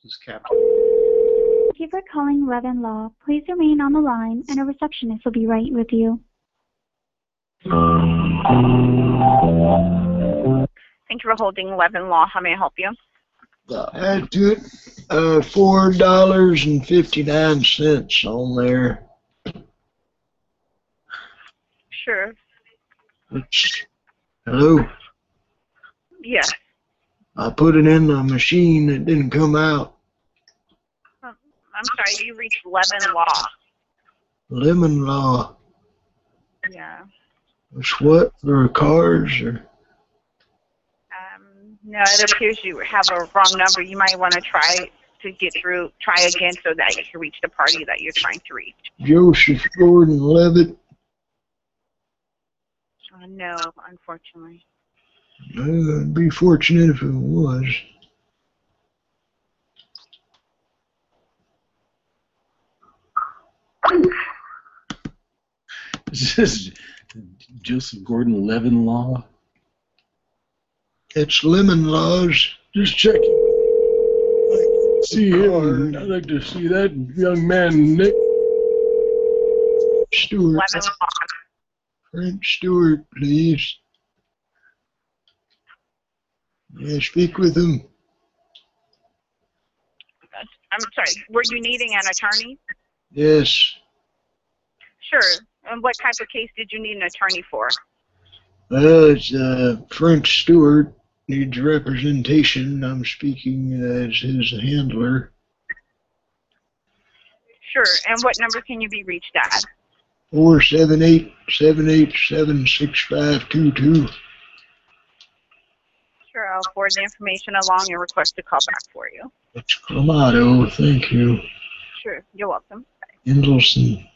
This Captain. Thank you for calling Levin Law. Please remain on the line, and a receptionist will be right with you. Thank you for holding Levin Law. How may I help you? Add to it uh, four dollars and fifty nine cents on there. Sure. It's, hello. Yes. I put it in the machine. It didn't come out. I'm sorry. You reached Lemon Law. Lemon law. Yeah. It's what for cars or Um, No, it appears you have a wrong number. You might want to try to get through, try again so that you can reach the party that you're trying to reach. Joseph Gordon Levitt. Uh, no, unfortunately. It'd be fortunate if it was. Is this Joseph Gordon Levin Law? It's lemon laws. Just checking. See him. I'd like to see that young man, Nick. Stewart. Lemon. French Stewart, please. Yeah, speak with him. I'm sorry. Were you needing an attorney? Yes. Sure. And what type of case did you need an attorney for? Well, it's uh, French Stewart needs representation. I'm speaking as his handler. Sure. And what number can you be reached at? Four seven eight seven eight seven six five two two. Sure. I'll forward the information along and request a call back for you. It's Clamato. Thank you. Sure. You're welcome. Indelson.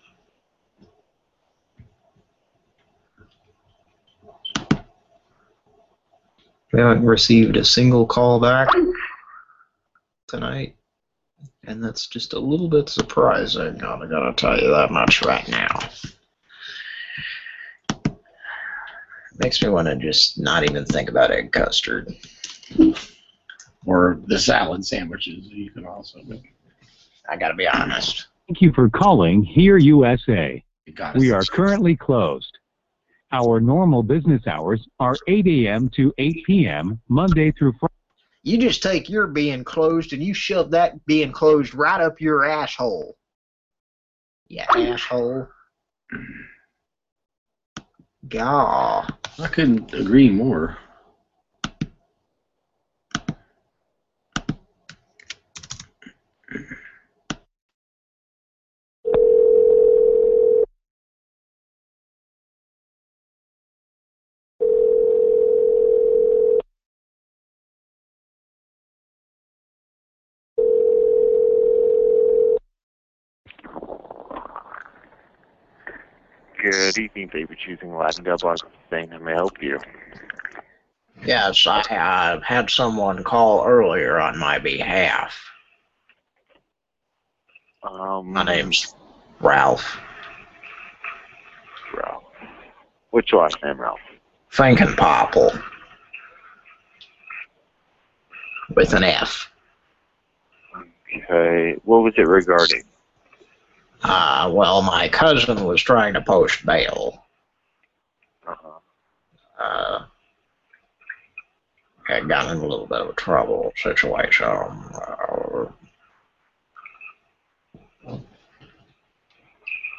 We haven't received a single call back tonight. And that's just a little bit surprising. I'm not gonna tell you that much right now. Makes me want to just not even think about egg custard. Or the salad sandwiches you can also make. I gotta be honest. Thank you for calling HearUSA. We are currently closed. Our normal business hours are 8 a.m. to 8 p.m. Monday through Friday. You just take your being closed and you shove that being closed right up your asshole. Yeah, asshole. Gaw. I couldn't agree more. Good evening, baby. Choosing Latin Dub thing. How may help you? Yes, I uh, had someone call earlier on my behalf. Um, My name's Ralph Ralph. What's your last name, Ralph? Finkenpopple. With an F. Okay. What was it regarding? Uh, well, my cousin was trying to post bail. Uh-huh. Uh, had gotten in a little bit of a trouble situation. Uh,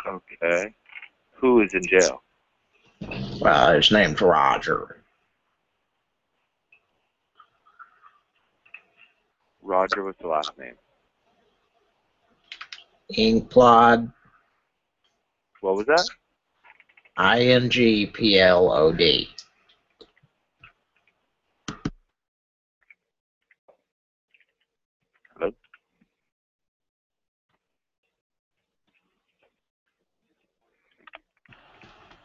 Okay. Who is in jail? well, his name's Roger. Roger, was the last name? Inkplod, What was that? I-N-G-P-L-O-D. Hello?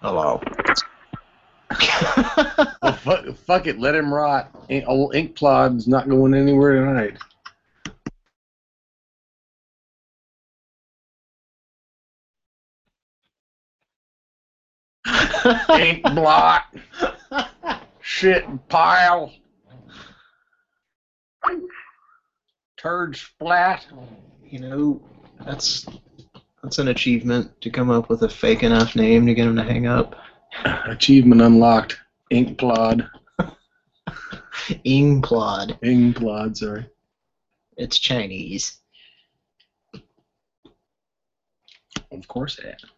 Hello. well, fuck, fuck it, let him rot. Ain't, old ink plod's not going anywhere tonight. Ink blot. Shit pile. Turd splat. You know, that's that's an achievement to come up with a fake enough name to get him to hang up. Achievement unlocked. Ink plod. Ingplod. Ingplod, sorry. It's Chinese. Of course that. King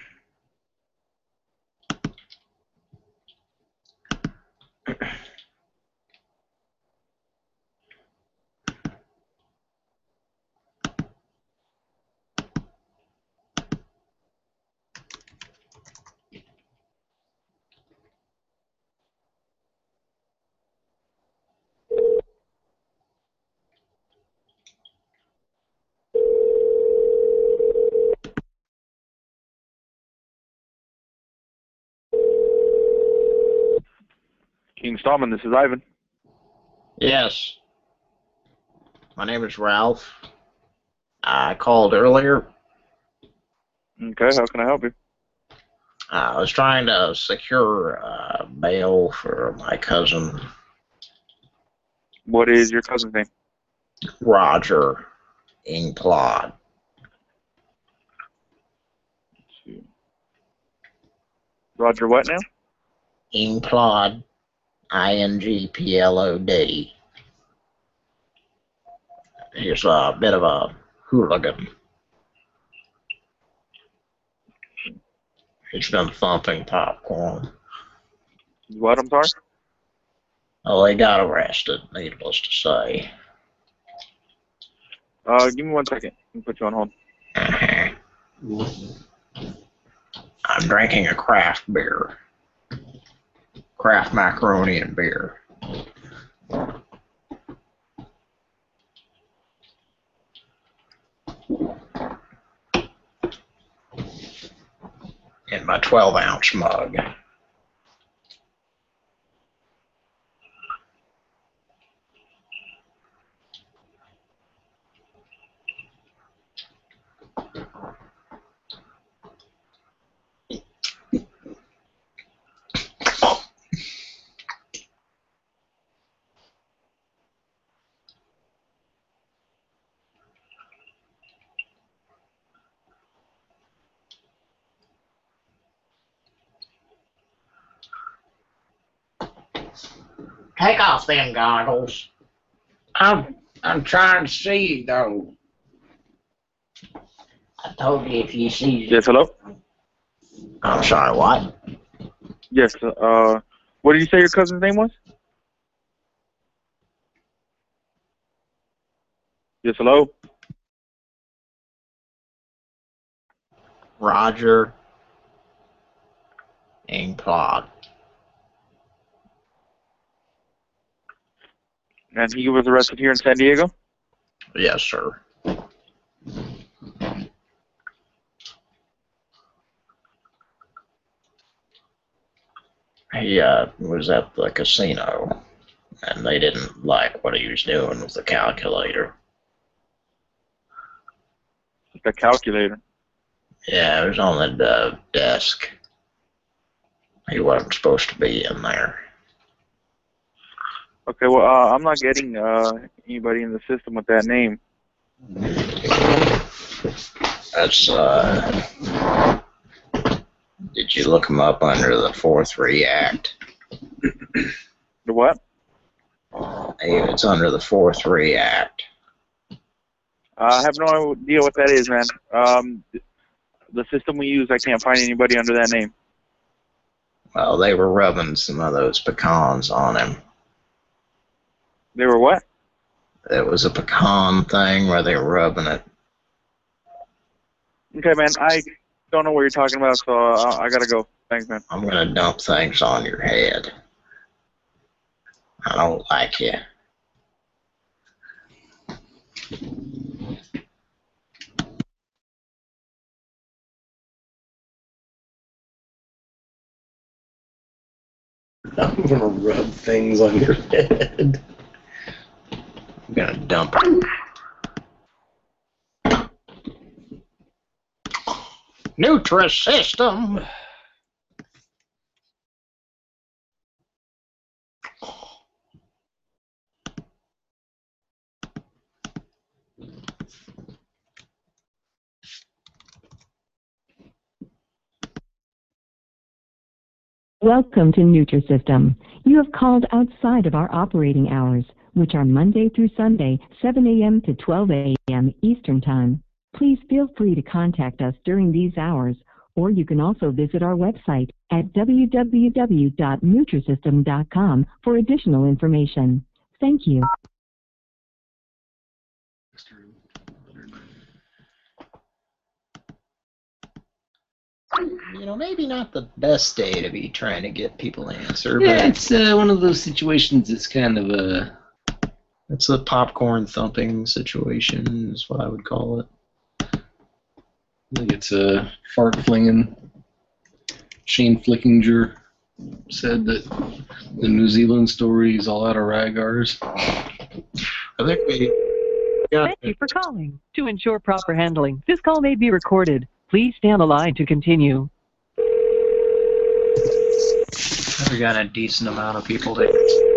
Stallman, this is Ivan. Yes. My name is Ralph. I called earlier. Okay, how can I help you? I was trying to secure uh, bail for my cousin, What is your cousin's name? Roger Ingplod. Roger what now? Ingplod. I-N-G-P-L-O-D. He's a bit of a hooligan. He's been thumping popcorn. What, I'm sorry? Oh, they got arrested, needless to say. Uh, give me one second. Me put you on hold. I'm drinking a craft beer. Craft macaroni and beer. In my 12 ounce mug. Take off them goggles. I'm I'm trying to see though. I told you if you see. Yes, hello? I'm sorry, what? Yes, uh, what did you say your cousin's name was? Yes, hello? Roger Ingplod. And he was arrested here in San Diego? Yes, sir. He uh, was at the casino, and they didn't like what he was doing with the calculator. The calculator. Yeah, it was on the uh, desk. He wasn't supposed to be in there. Okay, well, uh, I'm not getting uh, anybody in the system with that name. That's uh. Did you look him up under the four three act? The what? Hey, it's under the four three act. I have no idea what that is, man. Um, the system we use, I can't find anybody under that name. Well, they were rubbing some of those pecans on him. They were what? It was a pecan thing where they were rubbing it. Okay, man, I don't know what you're talking about, so uh, I gotta go. Thanks, man. I'm gonna dump things on your head. I don't like you. I'm gonna rub things on your head. I'm gonna dump it. Nutrisystem. Welcome to Nutrisystem. You have called outside of our operating hours, which are Monday through Sunday, 7 a.m. to 12 a.m. Eastern Time. Please feel free to contact us during these hours, or you can also visit our website at www.nutrisystem.com for additional information. Thank you. You know, maybe not the best day to be trying to get people to answer, Yeah, but it's uh, one of those situations that's kind of a. it's a popcorn thumping situation, is what I would call it. I think it's a fart flinging, Shane Flickinger said that the New Zealand story is all out of ragars. I think we Thank you for calling. To ensure proper handling, this call may be recorded. Please stay on the line to continue. We got a decent amount of people that.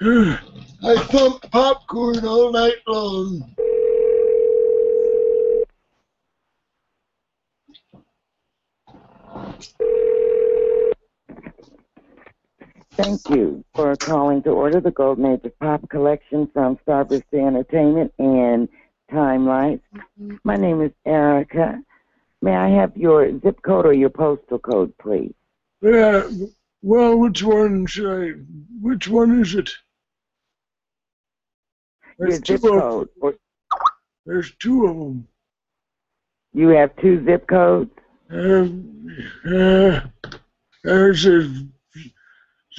I thumped popcorn all night long. Thank you for calling to order the Golden Age of Pop collection from Starburst Entertainment and Time Life. My name is Erica. May I have your zip code or your postal code, please? Yeah, well, which one should I, which one is it? Your There's zip two of code. Or There's two of them. you have two zip codes? Um, uh, there's a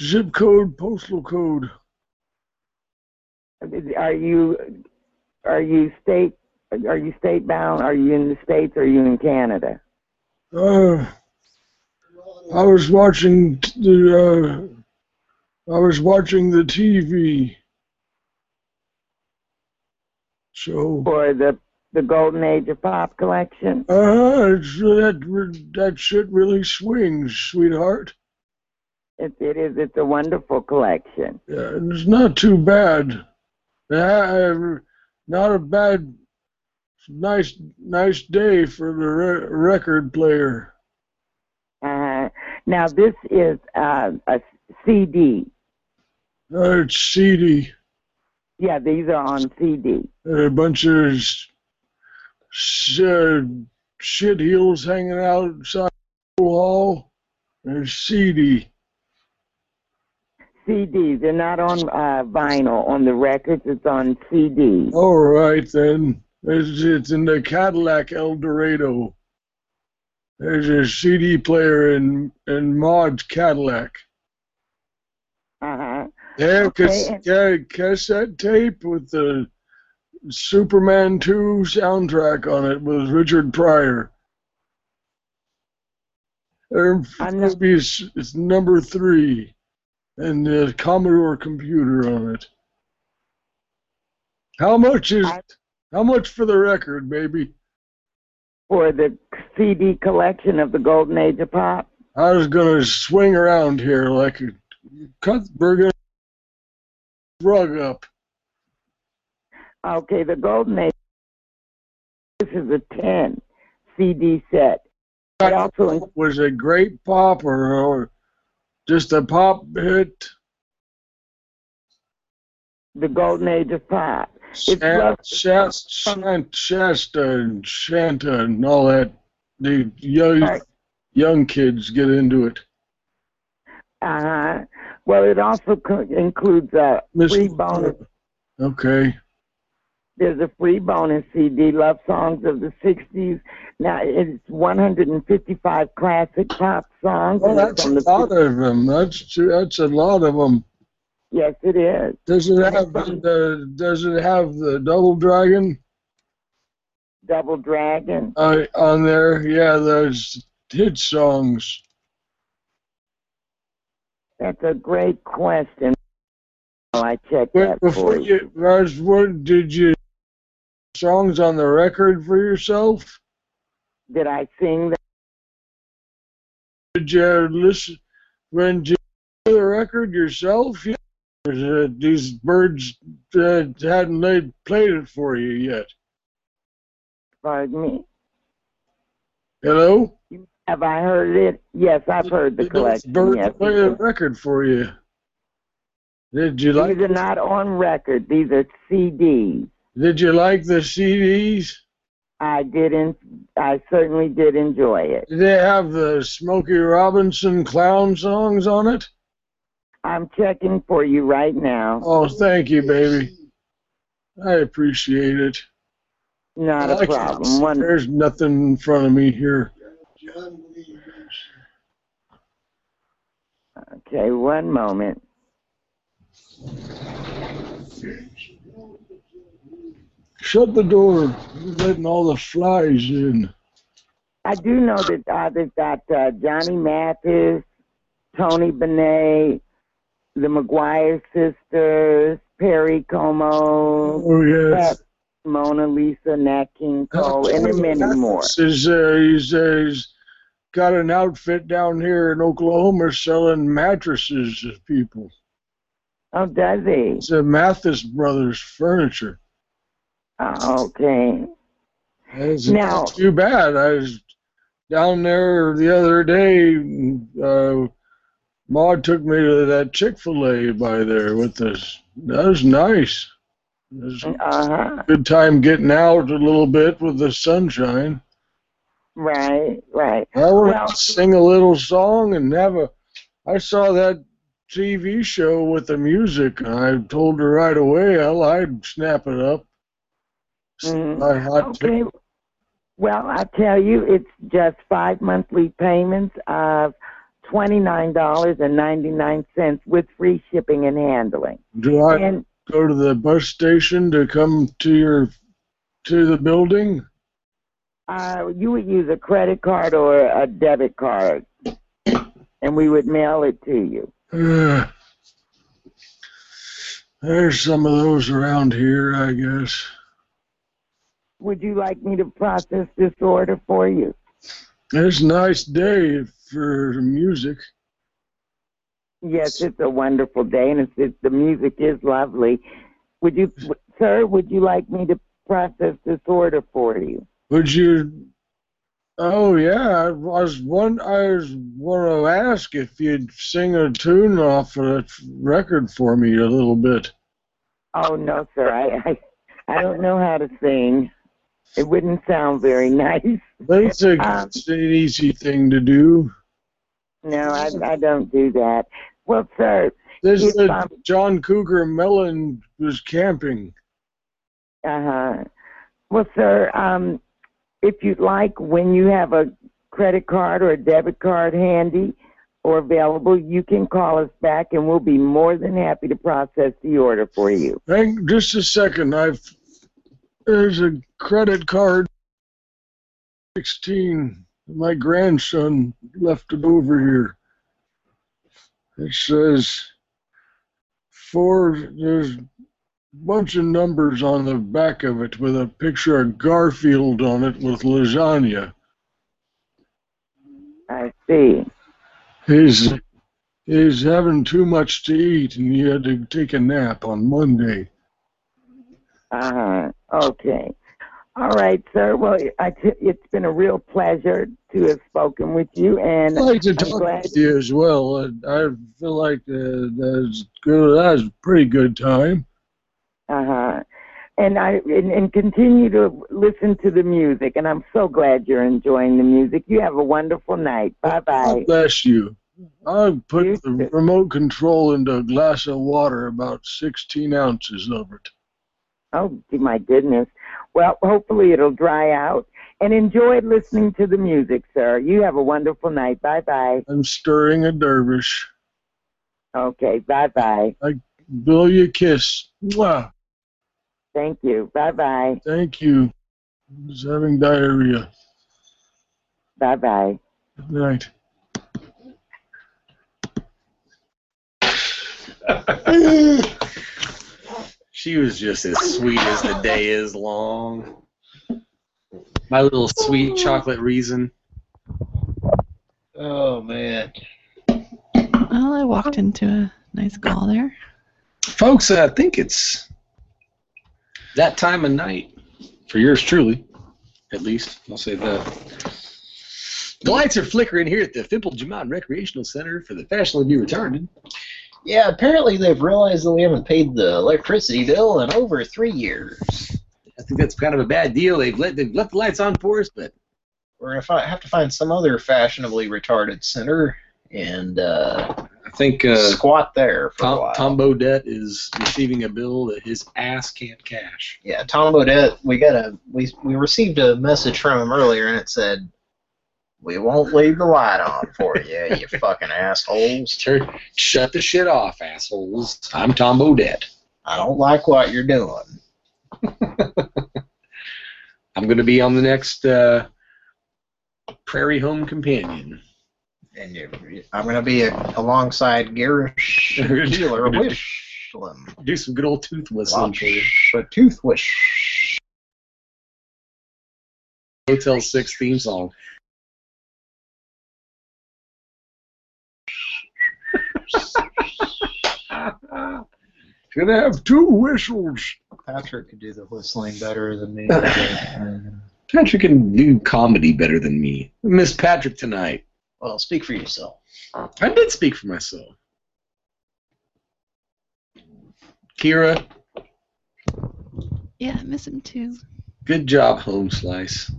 zip code, postal code. Are you are you state are you state bound? Are you in the states? Or are you in Canada? Uh, I was watching the, uh, I was watching the TV. So. For the the Golden Age of Pop collection. Uh, it's, that that shit really swings, sweetheart. It, it is. It's a wonderful collection. Yeah, it's not too bad. Not a bad, nice, nice day for the re- record player. Uh, now this is uh, a CD. Uh, it's CD. Yeah, these are on CD. A bunch of uh, shit heels hanging outside the wall. They're CD. CDs. They're not on uh, vinyl. On the records, it's on CD. All right then. It's, it's in the Cadillac Eldorado. There's a CD player in in Maud's Cadillac. Yeah, Okay, cas- and- yeah, cassette tape with the Superman 2 soundtrack on it with Richard Pryor. There must be it's number three, and the Commodore computer on it. How much is how much for the record, baby? For the CD collection of the Golden Age of Pop. I was gonna swing around here like a cut we're gonna rug up. Okay, the Golden Age. This is a 10 CD set. It also was a great popper or, just a pop hit. the Golden Age of Pop. It's Sha- love- Sha- Sha- Shasta and Shanta and all that. The young young kids get into it. Uh huh. Well, it also co- includes a free bonus. Okay. There's a free bonus CD, Love Songs of the 60s. Now, it's 155 classic pop songs. Well, that's a from the lot of them. That's that's a lot of them. Yes, it is. Does it have the Does it have the Double Dragon Double Dragon. uh, on there? Yeah, those hit songs. That's a great question. Oh, I checked that before for you. you, Raj, what did you songs on the record for yourself? Did I sing that? Did you listen when you the record yourself? Yeah. Uh, these birds uh, hadn't laid, played it for you yet. Pardon me. Hello? Have I heard it? Yes, I've heard the collection. birds Yes, play the record for you. Did you like? These are not on record. These are CDs. Did you like the CDs? I didn't. I certainly did enjoy it. Did they have the Smokey Robinson clown songs on it? I'm checking for you right now. Oh, thank you, baby. I appreciate it. Not I a like problem. There's nothing in front of me here. Okay, one moment. Shut the door. You're letting all the flies in. I do know that uh, they've got uh, Johnny Mathis, Tony Bennett, the McGuire sisters, Perry Como, Oh, yes. Mona Lisa, Nat King Cole, and many more. Says uh, he's, uh, he's got an outfit down here in Oklahoma selling mattresses to people. Oh, does he? It's a Mathis Brothers Furniture. Oh, okay. It's Now- too bad. I was down there the other day. Uh, Maud took me to that Chick Fil A by there with us. That was nice. It was Uh-huh. a good time getting out a little bit with the sunshine. Right, right. I want Well- to sing a little song and have a. I saw that TV show with the music, and I told her right away, well, I'd snap it up. Mm-hmm. I hot Okay. Well, I tell you, it's just five monthly payments of twenty-nine dollars and ninety-nine cents with free shipping and handling. Do I And go to the bus station to come to your to the building? Uh, you would use a credit card or a debit card, and we would mail it to you. Uh, there's some of those around here, I guess. Would you like me to process this order for you? It's a nice day for music. Yes, it's a wonderful day, and it's, it's the music is lovely. Would you, sir? Would you like me to process this order for you? Would you? Oh yeah, I was one. I was want to ask if you'd sing a tune off of that record for me a little bit. Oh no, sir. I, I I don't know how to sing. It wouldn't sound very nice. But it's, a, Um, it's an easy thing to do. No, I I don't do that. Well, sir, This uh, um, John Cougar Mellon was camping. Uh huh. Well, sir, um, if you'd like, when you have a credit card or a debit card handy or available, you can call us back, and we'll be more than happy to process the order for you. Hang just a second. I've there's a credit card. Sixteen. My grandson left it over here. It says four. There's bunch of numbers on the back of it with a picture of Garfield on it with lasagna. I see. He's he's having too much to eat and he had to take a nap on Monday. Uh huh. Okay. All right, sir. Well, I t- it's been a real pleasure to have spoken with you, and I'd like to I'm talk glad. with you as well. I, I feel like uh, that's good. That was a pretty good time. Uh huh. And I and, and continue to listen to the music, and I'm so glad you're enjoying the music. You have a wonderful night. Bye bye. God bless you. I put the remote control into a glass of water, about 16 ounces of it. Oh my goodness. Well, hopefully it'll dry out. And enjoy listening to the music, sir. You have a wonderful night. Bye bye. I'm stirring a dervish. Okay. Bye bye. I blow you a kiss. Mwah. Thank you. Bye bye. Thank you. I was having diarrhea. Bye bye. Good night. She was just as sweet as the day is long. My little sweet chocolate reason. Oh man. Well, I walked into a nice call there. Folks, uh, I think it's that time of night for yours truly, at least. I'll say that. The lights are flickering here at the Fimple Jamon Recreational Center for the fashionably retarded. Yeah, apparently they've realized that we haven't paid the electricity bill in over three years. I think that's kind of a bad deal. They've let they've left the lights on for us, but We're gonna fi- have to find some other fashionably retarded center and uh, I think uh, squat there for a Tom, while. Tom Bodett is receiving a bill that his ass can't cash. Yeah, Tom Bodett, we got a we we received a message from him earlier, and it said, "We won't leave the light on for you, you fucking assholes." Turn, shut the shit off, assholes. I'm Tom Bodett. I don't like what you're doing. I'm going to be on the next uh, prairie home companion. And you, I'm going to be a, alongside Garish Keeler Wishlam. Do some good old tooth whistling for you. A tooth wish. Hotel 6 theme song. Gonna have two whistles. Patrick could do the whistling better than me. Patrick can do comedy better than me. Miss Patrick tonight. Well, speak for yourself. I did speak for myself. Kira, Yeah, I miss him too. good job, home slice.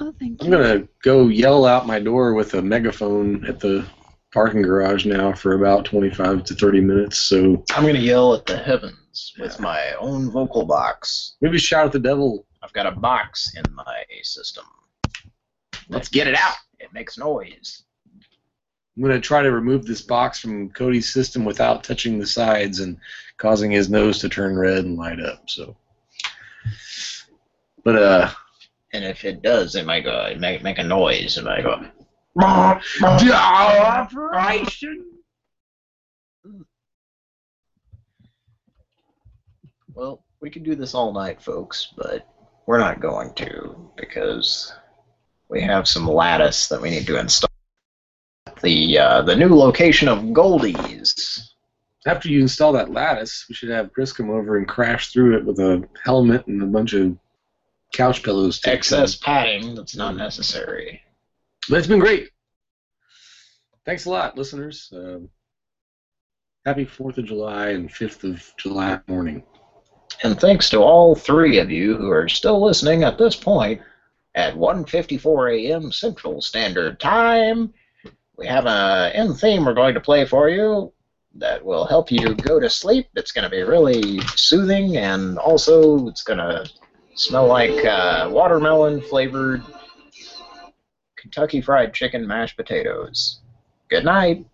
Oh, thank you. I'm gonna go yell out my door with a megaphone at the parking garage now for about 25 to 30 minutes. So I'm going to yell at the heavens with my own vocal box. maybe shout at the devil. I've got a box in my system. Let's get it out. It makes noise. I'm gonna try to remove this box from Cody's system without touching the sides and causing his nose to turn red and light up. So, but uh, And if it does, it might go. It might make a noise. It might go. operation. Well, we could do this all night, folks, but we're not going to because we have some lattice that we need to install. The uh, the new location of Goldie's. After you install that lattice, we should have Chris come over and crash through it with a helmet and a bunch of couch pillows. Excess padding that's not necessary. But it's been great. Thanks a lot, listeners. Um, happy Fourth of July and Fifth of July morning. And thanks to all three of you who are still listening at this point at 1:54 a.m. Central Standard Time. We have an end theme we're going to play for you that will help you go to sleep. It's going to be really soothing and also it's going to smell like uh, watermelon flavored Kentucky Fried Chicken mashed potatoes. Good night.